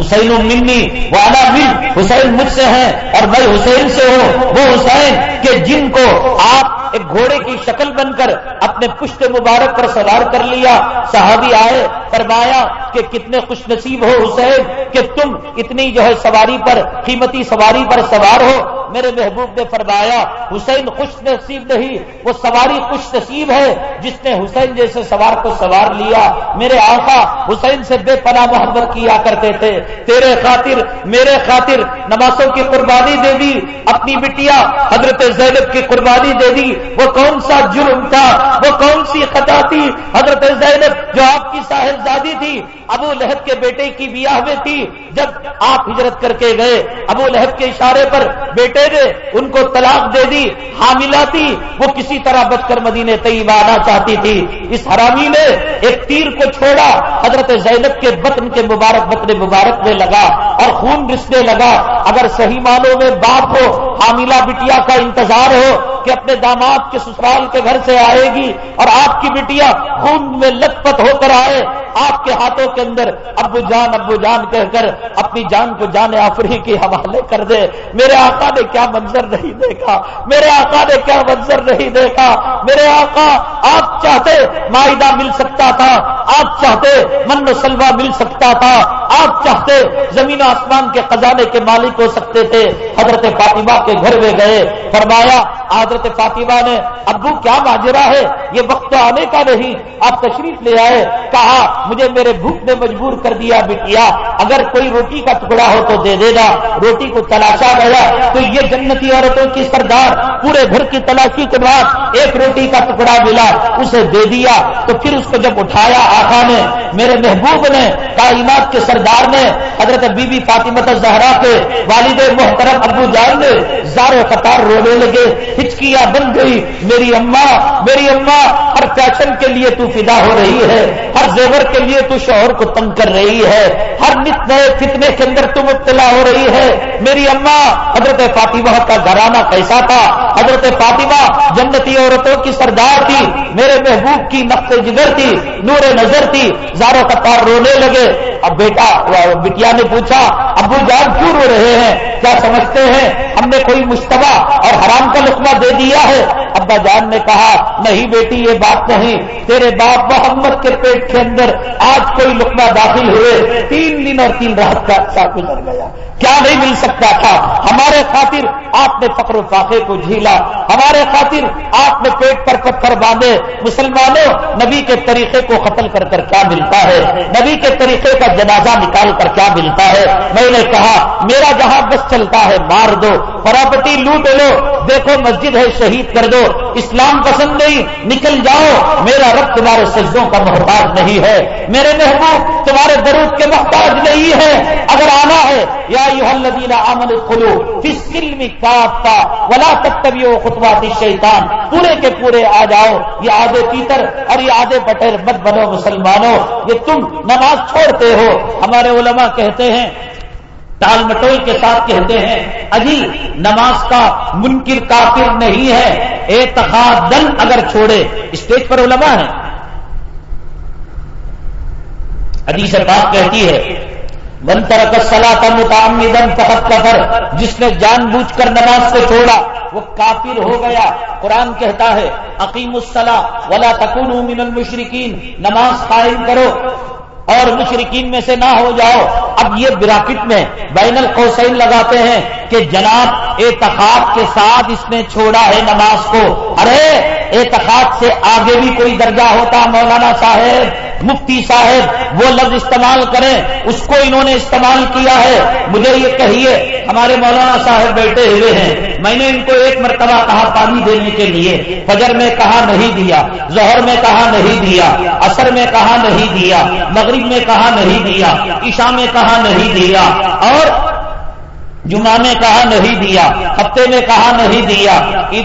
حسین منی والا من حسین مجھ سے ہیں اور میں حسین سے ہوں، وہ حسین کہ جن کو آپ ایک گھوڑے کی شکل بن کر اپنے پشت مبارک پر سوار کر لیا۔ صحابی آئے، فرمایا کہ کتنے خوش نصیب ہو حسین کہ تم اتنی جو ہے سواری پر، قیمتی سواری پر سوار ہو۔ میرے محبوب نے فرمایا، حسین خوش نصیب نہیں، وہ سواری خوش نصیب ہے۔ جس نے حسین جیسے سوار کو سوار لیا، میرے آقا حسین سے بے پناہ محبت کیا کرتے تھے۔ تیرے خاطر، میرے خاطر نمازوں کی قربانی دے دی، اپنی بٹیا حضرت زینب کی قربانی دے دی۔ وہ کون سا جرم تھا؟ وہ کون سی خطا تھی؟ حضرت زینب جو آپ کی صاحبزادی تھی، ابو لہب کے بیٹے کی بیاہ میں تھی۔ جب آپ ہجرت کر کے گئے، ابو لہب کے اشارے پر بیٹے نے ان کو طلاق دے دی، حاملہ تھی۔ وہ کسی طرح بچ کر مدینے طیبہ آنا چاہتی تھی۔ اس حرامی نے ایک تیر کو چھوڑا۔ حضرت زینب کے بطن کے مبارک بطن مبارک میں لگا اور خون رسنے لگا۔ اگر صحیح معنوں میں باپ ہو، حاملہ بٹیا کا انتظار ہو کہ اپنے داماد کے سسرال کے گھر سے آئے گی اور آپ کی بٹیا خون میں لت پت ہو کر آئے، آپ کے ہاتھوں کے اندر ابو جان ابو جان کہہ کر اپنی جان کو جان آفری کے حوالے کر دے۔ میرے آقا نے کیا منظر نہیں دیکھا، میرے آقا نے کیا منظر نہیں دیکھا۔ میرے آقا، آپ چاہتے معاہدہ مل سکتا تھا، آپ چاہتے من و سلوا مل سکتا تھا۔ آپ چاہتے زمین آسمان کے خزانے کے مالک ہو سکتے تھے۔ حضرت فاطمہ کے گھر میں گئے۔ فرمایا، حضرت فاطمہ نے، ابو کیا ماجرا ہے؟ یہ وقت تو آنے کا نہیں۔ آپ تشریف لے آئے۔ کہا، مجھے میرے بھوک نے مجبور کر دیا، بٹیا، اگر کوئی روٹی کا ٹکڑا ہو تو دے دے گا روٹی کو تلاشا گیا۔ تو یہ جنتی عورتوں کی سردار، پورے گھر کی تلاشی کے بعد ایک روٹی کا ٹکڑا ملا، اسے دے دیا۔ تو پھر اس کو جب اٹھایا آخا نے میرے محبوب نے کائنات کے سردار نے حضرت بی بی فاطمت زہرا کے والد محترم ابو جان نے زارو قطار رونے لگے، ہچکیاں بن گئی میری اماں میری اماں ہر فیشن کے لیے تو فدا ہو رہی ہے، ہر زیور کے لیے تو شوہر کو تنگ کر رہی ہے، ہر نت نئے فتنے کے اندر تو مبتلا ہو رہی ہے، میری اماں حضرت فاطمہ کا گھرانہ کیسا تھا؟ حضرت فاطمہ جنتی عورتوں کی سردار تھی، میرے محبوب کی نقص جگر تھی، نور نظر تھی زاروں کا پار رونے لگے اب بیٹا بٹیا نے پوچھا، ابو جان کیوں رو رہے ہیں؟ کیا سمجھتے ہیں؟ ہم نے کوئی مشتبہ اور حرام کا لقمہ دے دیا ہے؟ ابا جان نے کہا، نہیں بیٹی، یہ بات نہیں۔ تیرے باپ محمد کے پیٹ کے اندر آج کوئی لقمہ داخل ہوئے، تین دن اور تین رات کا گزر گیا۔ کیا نہیں مل سکتا تھا؟ ہمارے خاطر آپ نے فخر و فاقے کو جھیلا۔ ہمارے خاطر آپ نے پیٹ پر پتھر باندھے۔ مسلمانوں، نبی کے طریقے کو قتل کر کر کیا ملتا ہے؟ نبی کے طریقے کا جنازہ نکال کر کیا ملتا ہے؟ میں نے کہا، میرا جہاں بس چلتا ہے، مار دو۔ پراپرٹی لوٹ لو۔ دیکھو، مسجد ہے، شہید کر دو۔ اسلام پسند نہیں، نکل جاؤ۔ میرا رب تمہارے سجدوں کا محتاج نہیں ہے۔ میرے محبوب، تمہارے درود کے محتاج نہیں ہے۔ اگر آنا ہے یا ولا خطبات شیطان پورے کے پورے آ جاؤ، یہ آدھے پیتر اور یہ آدھے بٹیر مت بنو مسلمانوں۔ یہ تم نماز چھوڑتے ہو۔ ہمارے علماء کہتے ہیں، ٹال مٹول کے ساتھ کہتے ہیں اجی نماز کا منکر کافر نہیں ہے۔ اعتقادن اگر چھوڑے، اسٹیج پر علماء ہیں۔ حدیث پاک کہتی ہے ترک سلا کا متعمدن فقط کفر. جس نے جان بوجھ کر نماز کو چھوڑا، وہ کافر ہو گیا۔ قرآن کہتا ہے عقیم الصلاۃ ولا تکونوا من المشرقین نماز قائم کرو۔ اور مشرقین میں سے نہ ہو جاؤ۔ اب یہ براکٹ میں بین القوسین لگاتے ہیں کہ جناب اعتقاد کے ساتھ اس نے چھوڑا ہے نماز کو۔ ارے، اعتقاد سے آگے بھی کوئی درجہ ہوتا مولانا صاحب، مفتی صاحب، وہ لفظ استعمال کریں۔ اس کو انہوں نے استعمال کیا ہے۔ مجھے یہ کہیے، ہمارے مولانا صاحب بیٹھے ہوئے ہیں۔ میں نے ان کو ایک مرتبہ کہا پانی دینے کے لیے۔ فجر میں کہا نہیں دیا، ظہر میں کہا نہیں دیا اثر میں کہا نہیں دیا مگر مغرب میں کہا نہیں دیا عشاء میں کہا نہیں دیا اور جمعہ میں کہا نہیں دیا ہفتے میں کہا نہیں دیا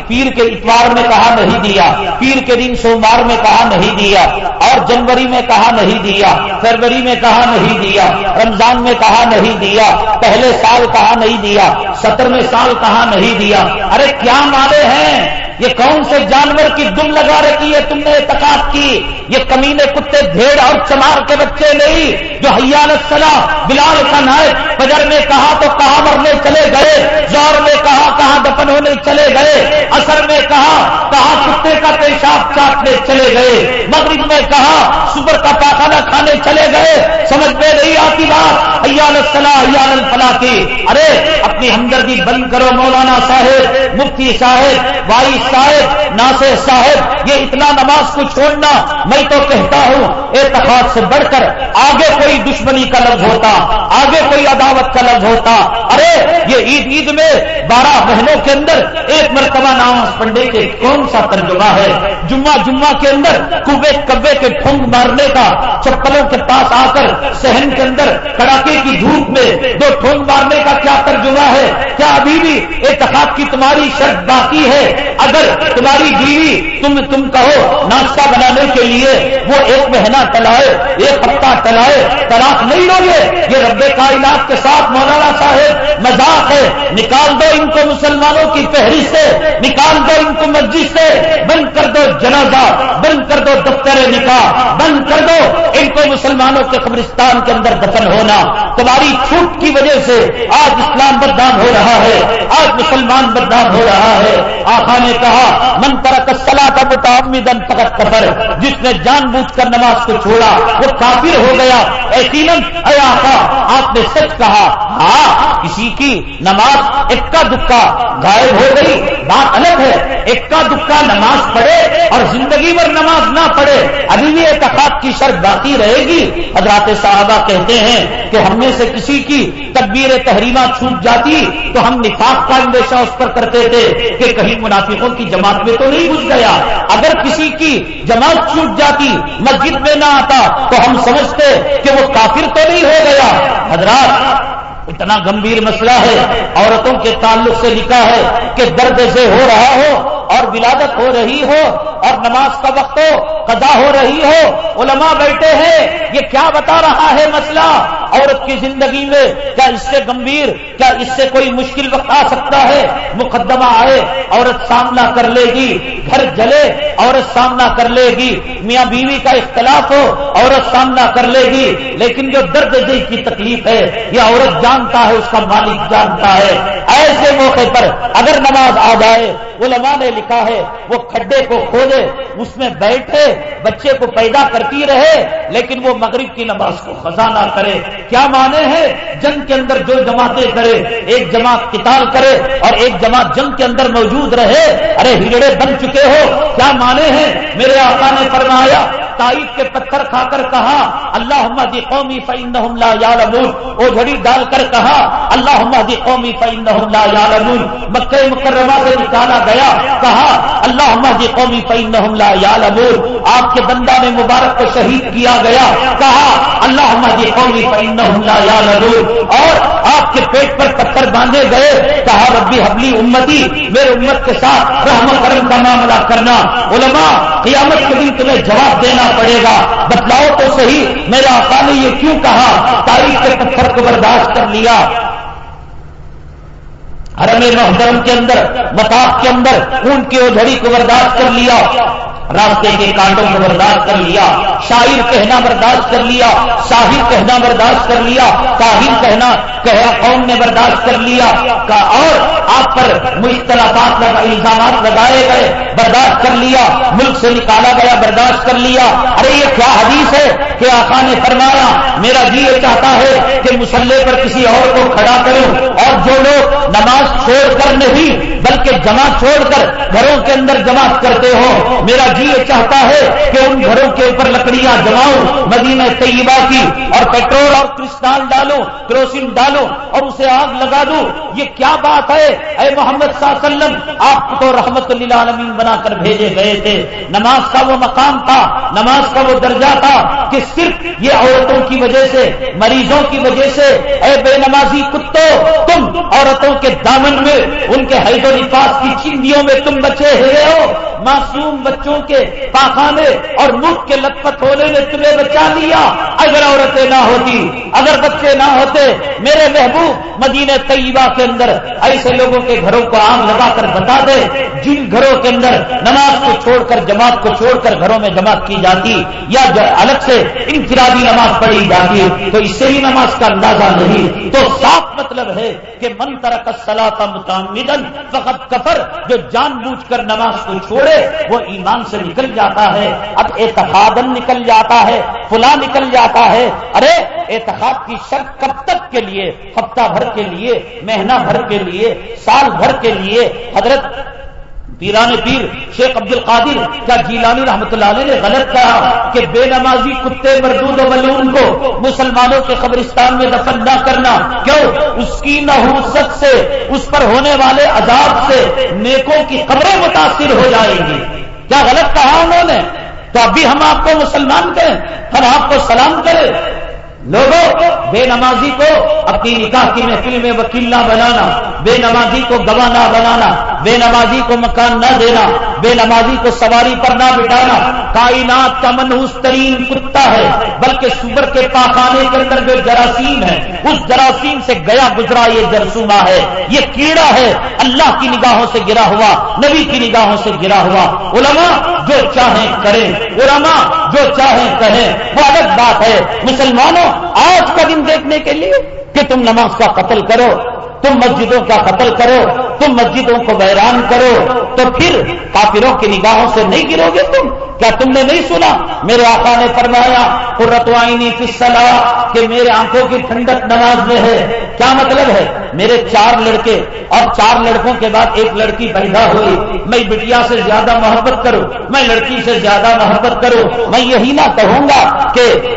پیر کے اتوار میں کہا نہیں دیا پیر کے دن سوموار میں کہا نہیں دیا اور جنوری میں کہا نہیں دیا فروری میں کہا نہیں دیا رمضان میں کہا نہیں دیا پہلے سال کہا نہیں دیا سترویں سال کہا نہیں دیا ارے کیا مانے ہیں یہ کون سے جانور کی دم لگا رکھی ہے تم نے اعتقاد کی؟ یہ کمینے کتے، بھیڑ اور چمار کے بچے نہیں، جو حیالت سلا بلال کا نائب فجر میں کہا تو کہاں مرنے چلے گئے؟ زور میں کہا کہاں دفن ہونے چلے گئے؟ اثر میں کہا کہا کتے کا پیشاب پیشاب چاٹنے چلے گئے؟ مغرب میں کہا صبح کا پاخانہ کھانے چلے گئے؟ سمجھ میں نہیں آتی بات؟ ایال الصلاح ایال الفلاح کی۔ ارے، اپنی ہمدردی بند کرو مولانا صاحب، مفتی صاحب وائی صاحب ناصر صاحب، یہ اتنا نماز کو چھوڑنا میں تو کہتا ہوں، اعتقاد سے بڑھ کر آگے کوئی دشمنی کا لفظ ہوتا، آگے کوئی عداوت کا لفظ ہوتا۔ ارے، یہ عید عید میں بارہ مہینوں کے اندر ایک مرتبہ نماز پڑھنے کے کون سا ترجمہ ہے؟ جمعہ جمعہ کے اندر کبے کبے کے پھونک مارنے کا، چپلوں کے پاس آ کر سہن کے اندر کڑاکے کی دھوپ میں دو ٹھونگ مارنے کا کیا ترجمہ ہے؟ کیا ابھی بھی اعتقاد کی تمہاری شرط باقی ہے؟ اگر تمہاری بیوی تم تم کہو ناشتہ بنانے کے لیے وہ ایک مہینہ ٹلائے ایک ہفتہ ٹلائے طلاق نہیں لو گے یہ رب کائنات کے ساتھ مولانا صاحب مذاق ہے نکال دو ان کو مسلمانوں کی فہرست سے نکال دو ان کو مسجد سے، بند کر دو جنازہ، بند کر دو دفتر نکاح، بند کر دو ان کو مسلمانوں کے قبرستان کے اندر دفن ہونا۔ تمہاری چھوٹ کی وجہ سے آج اسلام بدنام ہو رہا ہے، آج مسلمان بدنام ہو رہا ہے۔ آخا نے کہا، من ترک سلا کا متعمدن فقط کفر جس نے جان بوجھ کر نماز کو چھوڑا، وہ کافر ہو گیا۔ یقیناً، اے آقا، آپ نے سچ کہا۔ ہاں کسی کی نماز اکا دکا غائب ہو گئی۔ بات الگ ہے۔ اکا دکا نماز پڑھے اور زندگی بھر نماز نہ پڑھے، ابھی بھی اعتقاد کی شرط باقی رہے گی۔ حضرات صاحبہ کہتے ہیں کہ ہم میں سے کسی کی تدبیر تحریمہ چھوٹ جاتی تو ہم نفاق کا اندیشہ اس پر کرتے تھے کہ کہیں منافقوں کی جماعت میں تو نہیں گھس گیا۔ اگر کسی کی جماعت چھوٹ جاتی، مسجد میں نہ آتا تو ہم سمجھتے کہ وہ کافر تو نہیں ہو گیا۔ حضرات اتنا گمبھیر مسئلہ ہے، عورتوں کے تعلق سے لکھا ہے کہ درد سے ہو رہا ہو اور ولادت ہو رہی ہو اور نماز کا وقت ہو، قضا ہو رہی ہو، علماء بیٹھے ہیں، یہ کیا بتا رہا ہے مسئلہ؟ عورت کی زندگی میں کیا اس سے گمبھیر، کیا اس سے کوئی مشکل وقت آ سکتا ہے؟ مقدمہ آئے، عورت سامنا کر لے گی، گھر جلے، عورت سامنا کر لے گی، میاں بیوی کا اختلاف ہو، عورت سامنا کر لے گی، لیکن جو درد دل کی تکلیف ہے، یہ عورت جان جانتا ہے، اس کا مالک جانتا ہے۔ ایسے موقع پر اگر نماز آ جائے، علماء نے لکھا ہے، وہ کھڈے کو کھودے، اس میں بیٹھے، بچے کو پیدا کرتی رہے، لیکن وہ مغرب کی نماز کو خزانہ کرے۔ کیا مانے ہیں جنگ کے اندر جو جماعتیں کرے، ایک جماعت کتاب کرے اور ایک جماعت جنگ کے اندر موجود رہے، ارے ہجڑے بن چکے ہو۔ کیا مانے ہیں میرے آقا نے فرمایا تائید کے پتھر کھا کر کہا اللہ دی قومی فعند لا یالمون او جھڑی ڈال کر کہا اللہ دی قومی فعند لا یالمون مکہ مکرمہ سے نکالا گیا، کہا اللہ دی قومی فعند لا یالمون آپ کے بندہ میں مبارک کو شہید کیا گیا، کہا اللہ دی قومی فعند لا یالمون اور آپ کے پیٹ پر پتھر باندھے گئے، کہا، ربی حبلی امتی، میرے امت کے ساتھ رحم کرم کا معاملہ کرنا۔ علماء، قیامت کے دن تمہیں جواب دینا۔ پڑے گا۔ بتلاؤ تو صحیح، میرا آقا نے یہ کیوں کہا؟ تاریخ کے پتھر کو برداشت کر لیا۔ حرم محترم کے اندر متاف کے اندر اون کی اوڑی کو برداشت کر لیا، راستے کے کانٹوں کو برداشت کر لیا، شاعر کہنا برداشت کر لیا، شاہر کہنا برداشت کر لیا کاہر کہنا کہا قوم نے برداشت کر لیا اور آپ پر مختلفات الزامات لگائے گئے، برداشت کر لیا، ملک سے نکالا گیا، برداشت کر لیا۔ ارے یہ کیا حدیث ہے کہ آقا نے فرمایا، میرا جی یہ چاہتا ہے کہ مسلح پر کسی اور کو کھڑا کروں اور جو لوگ نماز چھوڑ کر نہیں، بلکہ جمع چھوڑ کر گھروں کے اندر جمع کرتے ہو۔ میرا جی یہ چاہتا ہے کہ ان گھروں کے اوپر لکڑیاں جماؤں مدینہ طیبہ کی، اور پیٹرول اور کرسٹال ڈالو کروسن ڈالو اور اسے آگ لگا دوں۔ یہ کیا بات ہے؟ اے محمد صلی اللہ علیہ وسلم، آپ کو رحمت اللہ عالمین بنا کر بھیجے گئے تھے۔ نماز کا وہ مقام تھا، نماز کا وہ درجہ تھا کہ صرف یہ عورتوں کی وجہ سے، مریضوں کی وجہ سے، اے بے نمازی کتوں، تم عورتوں کے دان دامن میں ان کے حید و نفاس کی چندیوں میں تم بچے ہوئے ہو۔ معصوم بچوں کے پاخانے اور ملک کے لطپت ہونے نے تمہیں بچا لیا۔ اگر عورتیں نہ ہوتی، اگر بچے نہ ہوتے، میرے محبوب مدینہ طیبہ کے اندر ایسے لوگوں کے گھروں کو آگ لگا کر بتا دے جن گھروں کے اندر نماز کو چھوڑ کر، جماعت کو چھوڑ کر گھروں میں جماعت کی جاتی یا الگ سے انفرادی نماز پڑھی جاتی، تو اس سے ہی نماز کا اندازہ نہیں۔ تو صاف مطلب ہے کہ من ترک سلا متعمدن فقط کفر جو جان بوجھ کر نماز کو چھوڑے، وہ ایمان سے نکل جاتا ہے۔ اب اعتقادن نکل جاتا ہے فلا نکل جاتا ہے۔ ارے، اعتقاد کی شرط کب تک کے لیے؟ ہفتہ بھر کے لیے، مہینہ بھر کے لیے، سال بھر کے لیے؟ حضرت پیران پیر شیخ عبد القادر کیا جیلانی رحمت اللہ علیہ نے غلط کہا کہ بے نمازی کتے مردود و ملون کو مسلمانوں کے قبرستان میں دفن نہ کرنا۔ کیوں؟ اس کی نحوست سے، اس پر ہونے والے عذاب سے نیکوں کی قبریں متاثر ہو جائیں گی۔ کیا غلط کہا انہوں نے؟ تو ابھی ہم آپ کو مسلمان کریں ہم آپ کو سلام کریں۔ لوگوں، بے نمازی کو اپنی نکاح کی محفل میں وکیل نہ بنانا، بے نمازی کو گواہ نہ بنانا، بے نمازی کو مکان نہ دینا۔ بے نمازی کو سواری پر نہ بٹانا کائنات کا منحوس ترین کتا ہے، بلکہ سور کے پاخانے کے اندر جو جراثیم ہے، اس جراثیم سے گیا گزرا یہ جرسوما ہے۔ یہ کیڑا ہے، اللہ کی نگاہوں سے گرا ہوا، نبی کی نگاہوں سے گرا ہوا۔ علماء جو چاہیں کریں، علماء جو چاہیں کہیں۔ وہ الگ بات ہے۔ مسلمانوں، آج کا دن دیکھنے کے لیے کہ تم نماز کا قتل کرو۔ تم مسجدوں کا قتل کرو، تم مسجدوں کو ویران کرو، تو پھر کافروں کی نگاہوں سے نہیں گرو گے تم؟ کیا تم نے نہیں سنا؟ میرے آقا نے فرمایا قرتوائنی صلاح کہ میرے آنکھوں کی ٹھنڈک نماز میں ہے۔ کیا مطلب ہے؟ میرے چار لڑکے اور چار لڑکوں کے بعد ایک لڑکی پیدا ہوئی۔ میں بٹیا سے زیادہ محبت کروں، میں لڑکی سے زیادہ محبت کروں۔ میں یہی نہ کہوں گا کہ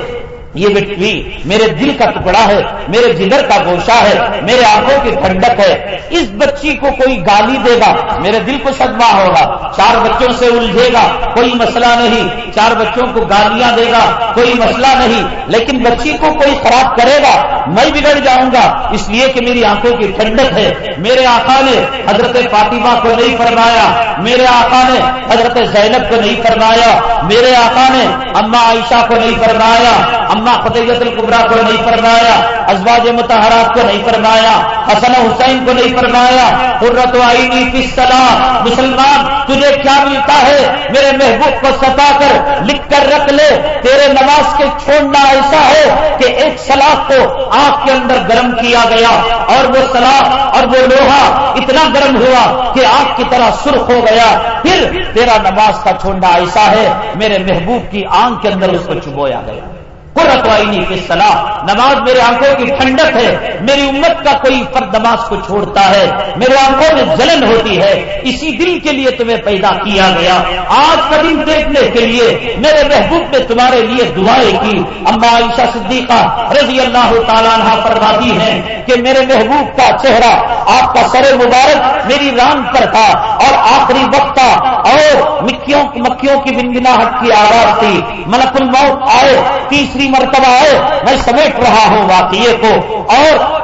یہ بٹوی میرے دل کا ٹکڑا ہے، میرے جگر کا گوشہ ہے، میرے آنکھوں کی ٹھنڈک ہے۔ اس بچی کو کوئی گالی دے گا، میرے دل کو صدمہ ہوگا۔ چار بچوں سے الجھے گا، کوئی مسئلہ نہیں۔ چار بچوں کو گالیاں دے گا، کوئی مسئلہ نہیں۔ لیکن بچی کو کوئی خراب کرے گا، میں بگڑ جاؤں گا۔ اس لیے کہ میری آنکھوں کی ٹھنڈک ہے۔ میرے آقا نے حضرت فاطمہ کو نہیں فرمایا۔ میرے آقا نے حضرت زینب کو نہیں فرمایا۔ میرے آقا نے اما عائشہ کو نہیں فرمایا۔ اما فتحت القبرا کو نہیں فرمایا، ازواج متحرات کو نہیں فرمایا، حسن حسین کو نہیں فرمایا قرت آئینی کی صلاح مسلمان تجھے کیا ملتا ہے؟ میرے محبوب کو ستا کر، لکھ کر رکھ لے، تیرے نماز کے چھوڑنا ایسا ہے کہ ایک سلاخ کو آگ کے اندر گرم کیا گیا اور وہ سلاخ اور وہ لوہا اتنا گرم ہوا کہ آگ کی طرح سرخ ہو گیا۔ پھر تیرا نماز کا چھوڑنا ایسا ہے، میرے محبوب کی آنکھ کے اندر اس کو چبویا گیا۔ قرتوائنی کی صلاح نماز میرے آنکھوں کی ٹھنڈک ہے، میری امت کا کوئی فرد نماز کو چھوڑتا ہے، میرے آنکھوں میں جلن ہوتی ہے۔ اسی دل کے لیے تمہیں پیدا کیا گیا۔ آج کا دن دیکھنے کے لیے، میرے محبوب نے تمہارے لیے دعائیں کی۔ اما عائشہ صدیقہ رضی اللہ تعالیٰ فرماتی ہیں کہ میرے محبوب کا چہرہ، آپ کا سر مبارک میری ران پر تھا اور آخری وقت تھا اور مکیوں مکھیوں کی بنگناہٹ کی آواز تھی۔ ملک الموت آئے، تیسری مرتبہ ہے میں سمیٹ رہا ہوں واقعے کو اور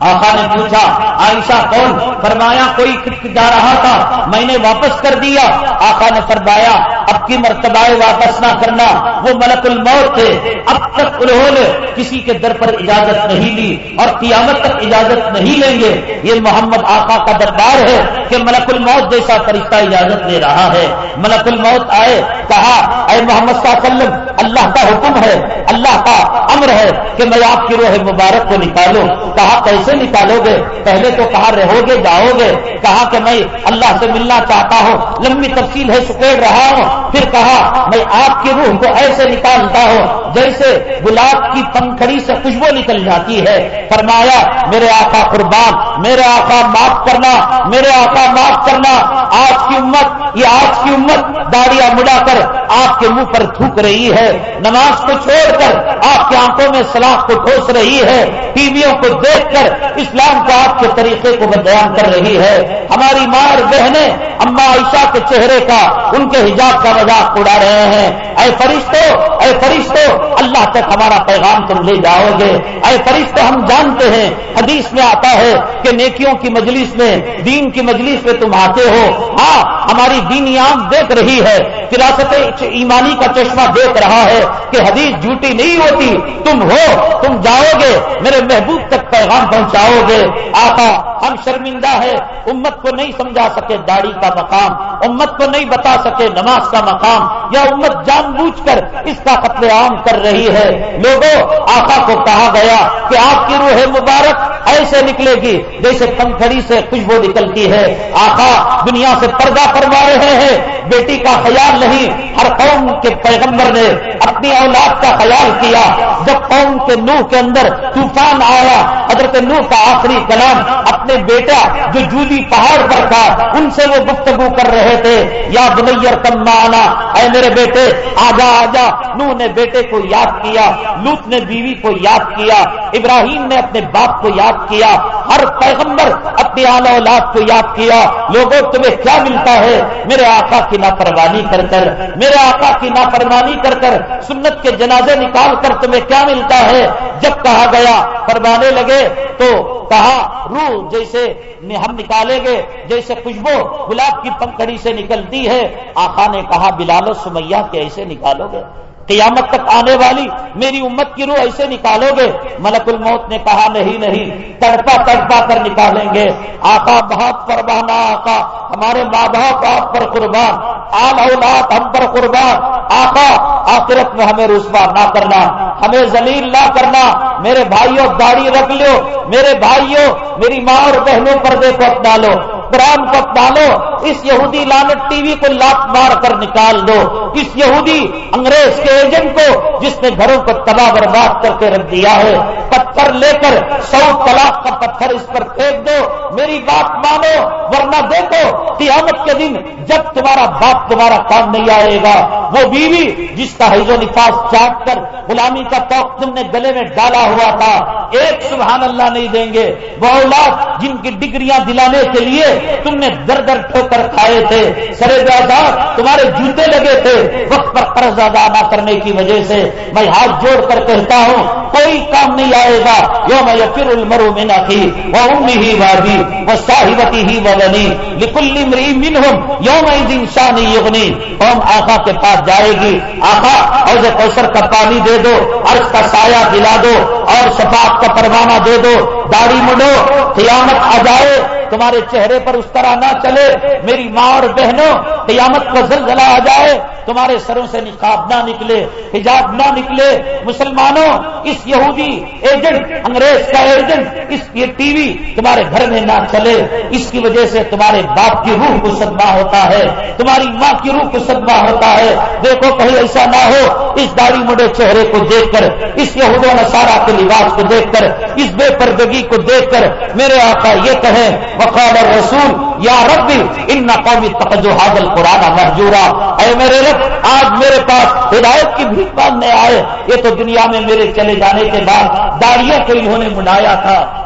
آقا نے پوچھا، عائشہ کون؟ فرمایا، کوئی جا رہا تھا، میں نے واپس کر دیا۔ آقا نے فرمایا، اب کی مرتبہ واپس نہ کرنا، وہ ملک الموت تھے۔ اب تک انہوں نے کسی کے در پر اجازت نہیں لی اور قیامت تک اجازت نہیں لیں گے۔ یہ محمد آقا کا دربار ہے کہ ملک الموت جیسا فرشتہ اجازت لے رہا ہے۔ ملک الموت آئے، کہا، اے محمد صلی اللہ علیہ وسلم، اللہ کا حکم ہے، اللہ کا امر ہے کہ میں آپ کی روح مبارک کو نکالوں۔ کہا، کیسے؟ سے نکالو گے پہلے تو کہا رہو گے جاؤ گے کہا کہ میں اللہ سے ملنا چاہتا ہوں؟ لمبی تفصیل ہے، سکیڑ رہا ہوں۔ پھر کہا، میں آپ کی روح کو ایسے نکالتا ہوں جیسے گلاب کی پنکھڑی سے خوشبو نکل جاتی ہے۔ فرمایا، میرے آقا قربان، میرے آقا معاف کرنا، میرے آقا معاف کرنا۔ آج کی امت، یہ آج کی امت داڑیاں مڑا کر آپ کے منہ پر تھوک رہی ہے۔ نماز کو چھوڑ کر آپ کی آنکھوں میں سلاخ کو ٹھوس رہی ہے۔ ٹی ویوں کو دیکھ کر اسلام کو آپ کے طریقے کو بیان کر رہی ہے۔ ہماری مار بہنیں اما عائشہ کے چہرے کا ان کے حجاب کا مذاق اڑا رہے ہیں۔ اے فرشتو اے فرشتو، اللہ تک ہمارا پیغام تم لے جاؤ گے۔ اے فرشتو، ہم جانتے ہیں، حدیث میں آتا ہے کہ نیکیوں کی مجلس میں، دین کی مجلس میں تم آتے ہو۔ ہاں ہماری دینی آنکھ دیکھ رہی ہے، فراست ایمانی کا چشمہ دیکھ رہا ہے کہ حدیث جھوٹی نہیں ہوتی۔ تم ہو، تم جاؤ گے۔ میرے محبوب تک پیغام پہنچاؤ گے۔ آقا، ہم شرمندہ ہے امت کو نہیں سمجھا سکے داڑھی کا مقام۔ امت کو نہیں بتا سکے نماز کا مقام۔ یا امت جان بوجھ کر اس کا قتل عام کر رہی ہے۔ لوگوں، آقا کو کہا گیا کہ آپ کی روح مبارک ایسے نکلے گی جیسے پنکھڑی سے خوشبو نکلتی ہے۔ آقا دنیا سے پردہ فرما رہے ہیں۔ بیٹی کا خیال نہیں۔ ہر قوم کے پیغمبر نے اپنی اولاد کا خیال کیا۔ جب قوم کے نوح کے اندر طوفان آیا، حضرت نوح کا آخری کلام اپنے بیٹا جو جودی پہاڑ پر تھا، ان سے وہ گفتگو کر رہے تھے۔ یا بنیر کم آنا اے میرے بیٹے، آجا آجا۔ نوح نے بیٹے کو یاد کیا لوت نے بیوی کو یاد کیا، ابراہیم نے اپنے باپ کو یاد کیا، ہر پیغمبر اپنی اعلی اولاد کو یاد کیا، لوگوں تمہیں کیا ملتا ہے؟ میرے آقا کی نافرمانی کر کر، میرے آقا کی نافرمانی کر کر، سنت کے جنازے نکال کر تمہیں کیا ملتا ہے؟ جب کہا گیا، فرمانے لگے، تو کہا، روح جیسے ہم نکالیں گے، جیسے خوشبو گلاب کی پنکھڑی سے نکلتی ہے۔ آقا نے کہا، بلال و سمیا کے ایسے نکالو گے؟ قیامت تک آنے والی میری امت کی روح ایسے نکالو گے؟ ملک الموت نے کہا نہیں نہیں، تڑپا تڑپا کر نکالیں گے۔ آقا بہت پر آقا ہمارے ماں باپ آپ پر قربان، آل اولاد ہم پر قربان۔ آقا، آخرت میں ہمیں رسوا نہ کرنا، ہمیں زلیل نہ کرنا۔ میرے بھائیوں، داڑھی رکھ لو۔ میرے بھائیوں، میری ماں اور بہنوں پر دیکھو اپنا لو۔ قرآن کو ڈالو اس یہودی لانت ٹی وی کو لات مار کر نکال دو۔ اس یہودی انگریز کے ایجنٹ کو، جس نے گھروں کو تباہ برباد کر کے رکھ دیا ہے۔ پتھر لے کر سو طلاق کا پتھر اس پر پھینک دو۔ میری بات مانو، ورنہ دیکھو، قیامت کے دن جب تمہارا باپ تمہارا کام نہیں آئے گا۔ وہ بیوی جس کا حیض و نفاذ چاٹ کر غلامی کا توق تم نے گلے میں ڈالا ہوا تھا، ایک سبحان اللہ نہیں دیں گے۔ وہ اولاد جن کی ڈگریاں دلانے کے لیے تم نے در در ٹھوکر کھائے تھے سرے زیادہ تمہارے جوتے لگے تھے۔ وقت پر قرض ادا نہ کرنے کی وجہ سے میں ہاتھ جوڑ کر کہتا ہوں، کوئی کام نہیں آئے گا۔ یو میں یقر المرو میں نہ تھی وہ امی ہی بابی وہ صاحبتی ہی بنی لکل مری من ہوں یو میں دن شاہ یغنی۔ قوم آقا کے پاس جائے گی۔ آقا اور کوثر کا پانی دے دو عرض کا سایہ دلا دو، اور شفاف کا پروانہ دے دو۔ داڑھی مڈو، قیامت آ جائے۔ تمہارے چہرے پر اس طرح نہ چلے، میری ماں اور بہنوں، قیامت کا زلزلہ آ جائے، تمہارے سروں سے نقاب نہ نکلے، حجاب نہ نکلے۔ مسلمانوں، اس یہودی ایجنٹ، انگریز کا ایجنٹ، اس یہ ٹی وی تمہارے گھر میں نہ چلے۔ اس کی وجہ سے تمہارے باپ کی روح کو صدمہ ہوتا ہے، تمہاری ماں کی روح کو صدمہ ہوتا ہے۔ دیکھو، کہیں ایسا نہ ہو، اس داڑھی مڈے چہرے کو دیکھ کر، اس یہود و نصارہ کے لباس کو دیکھ کر، اس بے پردگی کو دیکھ کر، میرے آقا یہ کہیں وقال الرسول، یا رب ان قومی تقجو حاضل قرآن محجورا اے میرے رب، آج میرے پاس ہدایت کی بھیک مانگنے آئے۔ یہ تو دنیا میں میرے چلے جانے کے بعد داڑیوں کو انہوں نے منایا تھا۔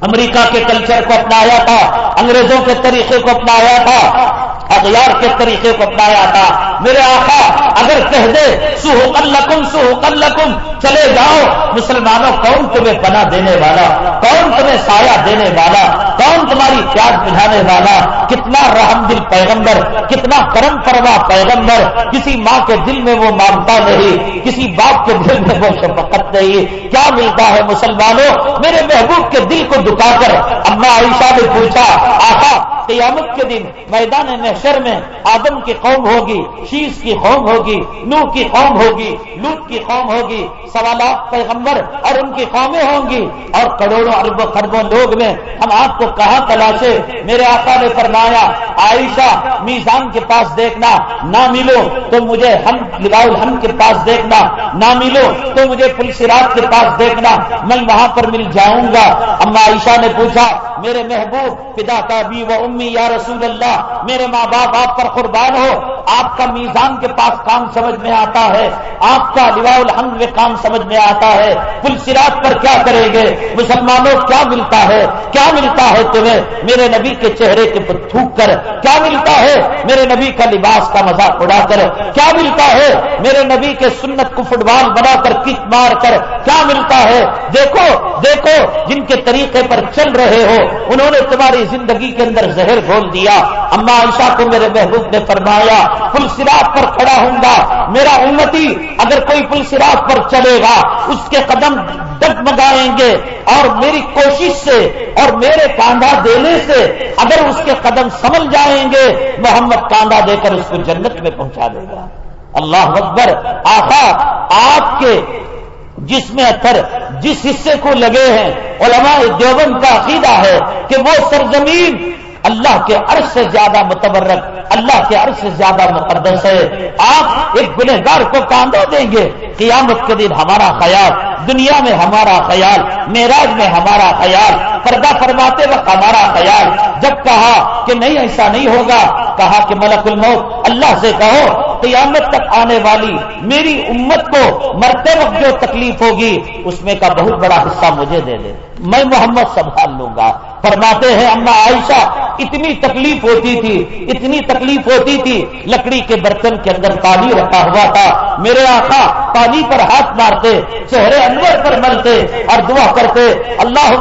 امریکہ کے کلچر کو اپنایا تھا، انگریزوں کے طریقے کو اپنایا تھا اغیار کے طریقے کو اپنایا تھا۔ میرے آقا، اگر کہہ دے سو کلکم سو کلکم چلے جاؤ، مسلمانوں کون تمہیں بنا دینے والا؟ کون تمہیں سایہ دینے والا؟ کون تمہاری پیاز بجھانے والا؟ کتنا رحم دل پیغمبر، کتنا کرم پروا پیغمبر۔ کسی ماں کے دل میں وہ مانتا نہیں، کسی باپ کے دل میں وہ شفقت نہیں۔ کیا ملتا ہے مسلمانوں؟ میرے محبوب کے دل کو دکا کر اما عائشہ نے پوچھا، آقا، قیامت کے دن میدان محشر میں آدم کی قوم ہوگی، شیش کی قوم ہوگی نو کی قوم ہوگی لوت کی قوم ہوگی، سوالات پیغمبر اور ان کی قومیں ہوں گی۔ اور کروڑوں اربوں خربوں لوگ میں ہم آپ کو کہاں تلاشے؟ میرے آقا نے فرمایا، عائشہ، میزان کے پاس دیکھنا، نہ ملو تو مجھے ہم الحم کے پاس دیکھنا، نہ ملو تو مجھے پولیس رات کے پاس دیکھنا، میں وہاں پر مل جاؤں گا۔ اما عائشہ نے پوچھا، میرے محبوب پتا کا بھی وہ امی یا رسول اللہ، میرے ماں باپ، آپ پر قربان ہو، آپ کا میزان کے پاس کام سمجھ میں آتا ہے، آپ کا لواء الحمد میں کام سمجھ میں آتا ہے پل سراج پر کیا کریں گے؟ مسلمانوں، کیا ملتا ہے؟ کیا ملتا ہے تمہیں؟ میرے نبی کے چہرے کے پر تھوک کر، کیا ملتا ہے؟ میرے نبی کا لباس کا مذاق اڑا کر، کیا ملتا ہے؟ میرے نبی کے سنت کو فٹ بال بنا کر، کک مار کر، کیا ملتا ہے؟ دیکھو دیکھو، جن کے طریقے پر چل رہے ہو، انہوں نے تمہاری زندگی کے اندر زہر گھول دیا۔ اما عائشہ کو میرے محبوب نے فرمایا پل سراج پر کھڑا ہوں گا۔ میرا امتی اگر کوئی پل سراج پر چلے گا، اس کے قدم ڈگمگائیں گے۔ اور میری کوشش سے اور میرے کاندھا دینے سے اگر اس کے قدم سمجھ جائیں گے محمد کاندھا دے کر اس کو جنت میں پہنچا دے گا۔ اللہ اکبر۔ آخا آپ کے جس میں اتھر جس حصے کو لگے ہیں، علماء دیوبند کا عقیدہ ہے کہ وہ سرزمین اللہ کے عرض سے زیادہ متبرک، اللہ کے عرض سے زیادہ مقدس ہے۔ آپ ایک گنہگار کو کاندھا دیں گے۔ قیامت کے دن ہمارا خیال، دنیا میں ہمارا خیال، معراج میں ہمارا خیال پردہ فرماتے وقت ہمارا خیال جب کہا کہ نہیں ایسا نہیں ہوگا، کہا کہ ملک الموت، اللہ سے کہو، قیامت تک آنے والی میری امت کو مرتے وقت جو تکلیف ہوگی، اس میں کا بہت بڑا حصہ مجھے دے دے۔ میں محمد سنبھال لوں گا۔ فرماتے ہیں، اما عائشہ، اتنی تکلیف ہوتی تھی، اتنی تکلیف ہوتی تھی، لکڑی کے برتن کے اندر پانی رکھا ہوا تھا۔ میرے آقا پانی پر ہاتھ مارتے، چہرے انور پر ملتے اور دعا کرتے اللہ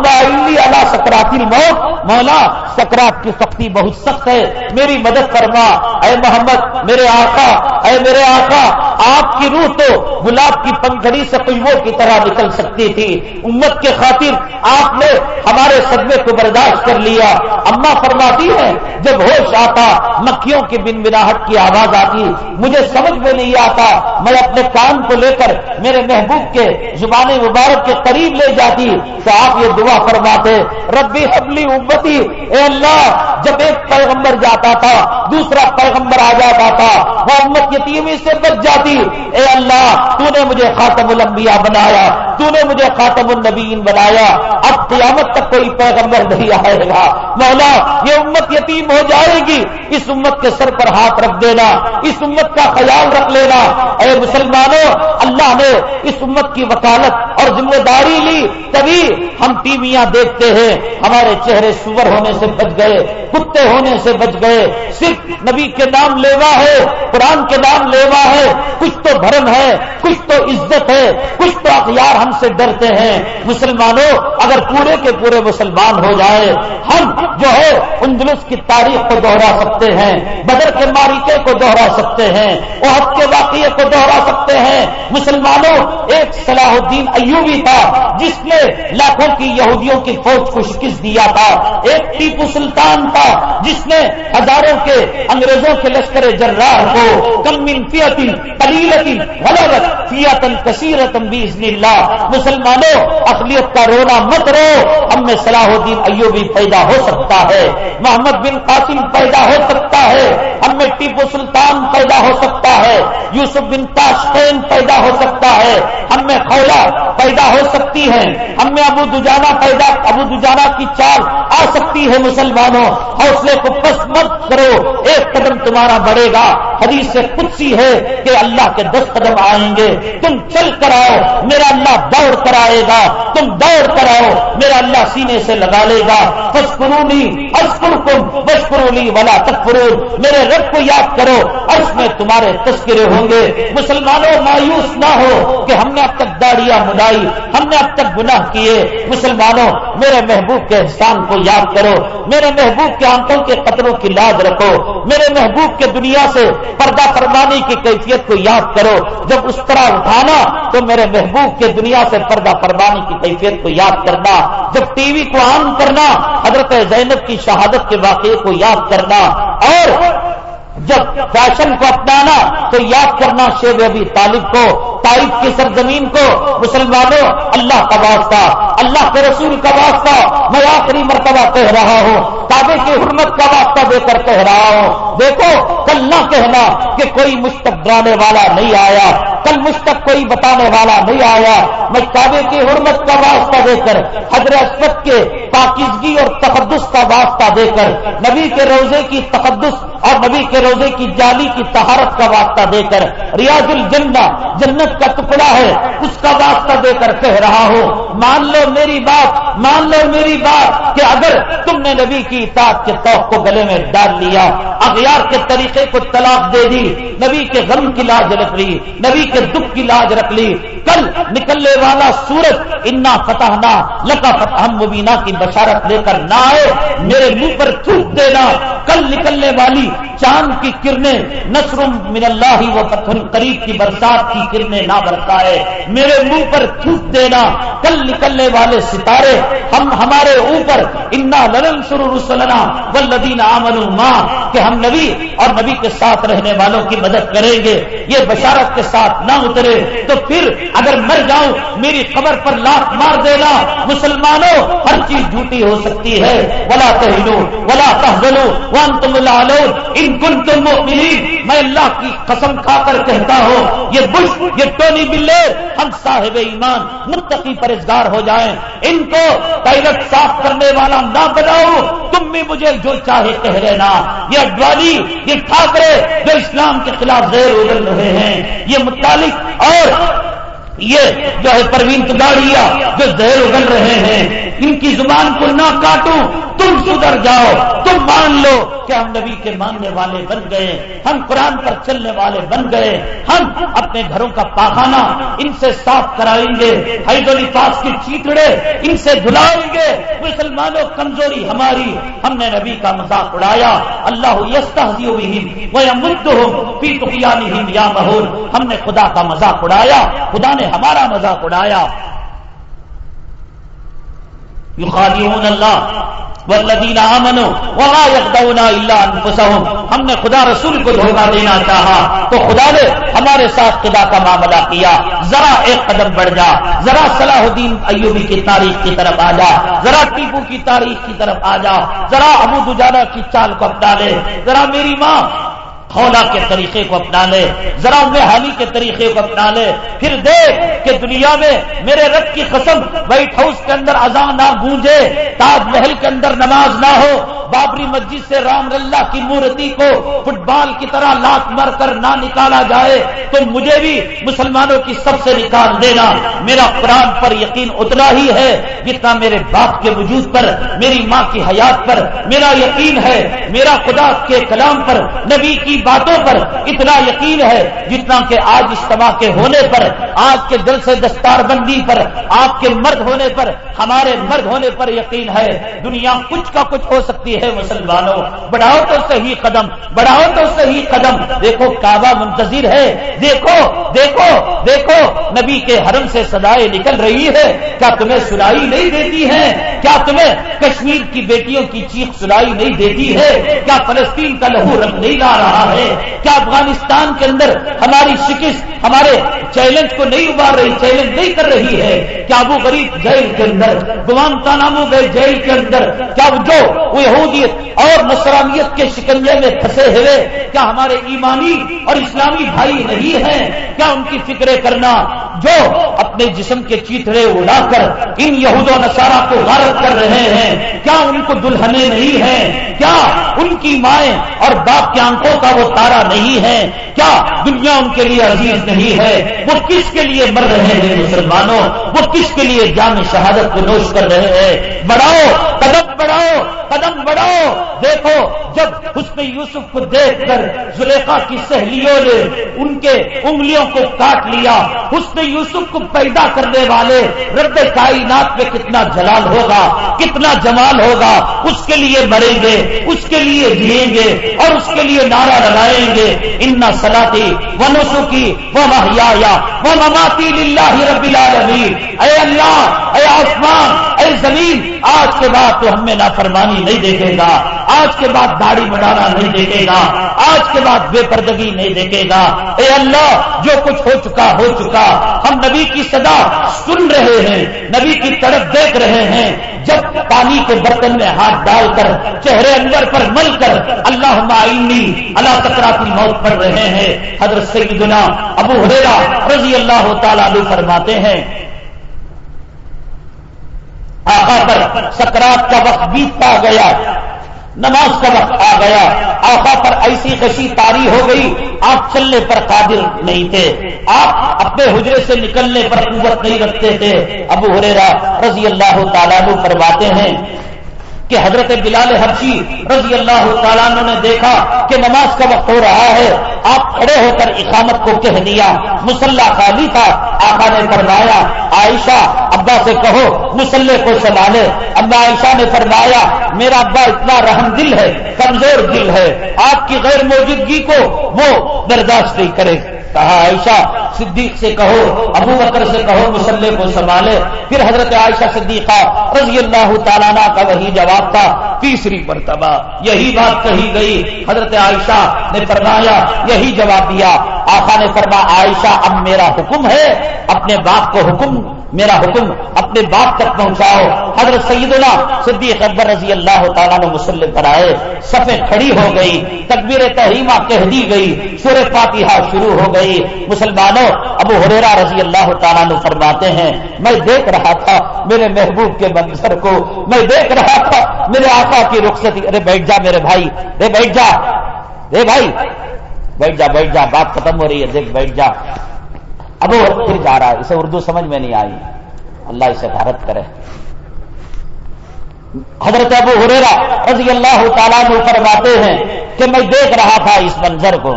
اللہ سکراتی موت مولا سکرات کی سختی بہت سخت ہے۔ میری مدد فرما۔ اے محمد، میرے آقا، اے میرے آقا، آپ کی روح تو گلاب کی پنکھڑی سے خوشبو کی طرح نکل سکتی تھی۔ امت کے خاطر آپ نے ہمارے صدمے کو برداشت کر لیا۔ اما فرماتی ہے، جب ہوش آتا، مکھیوں کی بن بناہٹ کی آواز آتی۔ مجھے سمجھ میں نہیں آتا، میں اپنے کام کو لے کر میرے محبوب کے زبان مبارک کے قریب لے جاتی۔ تو آپ یہ دعا فرماتے ربی حبلی امتی، اے اللہ، جب ایک پیغمبر جاتا تھا، دوسرا پیغمبر آ جاتا تھا، وہ امت یتیمی سے بچ جاتی، اے اللہ، تو نے مجھے خاتم الانبیاء بنایا، تو نے مجھے خاتم النبیین بنایا، اب قیامت تک کوئی پیغمبر نہیں آئے گا۔ مولا، یہ امت یتیم ہو جائے گی، اس امت کے سر پر ہاتھ رکھ دینا، اس امت کا خیال رکھ لینا۔ اے مسلمانوں، اللہ نے اس امت کی وکالت اور ذمہ داری لی، تبھی ہم ٹی ویاں دیکھتے ہیں، ہمارے چہرے سور ہونے سے بچ گئے، کتے ہونے سے بچ گئے، صرف نبی کے نام لیوا ہے، قرآن کے نام لیوا ہے، کچھ تو دھرم ہے، کچھ تو عزت ہے، کچھ تو اخیار ہم سے ڈرتے ہیں۔ مسلمانوں، اگر پورے کے پورے مسلمان ہو جائے، ہم جو ہے، اندلس کی تاریخ کو دوہرا سکتے ہیں، بدر کے ماریکے کو دوہرا سکتے ہیں عہد کے واقعے کو دوہرا سکتے ہیں۔ مسلمانوں، ایک صلاح الدین ایوبی تھا، جس نے لاکھوں کی یہودیوں کی فوج کو شکست دیا تھا؟ ایک ٹیپو سلطان تھا جس نے ہزاروں کے انگریزوں کے لشکر جرار کو کم فیتی قلیلتی، غلط فیاتن کثیرتن بیزن اللہ مسلمانوں اقلیت کا رونا مت رو۔ ہم میں صلاح الدین ایوبی پیدا ہو سکتا ہے، محمد بن قاسم پیدا ہو سکتا ہے ہم میں ٹیپو سلطان پیدا ہو سکتا ہے، یوسف بن تاشقین پیدا ہو سکتا ہے ہم میں خولا پیدا ہو سکتی ہے ہم میں ابو دجانا پیدا، ابو دجانا کی چال آ سکتی ہے مسلمانوں، حوصلے کو پس مت کرو، ایک قدم تمہارا بڑھے گا۔ حدیث سے کچھ سی ہے کہ اللہ کے دس قدم آئیں گے۔ تم چل کر آؤ، میرا اللہ دوڑ کر آئے گا۔ تم دوڑ کر آؤ، میرا اللہ سینے سے لگا لے گا۔ فسکرونی اشکر کم بشکرولی والا تکفرون میرے رب کو یاد کرو، عرش میں تمہارے تذکرے ہوں گے۔ مسلمانوں، مایوس نہ ہو کہ ہم نے اب تک داڑیاں منائی، ہم نے اب تک گناہ کیے۔ مسلمانوں، میرے محبوب کے احسان کو یاد کرو، میرے محبوب کے آنکھوں کے قطروں کی لاج رکھو، میرے محبوب کے دنیا سے پردہ فرمانے کی کیفیت کو یاد کرو۔ جب اس طرح اٹھانا تو میرے محبوب کے دنیا سے پردہ فرمانے کی کیفیت کو یاد کرنا، جب ٹی وی کو عام کرنا، حضرت زینب کی شہادت کے واقعے کو یاد کرنا، اور جب فیشن کو اپنانا تو یاد کرنا شیب ابھی طالب کو تاریخ کی سرزمین کو، مسلمانوں، اللہ کا واسطہ، اللہ کے رسول کا واسطہ، میں آخری مرتبہ کہہ رہا ہوں کعبے کی حرمت کا واسطہ دے کر کہہ رہا ہوں۔ دیکھو، کل نہ کہنا کہ کوئی مشتق ڈرانے والا نہیں آیا، کل مشتق کوئی بتانے والا نہیں آیا۔ میں کعبے کی حرمت کا واسطہ دے کر، حضرت کے پاکیزگی اور تقدس کا واسطہ دے کر، نبی کے روزے کی تقدس اور نبی کے روزے کی جالی کی تہارت کا واسطہ دے کر، ریاض الجنہ، جنت کا ٹکڑا ہے، اس کا واسطہ دے کر کہہ رہا ہوں، مان لو میری بات، مان لو میری بات کہ اگر تم نے نبی کی اطاعت کے توق کو گلے میں ڈال لیا، اغیار کے طریقے کو طلاق دے دی، نبی کے غم کی لاج رکھ لی، نبی کے دکھ کی لاج رکھ لی، کل نکلنے والا سورج انا فتح نہ لکا فتح مبینہ کی بشارت لے کر نہ آئے، میرے منہ پر تھوک دینا، کل نکلنے والی چاند کی کرنیں، نصر من اللہ و پتھر قریب کی برسات کی کرنیں نہ برسائے میرے منہ پر تھوک دینا کل نکلنے والے ستارے۔ ہم ہمارے اوپر، انا للن سرو رسلنا ولدین آمن ماں کہ ہم نبی اور نبی کے ساتھ رہنے والوں کی مدد کریں گے۔ یہ بشارت کے ساتھ نہ اترے۔ تو پھر اگر مر جاؤں، میری خبر پر لاکھ مار دینا۔ مسلمانوں، ہر چیز جھوٹی ہو سکتی ہے۔ ولا تہلو ولا تحزنو وان تم ان کن تم میں اللہ کی قسم کھا کر کہتا ہوں، یہ بش، یہ نہیں بلے ہم صاحب ایمان، مرتقی پرزگار ہو جائیں۔ ان کو ٹائلٹ صاف کرنے والا نہ بناؤ۔ تم بھی مجھے جو چاہے کہہ رہنا یہ اڈوانی یہ ٹھاکرے جو اسلام کے خلاف زیر اگل رہے ہیں، یہ متعلق اور یہ جو ہے پروین گاڑیا جو زہر اگل رہے ہیں، ان کی زبان کو نہ کاٹوں تم سدھر جاؤ، تم مان لو کہ ہم نبی کے ماننے والے بن گئے، ہم قرآن پر چلنے والے بن گئے، ہم اپنے گھروں کا پاخانہ ان سے صاف کرائیں گے حیدراس کی چیتڑے ان سے دھلائیں گے، مسلمانوں کمزوری ہماری، ہم نے نبی کا مذاق اڑایا، اللہ یستا وہ مد ہو پی تو یا مہور، ہم نے خدا کا مذاق اڑایا، خدا نے ہمارا مذاق اڑایا۔ یخادعون اللہ والذین آمنوا وما یخدعون الا انفسهم ہم نے خدا رسول کو دھوکہ دینا چاہا تو خدا نے ہمارے ساتھ خدا کا معاملہ کیا۔ ذرا ایک قدم بڑھ جا، ذرا صلاح الدین ایوبی کی تاریخ کی طرف آ جا، ذرا ٹیپو کی تاریخ کی طرف آ جا، ذرا ابو دجانہ کی چال کو اپنا لے، ذرا میری ماں خولا کے طریقے کو اپنا لے، ذرا حالی کے طریقے کو اپنا لے، پھر دیکھ کہ دنیا میں میرے رب کی قسم وائٹ ہاؤس کے اندر اذان نہ گونجے، تاج محل کے اندر نماز نہ ہو، بابری مسجد سے رام اللہ کی مورتی کو فٹ بال کی طرح لات مر کر نہ نکالا جائے، تو مجھے بھی مسلمانوں کی سب سے نکال دینا۔ میرا قرآن پر یقین اتنا ہی ہے جتنا میرے باپ کے وجود پر، میری ماں کی حیات پر، میرا یقین ہے، میرا خدا کے کلام پر، نبی کی باتوں پر اتنا یقین ہے جتنا کہ آج اجتماع کے ہونے پر، آج کے دل سے دستار بندی پر، آپ کے مرد ہونے پر، ہمارے مرد ہونے پر یقین ہے۔ دنیا کچھ کا کچھ ہو سکتی ہے مسلمانوں۔ بڑھاؤ تو صحیح قدم، بڑھاؤ تو صحیح قدم۔ دیکھو کعبہ منتظر ہے۔ دیکھو دیکھو دیکھو، نبی کے حرم سے سدائے نکل رہی ہے۔ کیا تمہیں سنائی نہیں دیتی ہے؟ کیا تمہیں کشمیر کی بیٹیوں کی چیخ سنائی نہیں دیتی ہے؟ کیا فلسطین کا لہو رنگ نہیں لا رہا؟ ہے ہے کیا افغانستان کے اندر ہماری شکست، ہمارے چیلنج کو نہیں ابار رہی، چیلنج نہیں کر رہی ہے؟ کیا وہ غریب جیل کے اندر گوان تانامو گئے جیل کے اندر، کیا جو وہ یہودیت اور نصرانیت کے شکنجے میں پھنسے ہوئے، کیا ہمارے ایمانی اور اسلامی بھائی نہیں ہیں؟ کیا ان کی فکریں کرنا جو اپنے جسم کے چیتڑے اڑا کر ان یہود و نصارہ کو غارت کر رہے ہیں۔ کیا ان کو دلہنے نہیں ہیں؟ کیا ان کی مائیں اور باپ کی آنکھوں کا وہ تارا نہیں ہے؟ کیا دنیا ان کے لیے عزیز نہیں ہے؟ وہ کس کے لیے مر رہے ہیں مسلمانوں؟ وہ کس کے لیے جان شہادت کو نوش کر رہے ہیں؟ بڑھاؤ، قدم بڑھاؤ قدم بڑھاؤ۔ دیکھو، جب اس یوسف کو دیکھ کر زلیخا کی سہیلیوں نے ان کے انگلیوں کو کاٹ لیا اس نے یوسف کو پیدا کرنے والے، رب کائنات میں کتنا جلال ہوگا، کتنا جمال ہوگا، اس کے لیے مریں گے، اس کے لیے جیئیں گے، اور اس کے لیے نعرہ لگائیں گے۔ ان سلاتی و نسخی وہ محیا وہ مماتی اللہ رب العالمین اے اللہ، اے آسمان، اے زمین، آج کے بعد تو ہم میں نافرمانی نہیں دیکھے گا۔ آج کے بعد داڑھی بڑھانا نہیں دیکھے گا۔ آج کے بعد بے پردگی نہیں دیکھے گا۔ اے اللہ، جو کچھ ہو چکا ہو چکا۔ ہم نبی کی صدا سن رہے ہیں، نبی کی طرف دیکھ رہے ہیں۔ جب پانی کے برتن میں ہاتھ ڈال کر، چہرے اندر پر مل کر اللہ معینی اللہ تکراتی موت پڑ رہے ہیں، حضرت سیدنا ابو حریرا رضی اللہ تعالیٰ فرماتے ہیں، آقا پر سکرات کا وقت بیتتا گیا۔ نماز کا وقت آ گیا، آقا پر ایسی کشی تاری ہو گئی آپ چلنے پر قادر نہیں تھے۔ آپ اپنے حجرے سے نکلنے پر قوت نہیں رکھتے تھے۔ ابو ہریرا رضی اللہ تعالیٰ فرماتے ہیں کہ حضرت بلال حبشی رضی اللہ تعالیٰ نے دیکھا کہ نماز کا وقت ہو رہا ہے۔ آپ کھڑے ہو کر اقامت کو کہہ دیا۔ مسلح خالی تھا۔ آقا نے فرمایا، عائشہ، ابا سے کہو مسلح کو سنبھالے۔ ابا عائشہ نے فرمایا، میرا ابا اتنا رحم دل ہے، کمزور دل ہے۔ آپ کی غیر موجودگی کو وہ برداشت نہیں کرے۔ کہا عائشہ، صدیق سے کہو، ابو بکر سے کہو مسلح کو سنبھالے۔ پھر حضرت عائشہ صدیقہ رضی اللہ تعالیٰ کا وہی جواب تھا۔ تیسری مرتبہ یہی بات کہی گئی۔ حضرت عائشہ نے فرمایا، یہی جواب دیا۔ آقا نے فرما، عائشہ، اب میرا حکم ہے، اپنے باپ کو حکم، میرا حکم اپنے باپ تک پہنچاؤ۔ حضرت سیدنا صدیق اکبر رضی اللہ تعالیٰ نے مسلم پر آئے۔ سفید کھڑی ہو گئی، تکبیر تحریمہ کہہ دی گئی۔ سور فاتحہ شروع ہو گئی۔ گئی مسلمانوں، ابو حریرا رضی اللہ تعالیٰ نے فرماتے ہیں، میں دیکھ رہا تھا میرے محبوب کے منظر کو۔ میں دیکھ رہا تھا میرے آقا کی رخصتی۔ ارے بیٹھ جا میرے بھائی۔ رے بیٹھ جا۔ رے بھائی۔ بیٹھ جا بیٹھ جا۔ بات ختم ہو رہی ہے۔ دیکھ، بیٹھ جا۔ اب وہ پھر جا رہا ہے۔ اسے اردو سمجھ میں نہیں آئی۔ اللہ اسے بھارت کرے۔ حضرت ابو ہریرا رضی اللہ تعالیٰ نے فرماتے ہیں کہ میں دیکھ رہا تھا اس منظر کو۔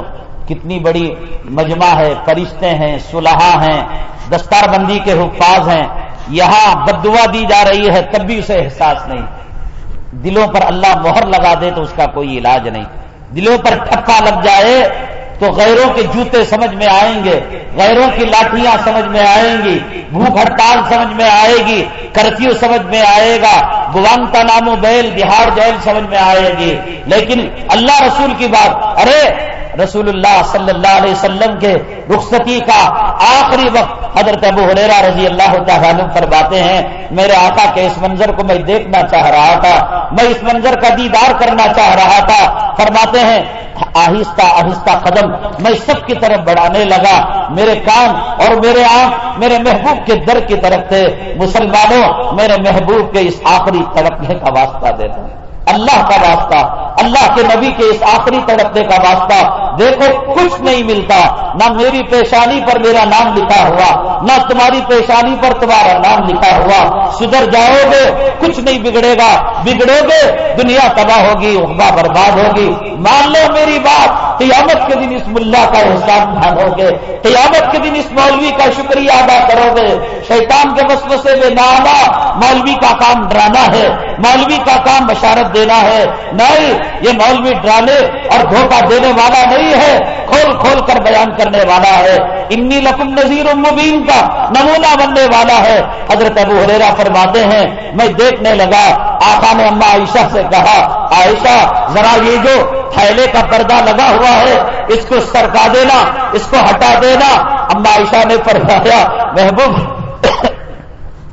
کتنی بڑی مجمع ہے، فرشتے ہیں سلحا ہیں دستار بندی کے حفاظ ہیں، یہاں بدوا دی جا رہی ہے، تب بھی اسے احساس نہیں۔ دلوں پر اللہ مہر لگا دے تو اس کا کوئی علاج نہیں۔ دلوں پر ٹھپا لگ جائے تو غیروں کے جوتے سمجھ میں آئیں گے، غیروں کی لاٹیاں سمجھ میں آئیں گی، بھوک ہڑتال سمجھ میں آئے گی، کرفیو سمجھ میں آئے گا گوانتا نامو بیل، بہار جیل سمجھ میں آئے گی۔ لیکن اللہ رسول کی بات، ارے رسول اللہ صلی اللہ علیہ وسلم کے رخصتی کا آخری وقت حضرت ابو حریرا رضی اللہ تعالیٰ پر باتیں ہیں، میرے آقا کے اس منظر کو میں دیکھنا چاہ رہا تھا، میں اس منظر کا دیدار کرنا چاہ رہا تھا۔ فرماتے ہیں، آہستہ آہستہ قدم میں سب کی طرف بڑھانے لگا۔ میرے کام اور میرے آنکھ میرے محبوب کے در کی طرف تھے۔ مسلمانوں، میرے محبوب کے اس آخری تڑپنے کا واسطہ دیتے ہیں۔ اللہ کا واسطہ، اللہ کے نبی کے اس آخری تڑپنے کا واسطہ۔ دیکھو، کچھ نہیں ملتا۔ نہ میری پیشانی پر میرا نام لکھا ہوا، نہ تمہاری پیشانی پر تمہارا نام لکھا ہوا۔ سدھر جاؤ گے، کچھ نہیں بگڑے گا۔ بگڑو گے، دنیا تباہ ہوگی اخبا برباد ہوگی۔ مان لو میری بات، قیامت کے دن اس ملا کا احسان مانو گے قیامت کے دن اس مولوی کا شکریہ ادا کرو گے شیطان کے وسوسے میں نہ آنا مولوی کا کام ڈرانا ہے۔ مولوی کا کام بشارت دینا ہے۔ نہیں، یہ مولوی ڈرانے اور دھوکہ دینے والا نہیں ہے۔ کھول کھول کر بیان کرنے والا ہے۔ انی لکم نذیر مبین کا نمونہ بننے والا ہے۔ حضرت ابو حریرا فرماتے ہیں، میں دیکھنے لگا، آقا نے اما عائشہ سے کہا، عائشہ، ذرا یہ جو تھیلے کا پردہ لگا ہوا ہے، اس کو سرکا دینا، اس کو ہٹا دینا۔ اما عائشہ نے فرمایا، محبوب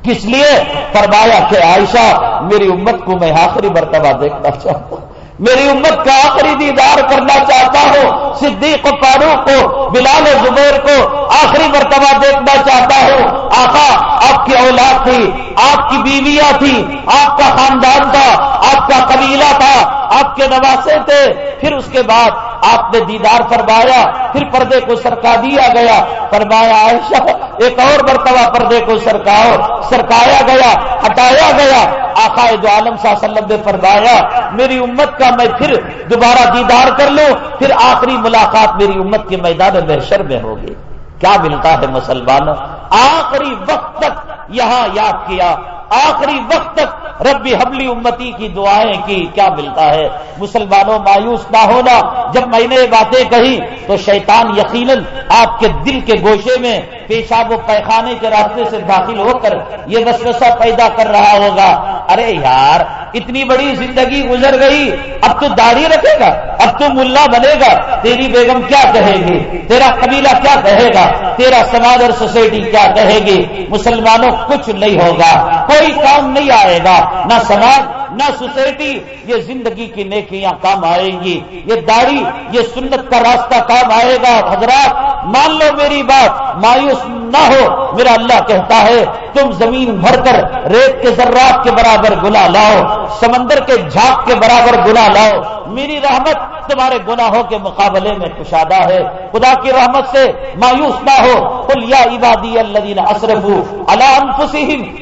کس لیے؟ فرمایا کہ عائشہ، میری امت کو میں آخری مرتبہ دیکھنا چاہتا ہوں۔ میری امت کا آخری دیدار کرنا چاہتا ہوں۔ صدیق فاروق کو، بلال زبیر کو آخری مرتبہ دیکھنا چاہتا ہوں۔ آقا، آپ کی اولاد تھی، آپ کی بیویاں تھی، آپ کا خاندان تھا، آپ کا قبیلہ تھا، آپ کے نواسے تھے۔ پھر اس کے بعد آپ نے دیدار فرمایا، پھر پردے کو سرکا دیا گیا۔ فرمایا، عائشہ، ایک اور مرتبہ پردے کو سرکاؤ سرکایا گیا، ہٹایا گیا۔ آقا جو عالم صاحب وسلم نے فرمایا، میری امت کا میں پھر دوبارہ دیدار کر لوں، پھر آخری ملاقات میری امت کے میدان محشر میں ہوگی۔ کیا ملتا ہے مسلمانوں؟ آخری وقت تک یہاں یاد کیا۔ آخری وقت تک ربی حملی امتی کی دعائیں کی، کیا ملتا ہے؟ مسلمانوں مایوس نہ ہونا، جب میں نے باتیں کہی تو شیطان یقیناً آپ کے دل کے گوشے میں پیشاب و پیخانے کے راستے سے داخل ہو کر یہ وسوسہ پیدا کر رہا ہوگا۔ ارے یار، اتنی بڑی زندگی گزر گئی، اب تو داڑھی رکھے گا، اب تو ملا بنے گا۔ تیری بیگم کیا کہے گی؟ تیرا قبیلہ کیا کہے گا؟ تیرا سماج اور سوسائٹی کیا کہے گی؟ مسلمانوں کچھ نہیں ہوگا، کوئی کام نہیں آئے گا، نہ سماج نہ سوسائٹی، یہ زندگی کی نیکیاں کام آئیں گی۔ یہ داڑھی، یہ سنت کا راستہ کام آئے گا۔ حضرات، مان لو میری بات، مایوس نہ ہو۔ میرا اللہ کہتا ہے، تم زمین بھر کر ریت کے ذرات کے برابر گلا لاؤ، سمندر کے جھاگ کے برابر گلا لاؤ۔ میری رحمت تمہارے گناہوں کے مقابلے میں کشادہ ہے۔ خدا کی رحمت سے مایوس نہ ہو۔ کل یا عبادی اللہ اصرف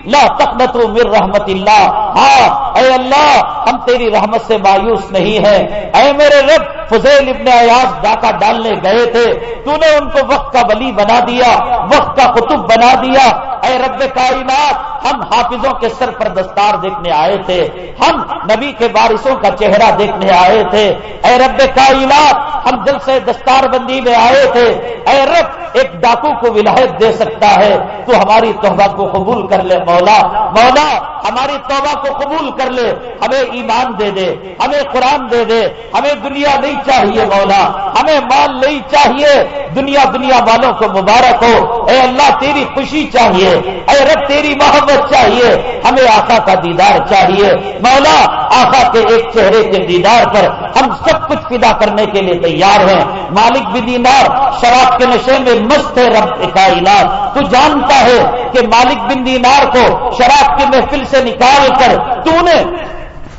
لا تقنطوا من رحمت اللہ۔ ہاں اے اللہ اللہ، ہم تیری رحمت سے مایوس نہیں ہے اے میرے رب، فضیل ابن ایاز ڈاکہ ڈالنے گئے تھے۔ تو نے ان کو وقت کا ولی بنا دیا، وقت کا قطب بنا دیا۔ اے رب کائنات، ہم حافظوں کے سر پر دستار دیکھنے آئے تھے۔ ہم نبی کے بارشوں کا چہرہ دیکھنے آئے تھے۔ اے رب کائنات، ہم دل سے دستار بندی میں آئے تھے۔ اے رب، ایک ڈاکو کو ولایت دے سکتا ہے۔ تو ہماری توبہ کو قبول کر لے، مولا۔ مولا، ہماری توبہ کو قبول کر لے۔ ہمیں ایمان دے دے، ہمیں قرآن دے دے، ہمیں دنیا نہیں چاہیے مولا، ہمیں مال نہیں چاہیے، دنیا دنیا والوں کو مبارک ہو۔ اے اللہ، تیری خوشی چاہیے، اے رب، تیری محبت چاہیے۔ ہمیں آقا کا دیدار چاہیے۔ مولا، آقا کے ایک چہرے کے دیدار پر ہم سب کچھ فدا کرنے کے لیے تیار ہیں۔ مالک بھی دینار شراب کے نشے میں مست ہے رب کائنات تو جانتا ہے کہ مالک بن دینار کو شراب کی محفل سے نکال کر تو نے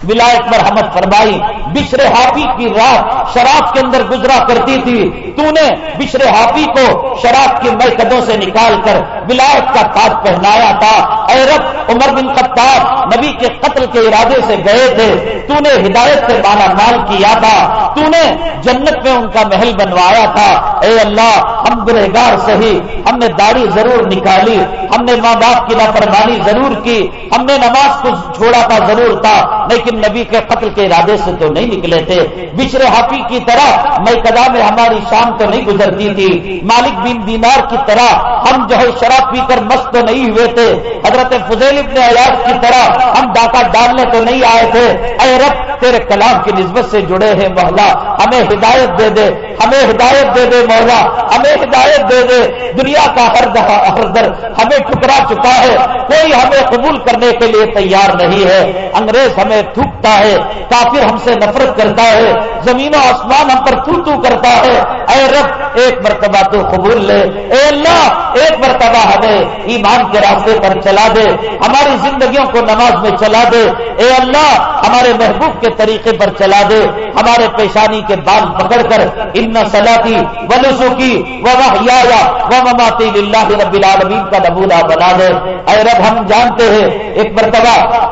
ولایت مرحمت فرمائی، بشر ہافی کی رات شراب کے اندر گزرا کرتی تھی۔ تو نے بشر ہافی کو شراب کے مرکزوں سے نکال کر ولایت کا تاج پہنایا تھا۔ اے رب، عمر بن خطاب نبی کے قتل کے ارادے سے گئے تھے۔ تو نے ہدایت سے مالا مال کیا تھا۔ تو نے جنت میں ان کا محل بنوایا تھا۔ اے اللہ، ہم گرہگار سہی ہم نے داڑھی ضرور نکالی۔ ہم نے ماں باپ کی لاپرواہی ضرور کی۔ ہم نے نماز کو چھوڑا تھا، ضرور تھا۔ لیکن نبی کے قتل کے ارادے سے تو نہیں نکلے تھے۔ بچرے ہافی کی طرح میں کدا میں ہماری شام تو نہیں گزرتی تھی۔ مالک بن دینار کی طرح ہم جو ہے شراب پی کر مست تو نہیں ہوئے تھے۔ حضرت فضیل ابن حیات کی طرح ہم ڈاکہ ڈالنے تو نہیں آئے تھے۔ اے رب، تیرے کلام کی نسبت سے جڑے ہیں مولا، ہمیں ہدایت دے دے، ہمیں ہدایت دے دے مولا، ہمیں ہدایت دے دے۔ دنیا کا ہر ہر در ہمیں ٹکرا چکا ہے۔ کوئی ہمیں قبول کرنے کے لیے تیار نہیں ہے۔ انگریز ہمیں تھوکتا ہے، کافر ہم سے نفرت کرتا ہے، زمین و آسمان ہم پر تھو تو کرتا ہے۔ اے رب، ایک مرتبہ تو قبول لے۔ اے اللہ، ایک مرتبہ ہمیں ایمان کے راستے پر چلا دے۔ ہماری زندگیوں کو نماز میں چلا دے۔ اے اللہ، ہمارے محبوب کے طریقے پر چلا دے۔ ہمارے پیشانی کے بال پکڑ کر۔ ان سلاتی و نسو کی و و مماتی اللہ رب العالمین کا نبولا بنا دے۔ اے رب، ہم جانتے ہیں، ایک مرتبہ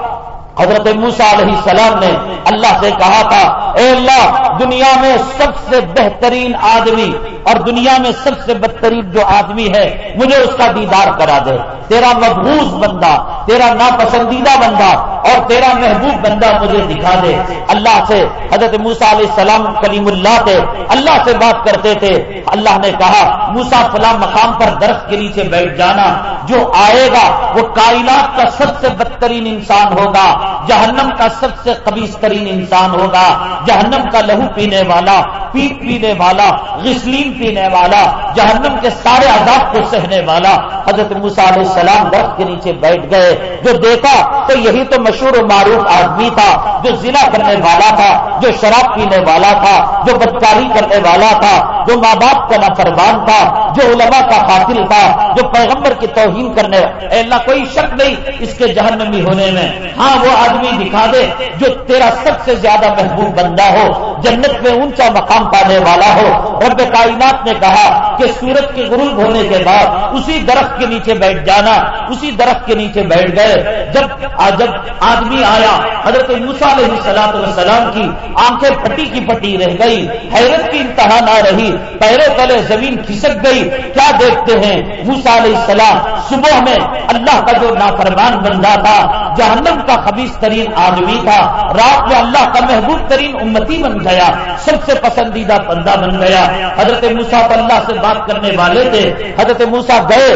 حضرت موسا علیہ السلام نے اللہ سے کہا تھا، اے اللہ، دنیا میں سب سے بہترین آدمی اور دنیا میں سب سے بدترین جو آدمی ہے، مجھے اس کا دیدار کرا دے. تیرا محبوظ بندہ، تیرا ناپسندیدہ بندہ اور تیرا محبوب بندہ مجھے دکھا دے۔ اللہ سے حضرت موسا علیہ السلام کلیم اللہ تھے اللہ سے بات کرتے تھے۔ اللہ نے کہا موسا فلاں مقام پر درخت کے نیچے بیٹھ جانا۔ جو آئے گا، وہ کائنات کا سب سے بدترین انسان ہوگا۔ جہنم کا سب سے قبیص ترین انسان ہوگا۔ جہنم کا لہو پینے والا، پیٹ پینے والا، غسلین پینے والا، جہنم کے سارے عذاب کو سہنے والا۔ حضرت موسا علیہ السلام درخت کے نیچے بیٹھ گئے۔ جو دیکھا، تو یہی تو مشہور و معروف آدمی تھا، جو ضلع کرنے والا تھا، جو شراب پینے والا تھا، جو بدکاری کرنے والا تھا، جو ماں باپ کا نفربان تھا، جو علماء کا قاتل تھا، جو پیغمبر کی توہین کرنے اللہ، کوئی شک نہیں اس کے جہنمی ہونے میں۔ ہاں وہ آدمی دکھا دے جو تیرا سب سے زیادہ محبوب بندہ ہو، جنت میں اونچا مقام پانے والا ہو۔ رب کائنات نے کہا کہ سورج کے غروب ہونے کے بعد اسی درخت کے نیچے بیٹھ جانا، اسی درخت کے نیچے بیٹھ گئے۔ جب جب آدمی آیا، حضرت علیہ سلاط السلام کی آنکھیں پھٹی کی پٹی رہ گئی، حیرت کی انتہا نہ رہی، پیروں تلے زمین کھسک گئی۔ کیا دیکھتے ہیں؟ موسا علیہ السلام صبح میں اللہ کا جو نافرمان بندہ تھا، جہنم کا خبیص ترین آدمی تھا، رات میں اللہ کا محبوب ترین امتی بن گیا، سب سے پسندیدہ بندہ بن گیا۔ حضرت موسا اللہ سے بات کرنے والے تھے، حضرت موسا گئے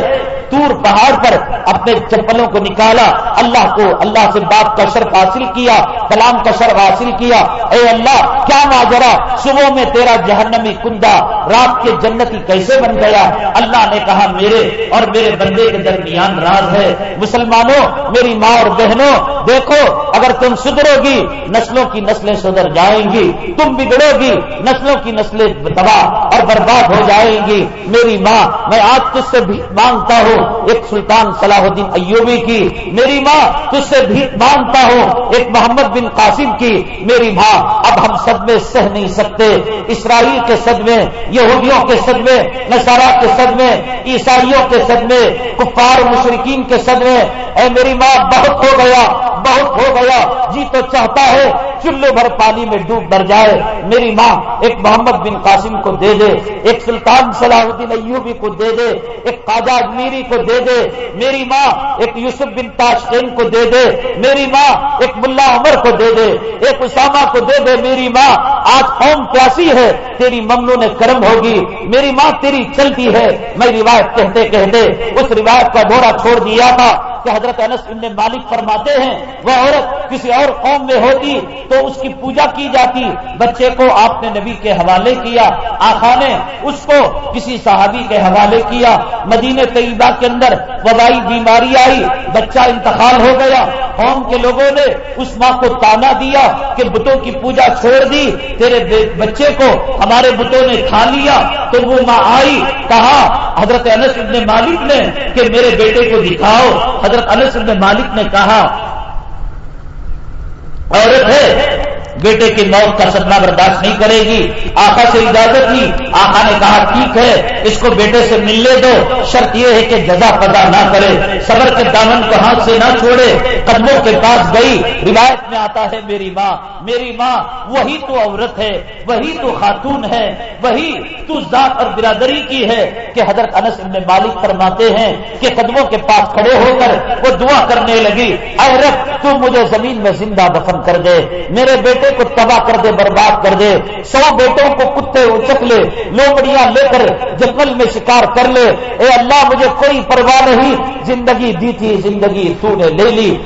تور پہاڑ پر اپنے چپلوں کو نکالا، اللہ کو، اللہ سے بات کا شرف حاصل کیا، کلام کا شرف حاصل کیا۔ اے اللہ، کیا ماجرا صبح میں تیرا جہنمی کندہ، رات کے جنتی کیسے بن گیا؟ اللہ نے کہا، میرے اور میرے بندے کے درمیان راز ہے۔ مسلمانوں، میری ماں اور بہنوں، دیکھو، اگر تم سدھرو گی نسلوں کی نسلیں سدھر جائیں گی۔ تم بگڑو گی نسلوں کی نسلیں تباہ اور برباد ہو جائیں گی۔ میری ماں، میں آج تجھ سے بھی مانگتا ہوں ایک سلطان صلاح الدین ایوبی کی، میری ماں تجھ سے بھی مانگتا ہوں۔ ایک محمد بن قاسم کی، میری ماں، اب ہم صدمے سہ نہیں سکتے۔ اسرائیل کے صدمے یہودیوں کے صدمے نسارا کے صدمے عیسائیوں کے صدمے کفار مشرقین کے صدمے اے میری ماں، بہت ہو گیا، بہت ہو گیا۔ جی تو چاہتا ہے، چلو بھر پانی میں ڈوب مر جائے۔ میری ماں، ایک محمد بن قاسم کو دے دے۔ ایک سلطان صلاح الدین ایوبی کو دے دے۔ ایک خواجہ اجمیری کو دے دے، میری ماں ایک یوسف بن تاشین کو دے دے، میری ماں ایک ملا عمر کو دے دے، ایک اسامہ کو دے دے، میری ماں آج قوم پیاسی ہے، تیری ممنو نے کرم ہوگی، میری ماں تیری چلتی ہے، میں روایت کہتے کہتے اس روایت کا دورہ چھوڑ دیا تھا۔ کہ حضرت انس ابن مالک فرماتے ہیں، وہ عورت کسی اور قوم میں ہوتی تو اس کی پوجا کی جاتی، بچے کو آپ نے نبی کے حوالے کیا آخا نے اس کو کسی صحابی کے حوالے کیا، مدینہ طیبہ کے اندر وبائی بیماری آئی، بچہ انتقال ہو گیا، قوم کے لوگوں نے اس ماں کو تانا دیا کہ بتوں کی پوجا چھوڑ دی، تیرے بچے کو ہمارے بتوں نے کھا لیا، تو وہ ماں آئی، کہا، حضرت انس ابن مالک نے کہ میرے بیٹے کو دکھاؤ، حضرت حضرت انس بن مالک نے کہا عورت ہے بیٹے کی موت کا صدمہ برداشت نہیں کرے گی۔ آقا سے اجازت لی۔ آقا نے کہا، ٹھیک ہے، اس کو بیٹے سے ملنے دو۔ شرط یہ ہے کہ جزا پتا نہ کرے۔ صبر کے دامن کو ہاتھ سے نہ چھوڑے۔ قدموں کے پاس گئی۔ روایت میں آتا ہے، میری ماں میری ماں، وہی تو عورت ہے، وہی تو خاتون ہے، وہی تو ذات اور برادری کی ہے۔ کہ حضرت انس ابن مالک فرماتے ہیں کہ قدموں کے پاس کھڑے ہو کر وہ دعا کرنے لگی۔ رب، تو مجھے زمین میں زندہ دفن کر دے۔ میرے بیٹے بیٹے کو تباہ کر دے، برباد کر دے۔ سو بیٹوں کو کتے اچک لے، لومڑیاں لے کر جنگل میں شکار کر لے۔ اے اللہ، مجھے کوئی پرواہ نہیں۔ زندگی دی تھی زندگی تو نے لے لی۔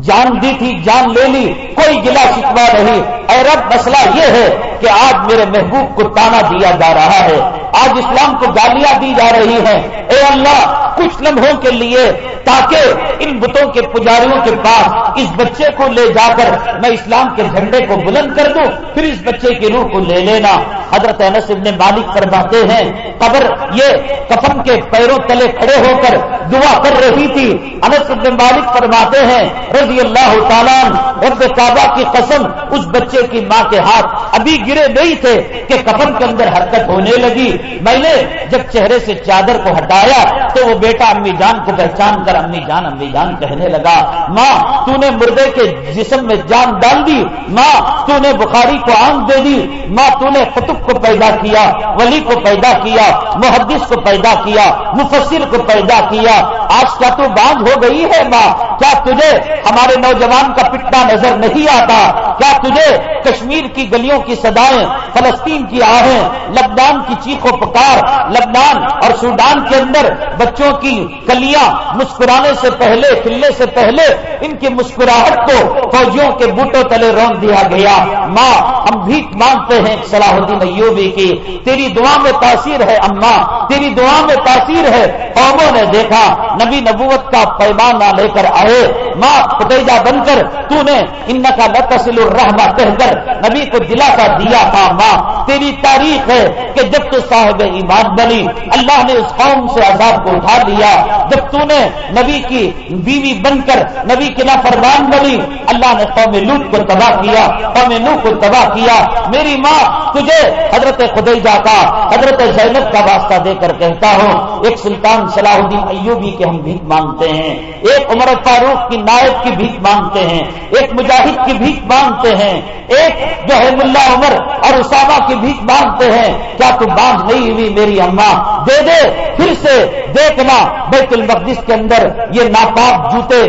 جان دی تھی، جان لے لی، کوئی گلا شکوا نہیں۔ اے رب، مسئلہ یہ ہے کہ آج میرے محبوب کو تانا دیا جا رہا ہے۔ آج اسلام کو گالیاں دی جا رہی ہیں۔ اے اللہ، کچھ لمحوں کے لیے تاکہ ان بتوں کے پجاریوں کے پاس اس بچے کو لے جا کر میں اسلام کے جھنڈے کو بلند کر دوں، پھر اس بچے کی روح کو لے لینا۔ حضرت انس ابن مالک فرماتے ہیں، قبر یہ کفن کے پیروں تلے کھڑے ہو کر دعا کر رہی تھی۔ انس ابن مالک فرماتے ہیں، رضی اللہ تعالیٰ رب کعبہ کی قسم، اس بچے کی ماں کے ہاتھ ابھی گرے نہیں تھے کہ کفن کے اندر حرکت ہونے لگی۔ میں نے جب چہرے سے چادر کو ہٹایا تو وہ بیٹا امی جان کو پہچان کر امی جان امی جان کہنے لگا، ماں، تو نے مردے کے جسم میں جان ڈال دی۔ ماں، تو نے بخاری کو آنکھ دے دی۔ ماں، تو نے قطب کو پیدا کیا، ولی کو پیدا کیا، محدث کو پیدا کیا، مفسر کو پیدا کیا۔ آج کیا تو باندھ ہو گئی ہے ماں؟ کیا تجھے ہمارے نوجوان کا پٹا نظر نہیں آتا؟ کیا تجھے کشمیر کی گلیوں کی سدائیں فلسطین کی آہیں، لبنان کی چیخ و پکار، لبنان اور سوڈان کے اندر بچوں کی کلیاں مسکرانے سے پہلے، کھلنے سے پہلے، ان کی مسکراہٹ کو فوجیوں کے بوٹوں تلے رون دیا گیا۔ ماں، ہم بھیک مانگتے ہیں، صلاح الدین ایوبی کی، تیری دعا میں تاثیر ہے اماں تیری دعا میں تاثیر ہے۔ قوموں نے دیکھا، نبی نبوت کا پیمانہ لے کر آئے۔ ماں فتیجہ بن کر تو نے ان کا لتسل الرحمہ کہہ کر نبی کو دلاتا دیا تھا ماں تیری تاریخ ہے کہ جب تو صاحب ایمان بنی، اللہ نے اس قوم سے عذاب کو اٹھا لیا۔ جب تو نے نبی کی بیوی بن کر، نبی کی نافرمان بنی، اللہ نے قوم لوٹ کو تباہ کیا، قوم نو کو تباہ کیا۔ میری ماں، تجھے حضرت خدیجہ کا، حضرت زینب کا واسطہ دے کر کہتا ہوں، ایک سلطان صلاح الدین ایوبی کے ہم بھیک مانگتے ہیں، ایک عمر فاروق کی نائب کی بھیک مانگتے ہیں، ایک مجاہد کی بھیک مانگتے ہیں، ایک جو ہے ملا عمر اور اسامہ کی بھیک مانگتے ہیں، کیا تو باندھ نہیں ہوئی میری اماں دے دے، پھر سے دیکھنا بیت المقدس کے اندر یہ ناپاک جوتے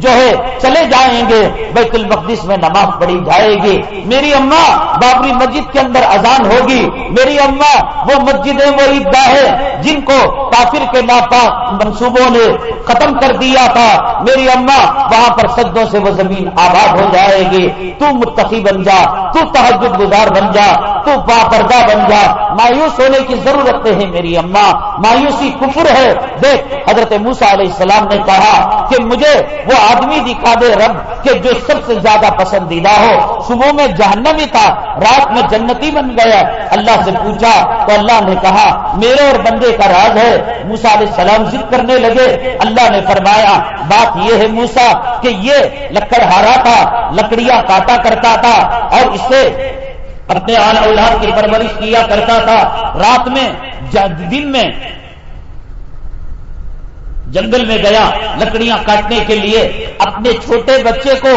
جو ہے چلے جائیں گے، بیت المقدس میں نماز پڑھی جائے گی۔ میری اماں بابری مسجد کے اندر اذان ہوگی، میری اماں وہ مسجدیں وہ عیدگاہ ہے، جن کو کافر کے ناپاک منصوبوں نے ختم کر دیا تھا۔ میری اماں وہاں پر سجدوں سے وہ زمین آباد ہو جائے گی۔ تو متقی بن جا، تو تحجد گزار بن جا، تو پردہ بن جا۔ مایوس ہونے کی ضرورت ہے میری اماں مایوسی کفر ہے۔ دیکھ، حضرت موسا علیہ السلام نے کہا کہ مجھے وہ آدمی دکھا دے رب کہ جو سب سے زیادہ پسندیدہ ہو۔ صبح میں جہنمی تھا، رات میں جنتی بن گیا۔ اللہ سے پوچھا تو اللہ نے کہا، میرے اور بندے کا راز ہے موسا علیہ السلام ضد کرنے لگے، اللہ نے فرمایا، بات یہ ہے موسا کہ یہ لکڑ ہارا تھا، لکڑیاں کاٹا کرتا تھا، اور اس سے اپنے آل اولاد کی پرورش کیا کرتا تھا، رات میں دن میں، جنگل میں گیا، لکڑیاں کاٹنے کے لیے، اپنے چھوٹے بچے کو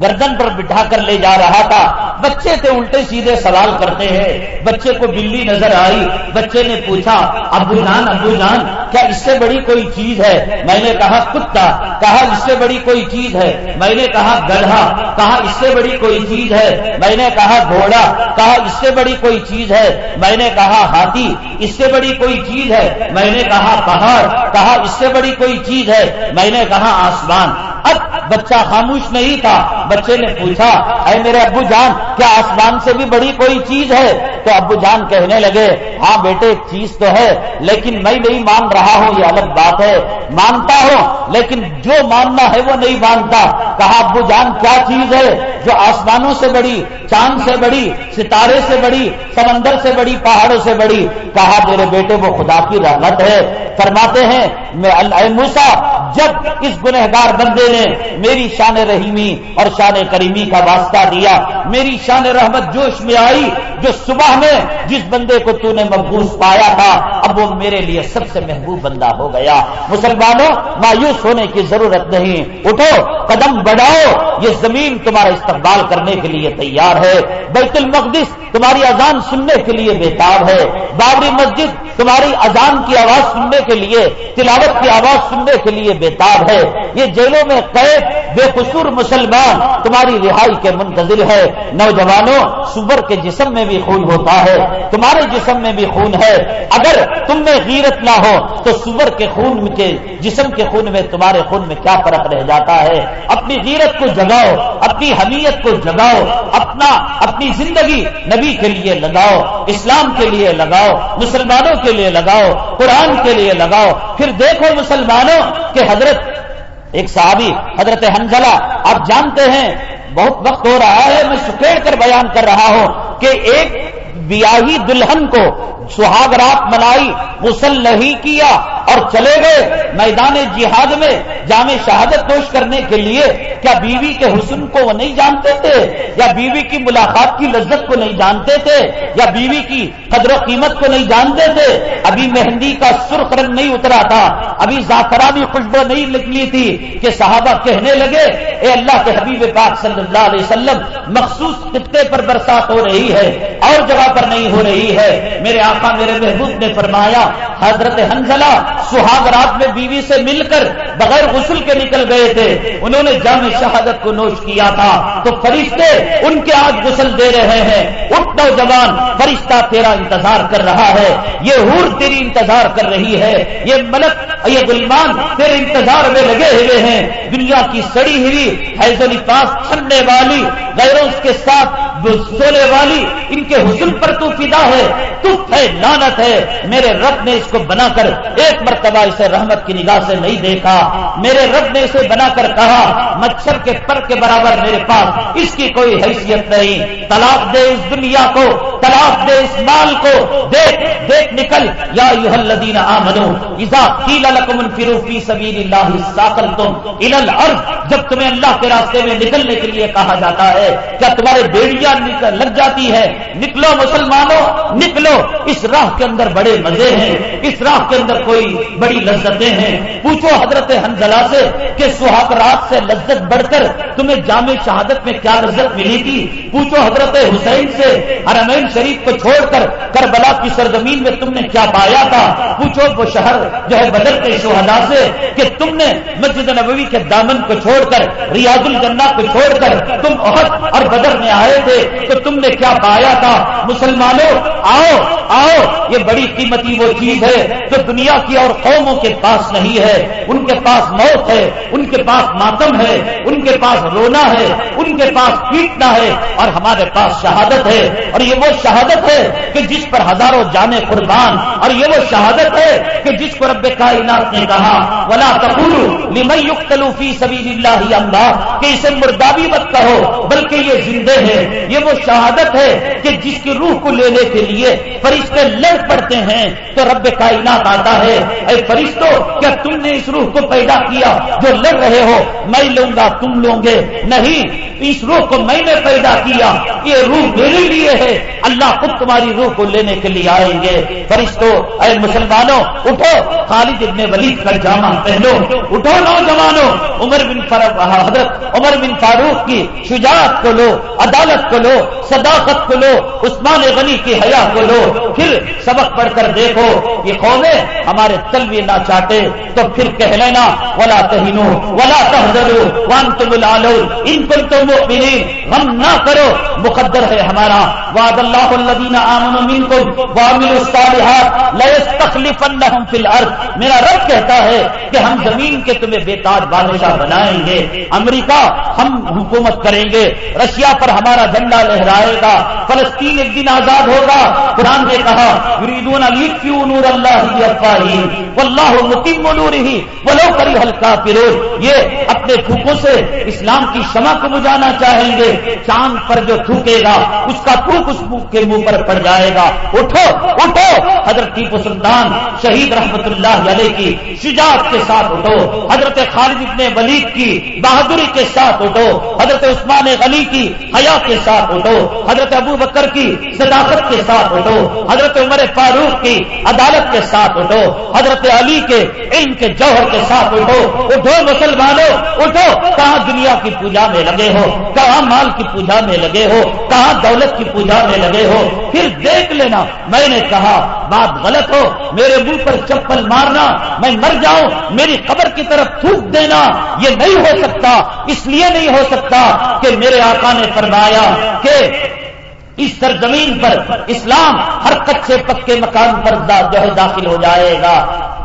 گردن پر بٹھا کر لے جا رہا تھا۔ بچے تھے الٹے سیدھے سوال کرتے ہیں۔ بچے کو بلی نظر آئی۔ بچے نے پوچھا، ابو جان ابو جان، کیا اس سے بڑی کوئی چیز ہے؟ میں نے کہا، کتا۔ کہا، اس سے بڑی کوئی چیز ہے۔ میں نے کہا، گڑھا۔ کہا، اس سے بڑی کوئی چیز ہے۔ میں نے کہا، گھوڑا۔ کہا، اس سے بڑی کوئی چیز ہے۔ میں نے کہا، ہاتھی۔ اس سے بڑی کوئی چیز ہے۔ میں نے کہا، پہاڑ۔ کہا، اس سے بڑی کوئی چیز ہے۔ میں نے کہا، آسمان۔ اب بچہ خاموش نہیں تھا۔ بچے نے پوچھا، اے میرے ابو جان، کیا آسمان سے بھی بڑی کوئی چیز ہے؟ تو ابو جان کہنے لگے ہاں بیٹے ایک چیز تو ہے، لیکن میں نہیں مان رہا ہوں، یہ الگ بات ہے۔ مانتا ہوں، لیکن جو ماننا ہے وہ نہیں مانتا۔ کہا، ابو جان، کیا چیز ہے جو آسمانوں سے بڑی، چاند سے بڑی، ستارے سے بڑی، سمندر سے بڑی، پہاڑوں سے بڑی؟ کہا، میرے بیٹے، وہ خدا کی رحمت ہے۔ فرماتے ہیں، میں موسا جب اس گنہگار بندے نے میری شان رحیمی اور شان کریمی کا واسطہ دیا۔ میری شان رحمت جوش میں آئی جو صبح میں جس بندے کو تو نے محبوس پایا تھا، اب وہ میرے لیے سب سے محبوب بندہ ہو گیا۔ مسلمانوں، مایوس ہونے کی ضرورت نہیں۔ اٹھو، قدم بڑھاؤ۔ یہ زمین تمہارا استقبال کرنے کے لیے تیار ہے۔ بیت المقدس تمہاری اذان سننے کے لیے بےتاب ہے۔ بابری مسجد تمہاری اذان کی آواز سننے کے لیے، تلاوت کی آواز سننے کے لیے بےتاب ہے۔ یہ جیلوں میں قید بے قصور مسلمان تمہاری رہائی کے منتظر ہے۔ نوجوانوں، سور کے جسم میں بھی خون ہوتا ہے، تمہارے جسم میں بھی خون ہے۔ اگر تم میں غیرت نہ ہو، تو سور کے خون کے جسم کے خون میں تمہارے خون میں کیا فرق رہ جاتا ہے؟ اپنی غیرت کو جگاؤ، اپنی حمیت کو جگاؤ، اپنا، اپنی زندگی نبی کے لیے لگاؤ، اسلام کے لیے لگاؤ، مسلمانوں کے لیے لگاؤ، قرآن کے لیے لگاؤ۔ پھر دیکھو مسلمانوں کہ حضرت ایک صحابی، حضرت حنزلہ آپ جانتے ہیں، بہت وقت ہو رہا ہے، میں سکیڑ کر بیان کر رہا ہوں کہ ایک بیاہی دلہن کو سہاگ رات منائی غسل نہیں کیا اور چلے گئے میدان جہاد میں جامع شہادت نوش کرنے کے لیے۔ کیا بیوی کے حسن کو وہ نہیں جانتے تھے؟ یا بیوی کی ملاقات کی لذت کو نہیں جانتے تھے؟ یا بیوی کی قدر و قیمت کو نہیں جانتے تھے؟ ابھی مہندی کا سرخ رنگ نہیں اترا تھا، ابھی زعفرانی خوشبو نہیں نکلی تھی کہ صحابہ کہنے لگے، اے اللہ کے حبیب پاک صلی اللہ علیہ وسلم، مخصوص خطے پر برسات ہو رہی ہے، اور جگہ پر نہیں ہو رہی ہے۔ میرے آقا میرے محبوب نے فرمایا، حضرت حنزلہ سہاگ رات میں بیوی سے مل کر بغیر غسل کے نکل گئے تھے۔ انہوں نے جامع شہادت کو نوش کیا تھا۔ تو فرشتے ان کے آج غسل دے رہے ہیں۔ اٹھ نوجوان، فرشتہ تیرا انتظار کر رہا ہے۔ یہ ہور تیری انتظار کر رہی ہے۔ یہ ملک، یہ گلمان تیرے انتظار میں لگے ہوئے ہیں۔ دنیا کی سڑی ہوئی حیض پاس چھڑنے والی، غیروں کے ساتھ سونے والی، ان کے حسن پر تو فدا ہے تف ہے لانت ہے۔ میرے رب نے اس کو بنا کر ایک مرتبہ اسے رحمت کی نگاہ سے نہیں دیکھا۔ میرے رب نے اسے بنا کر کہا، مچھر کے پر کے برابر میرے پاس اس کی کوئی حیثیت نہیں۔ طلاق دے اس دنیا کو، طلاق دے اس مال کو۔ دیکھ دیکھ نکل۔ یا یو الذین آمنو، اذا قیل لکم انفروا فی سبیل اللہ ساقلتم الى الارض، جب تمہیں اللہ کے راستے میں نکلنے کے لیے کہا جاتا ہے، کیا تمہارے بیڑیاں لگ جاتی ہے نکلو مسلمانوں، نکلو۔ اس راہ کے اندر بڑے مزے ہیں۔ اس راہ کے اندر کوئی بڑی لذتیں ہیں۔ پوچھو حضرت حنزلہ سے کہ سہاگ رات سے لذت بڑھ کر تمہیں جامع شہادت میں کیا لذت ملی تھی؟ پوچھو حضرت حسین سے حرمین شریف کو چھوڑ کر کربلا کی سرزمین میں تم نے کیا پایا تھا؟ پوچھو وہ شہر جو ہے بدر کے شہدا سے کہ تم نے مسجد نبوی کے دامن کو چھوڑ کر، ریاض الجنہ کو چھوڑ کر تم عہد اور بدر میں آئے تھے تو تم نے کیا پایا تھا؟ مسلمانوں آؤ آؤ، یہ بڑی قیمتی وہ چیز ہے جو دنیا کی اور قوموں کے پاس نہیں ہے۔ ان کے پاس موت ہے، ان کے پاس ماتم ہے، ان کے پاس رونا ہے، ان کے پاس پیٹنا ہے اور ہمارے پاس شہادت ہے۔ اور یہ وہ شہادت ہے کہ جس پر ہزاروں جانے قربان، اور یہ وہ شہادت ہے کہ جس کو رب کائنات نے کہا، ولا تقول فی سبیل اللہ اللہ کہ اسے مردابی مت کہو بلکہ یہ زندے ہے یہ وہ شہادت ہے کہ جس کی روح کو لینے کے لیے فرشتے لڑ پڑتے ہیں، تو رب کائنات آتا ہے۔ اے فرشتو، کیا تم نے اس روح کو پیدا کیا جو لڑ رہے ہو؟ میں لوں گا، تم لوں گے۔ نہیں، اس روح کو میں نے پیدا کیا۔ یہ روح میرے لیے ہے۔ اللہ خود تمہاری روح کو لینے کے لیے آئیں گے۔ فرشتو، اے مسلمانوں، اٹھو۔ خالد ابن ولید کا جامع پہنو اٹھو نوجوانوں، عمر بن فرق حضرت عمر بن فاروق کی شجاعت کو لو، عدالت کو لو، صداقت کو لو، عثمان عثمان غنی کی حیا کو لو، پھر سبق پڑھ کر دیکھو، یہ قومیں ہمارے تلوی نہ چاہتے، تو پھر کہہ لینا، ولا تہینو ولا تحزرو وان تم لالو ان کو تم غم نہ کرو، مقدر ہے ہمارا، وعد اللہ الذین آمنوا منکم وعملوا الصالحات لا يستخلفنهم في الارض میرا رب کہتا ہے کہ ہم زمین کے تمہیں بے تاج بادشاہ بنائیں گے، امریکہ ہم حکومت کریں گے، رشیا پر ہمارا جھنڈا لہرائے گا، فلسطین ایک دن آزاد ہوگا؟ قرآن نے کہا، یریدون علی کیوں نور اللہ واللہ متم نور ہی ولو کری ہلکا فروز یہ اپنے تھوکوں سے اسلام کی شمع کو بجانا چاہیں گے۔ چاند پر جو تھوکے گا، اس کا تھوک اس کے منہ پر پڑ جائے گا۔ اٹھو اٹھو، حضرت ٹیپو سلطان شہید رحمت اللہ علیہ کی شجاعت کے ساتھ اٹھو۔ حضرت خالد ابن ولید کی بہادری کے ساتھ اٹھو۔ حضرت عثمان غنی کی حیا کے ساتھ اٹھو۔ حضرت ابو بکر کی صداقت کے ساتھ اٹھو، حضرت عمر فاروق کی عدالت کے ساتھ اٹھو، حضرت علی کے علم کے جوہر کے ساتھ اٹھو اٹھو مسلمانوں، اٹھو، کہاں دنیا کی پوجا میں لگے ہو، کہاں مال کی پوجا میں لگے ہو، کہاں دولت کی پوجا میں لگے ہو، پھر دیکھ لینا، میں نے کہا، بات غلط ہو، میرے منہ پر چپل مارنا، میں مر جاؤں، میری قبر کی طرف تھوک دینا، یہ نہیں ہو سکتا، اس لیے نہیں ہو سکتا کہ میرے آقا نے فرمایا کہ اس سرزمین پر اسلام ہر کچے پکے مکان پر جو ہے داخل ہو جائے گا۔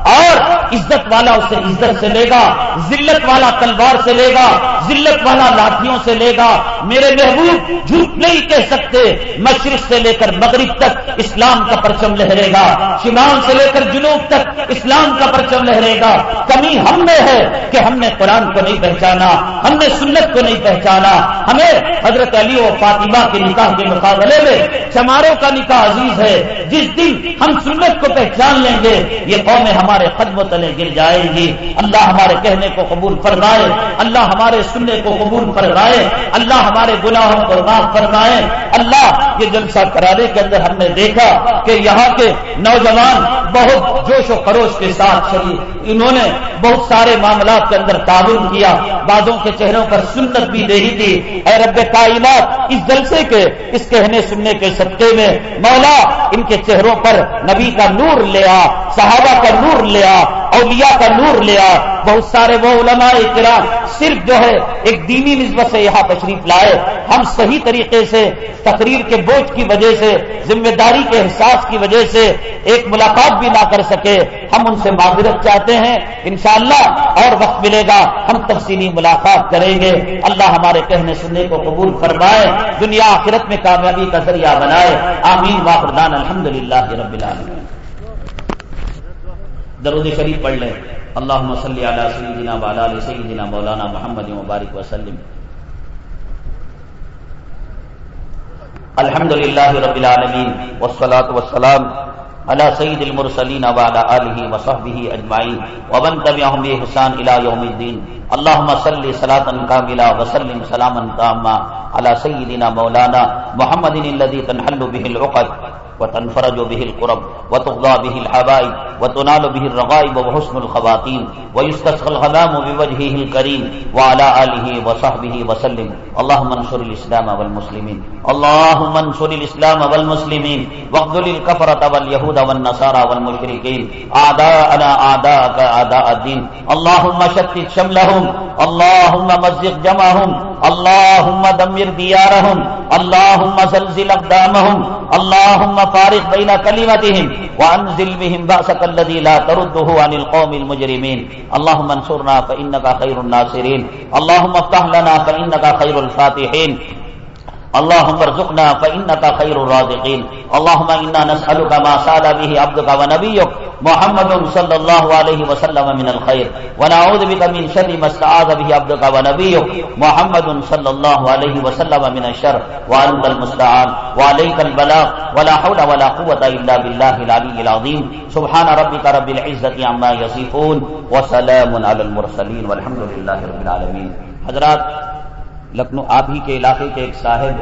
اور عزت والا اسے عزت سے لے گا، ذلت والا تلوار سے لے گا، ذلت والا لاٹھیوں سے لے گا۔ میرے محبوب، جھوٹ نہیں کہہ سکتے۔ مشرق سے لے کر مغرب تک اسلام کا پرچم لہرے گا۔ شمال سے لے کر جنوب تک اسلام کا پرچم لہرے گا۔ کمی ہم میں ہے کہ ہم نے قرآن کو نہیں پہچانا، ہم نے سنت کو نہیں پہچانا۔ ہمیں حضرت علی و فاطمہ کے نکاح کے مقابلے میں چماروں کا نکاح عزیز ہے۔ جس دن ہم سنت کو پہچان لیں گے، یہ قومیں ہمارے ہمارے قدم تلے گر جائے گی اللہ ہمارے کہنے کو قبول فرمائے۔ اللہ ہمارے سننے کو قبول فرمائے۔ اللہ ہمارے گناہوں کو معاف فرمائے۔ اللہ، یہ جلسہ کرانے کے اندر ہم نے دیکھا کہ یہاں کے نوجوان بہت جوش و خروش کے ساتھ چلی۔ انہوں نے بہت سارے معاملات کے اندر تعاون کیا۔ بعضوں کے چہروں پر سنت بھی دے تھی۔ اے رب کائنات، اس جلسے کے، اس کہنے سننے کے سطح میں، مولا، ان کے چہروں پر نبی کا نور لیا صحابہ کا نور لیا اولیاء کا نور لیا بہت سارے وہ علماء کرام صرف جو ہے، ایک دینی نسبت سے یہاں تشریف لائے۔ ہم صحیح طریقے سے، تقریر کے بوجھ کی وجہ سے، ذمہ داری کے احساس کی وجہ سے ایک ملاقات بھی نہ کر سکے۔ ہم ان سے معذرت چاہتے ہیں۔ انشاءاللہ اور وقت ملے گا، ہم تفصیلی ملاقات کریں گے۔ اللہ ہمارے کہنے سننے کو قبول فرمائے، دنیا آخرت میں کامیابی کا ذریعہ بنائے۔ آمین۔ واپردان الحمد للہ رب العالمین۔ درود شریف پڑھ لیں۔ اللہ مسلی علیہ سیدنا والا علیہ سیدنا مولانا محمد مبارک وسلم۔ الحمد للہ رب العالمین والصلاة والسلام على سید المرسلین وعلى آلہ وصحبہ اجمعین۔ ومن تبعہم تبعهم بإحسان الى يوم الدین۔ اللهم صل صلاة كاملة وسلم سلاما تاما على سيدنا مولانا محمد الذي تنحل به العقد۔ وتنفرج به القرب وتقضى به الحبائب وتنال به الرغائب وحسن الخواتيم ويستسقى الغمام بوجهه الكريم وعلى آله وصحبه وسلم. اللهم انصر الإسلام والمسلمين. اللهم انصر الإسلام والمسلمين. واغذل الكفرة واليهود والنصارى والمشركين. أعداءنا أعداءك أعداء الدين. اللهم شتت شملهم. اللهم مزق جمعهم. اللهم دمر ديارهم اللهم زلزل اقدامهم اللهم فارق بين كلمتهم وانزل بهم بأسك الذي لا ترده عن القوم المجرمين اللهم انصرنا فإنك خير الناصرين اللهم افتح لنا فإنك خير الفاتحين اللهم ارزقنا فإنك خير الرازقين. اللهم إنا نسألك ما سال به عبدك ونبيك محمد صلى الله عليه وسلم من الخير. ونعوذ بك من شر ما استعاذ به عبدك ونبيك محمد صلى الله عليه وسلم من الشر. وأنت المستعان. وعليك البلاغ. ولا حول ولا قوة إلا بالله العلي العظيم. سبحان ربك رب العزة عما يصفون. وسلام على المرسلين والحمد لله رب العالمين. حضرات لکھنؤ آپ ہی کے علاقے کے ایک صاحب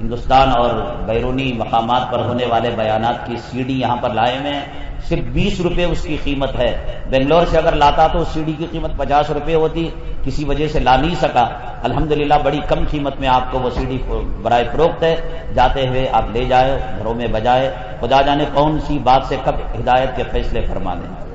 ہندوستان اور بیرونی مقامات پر ہونے والے بیانات کی سی ڈی یہاں پر لائے ہوئے ہیں۔ صرف بیس روپے اس کی قیمت ہے۔ بنگلور سے اگر لاتا تو سی ڈی کی قیمت پچاس روپے ہوتی۔ کسی وجہ سے لا نہیں سکا۔ الحمدللہ بڑی کم قیمت میں آپ کو وہ سی ڈی برائے فروخت ہے۔ جاتے ہوئے آپ لے جائے، گھروں میں بجائے۔ خدا جانے کون سی بات سے کب ہدایت کے فیصلے فرما دیں۔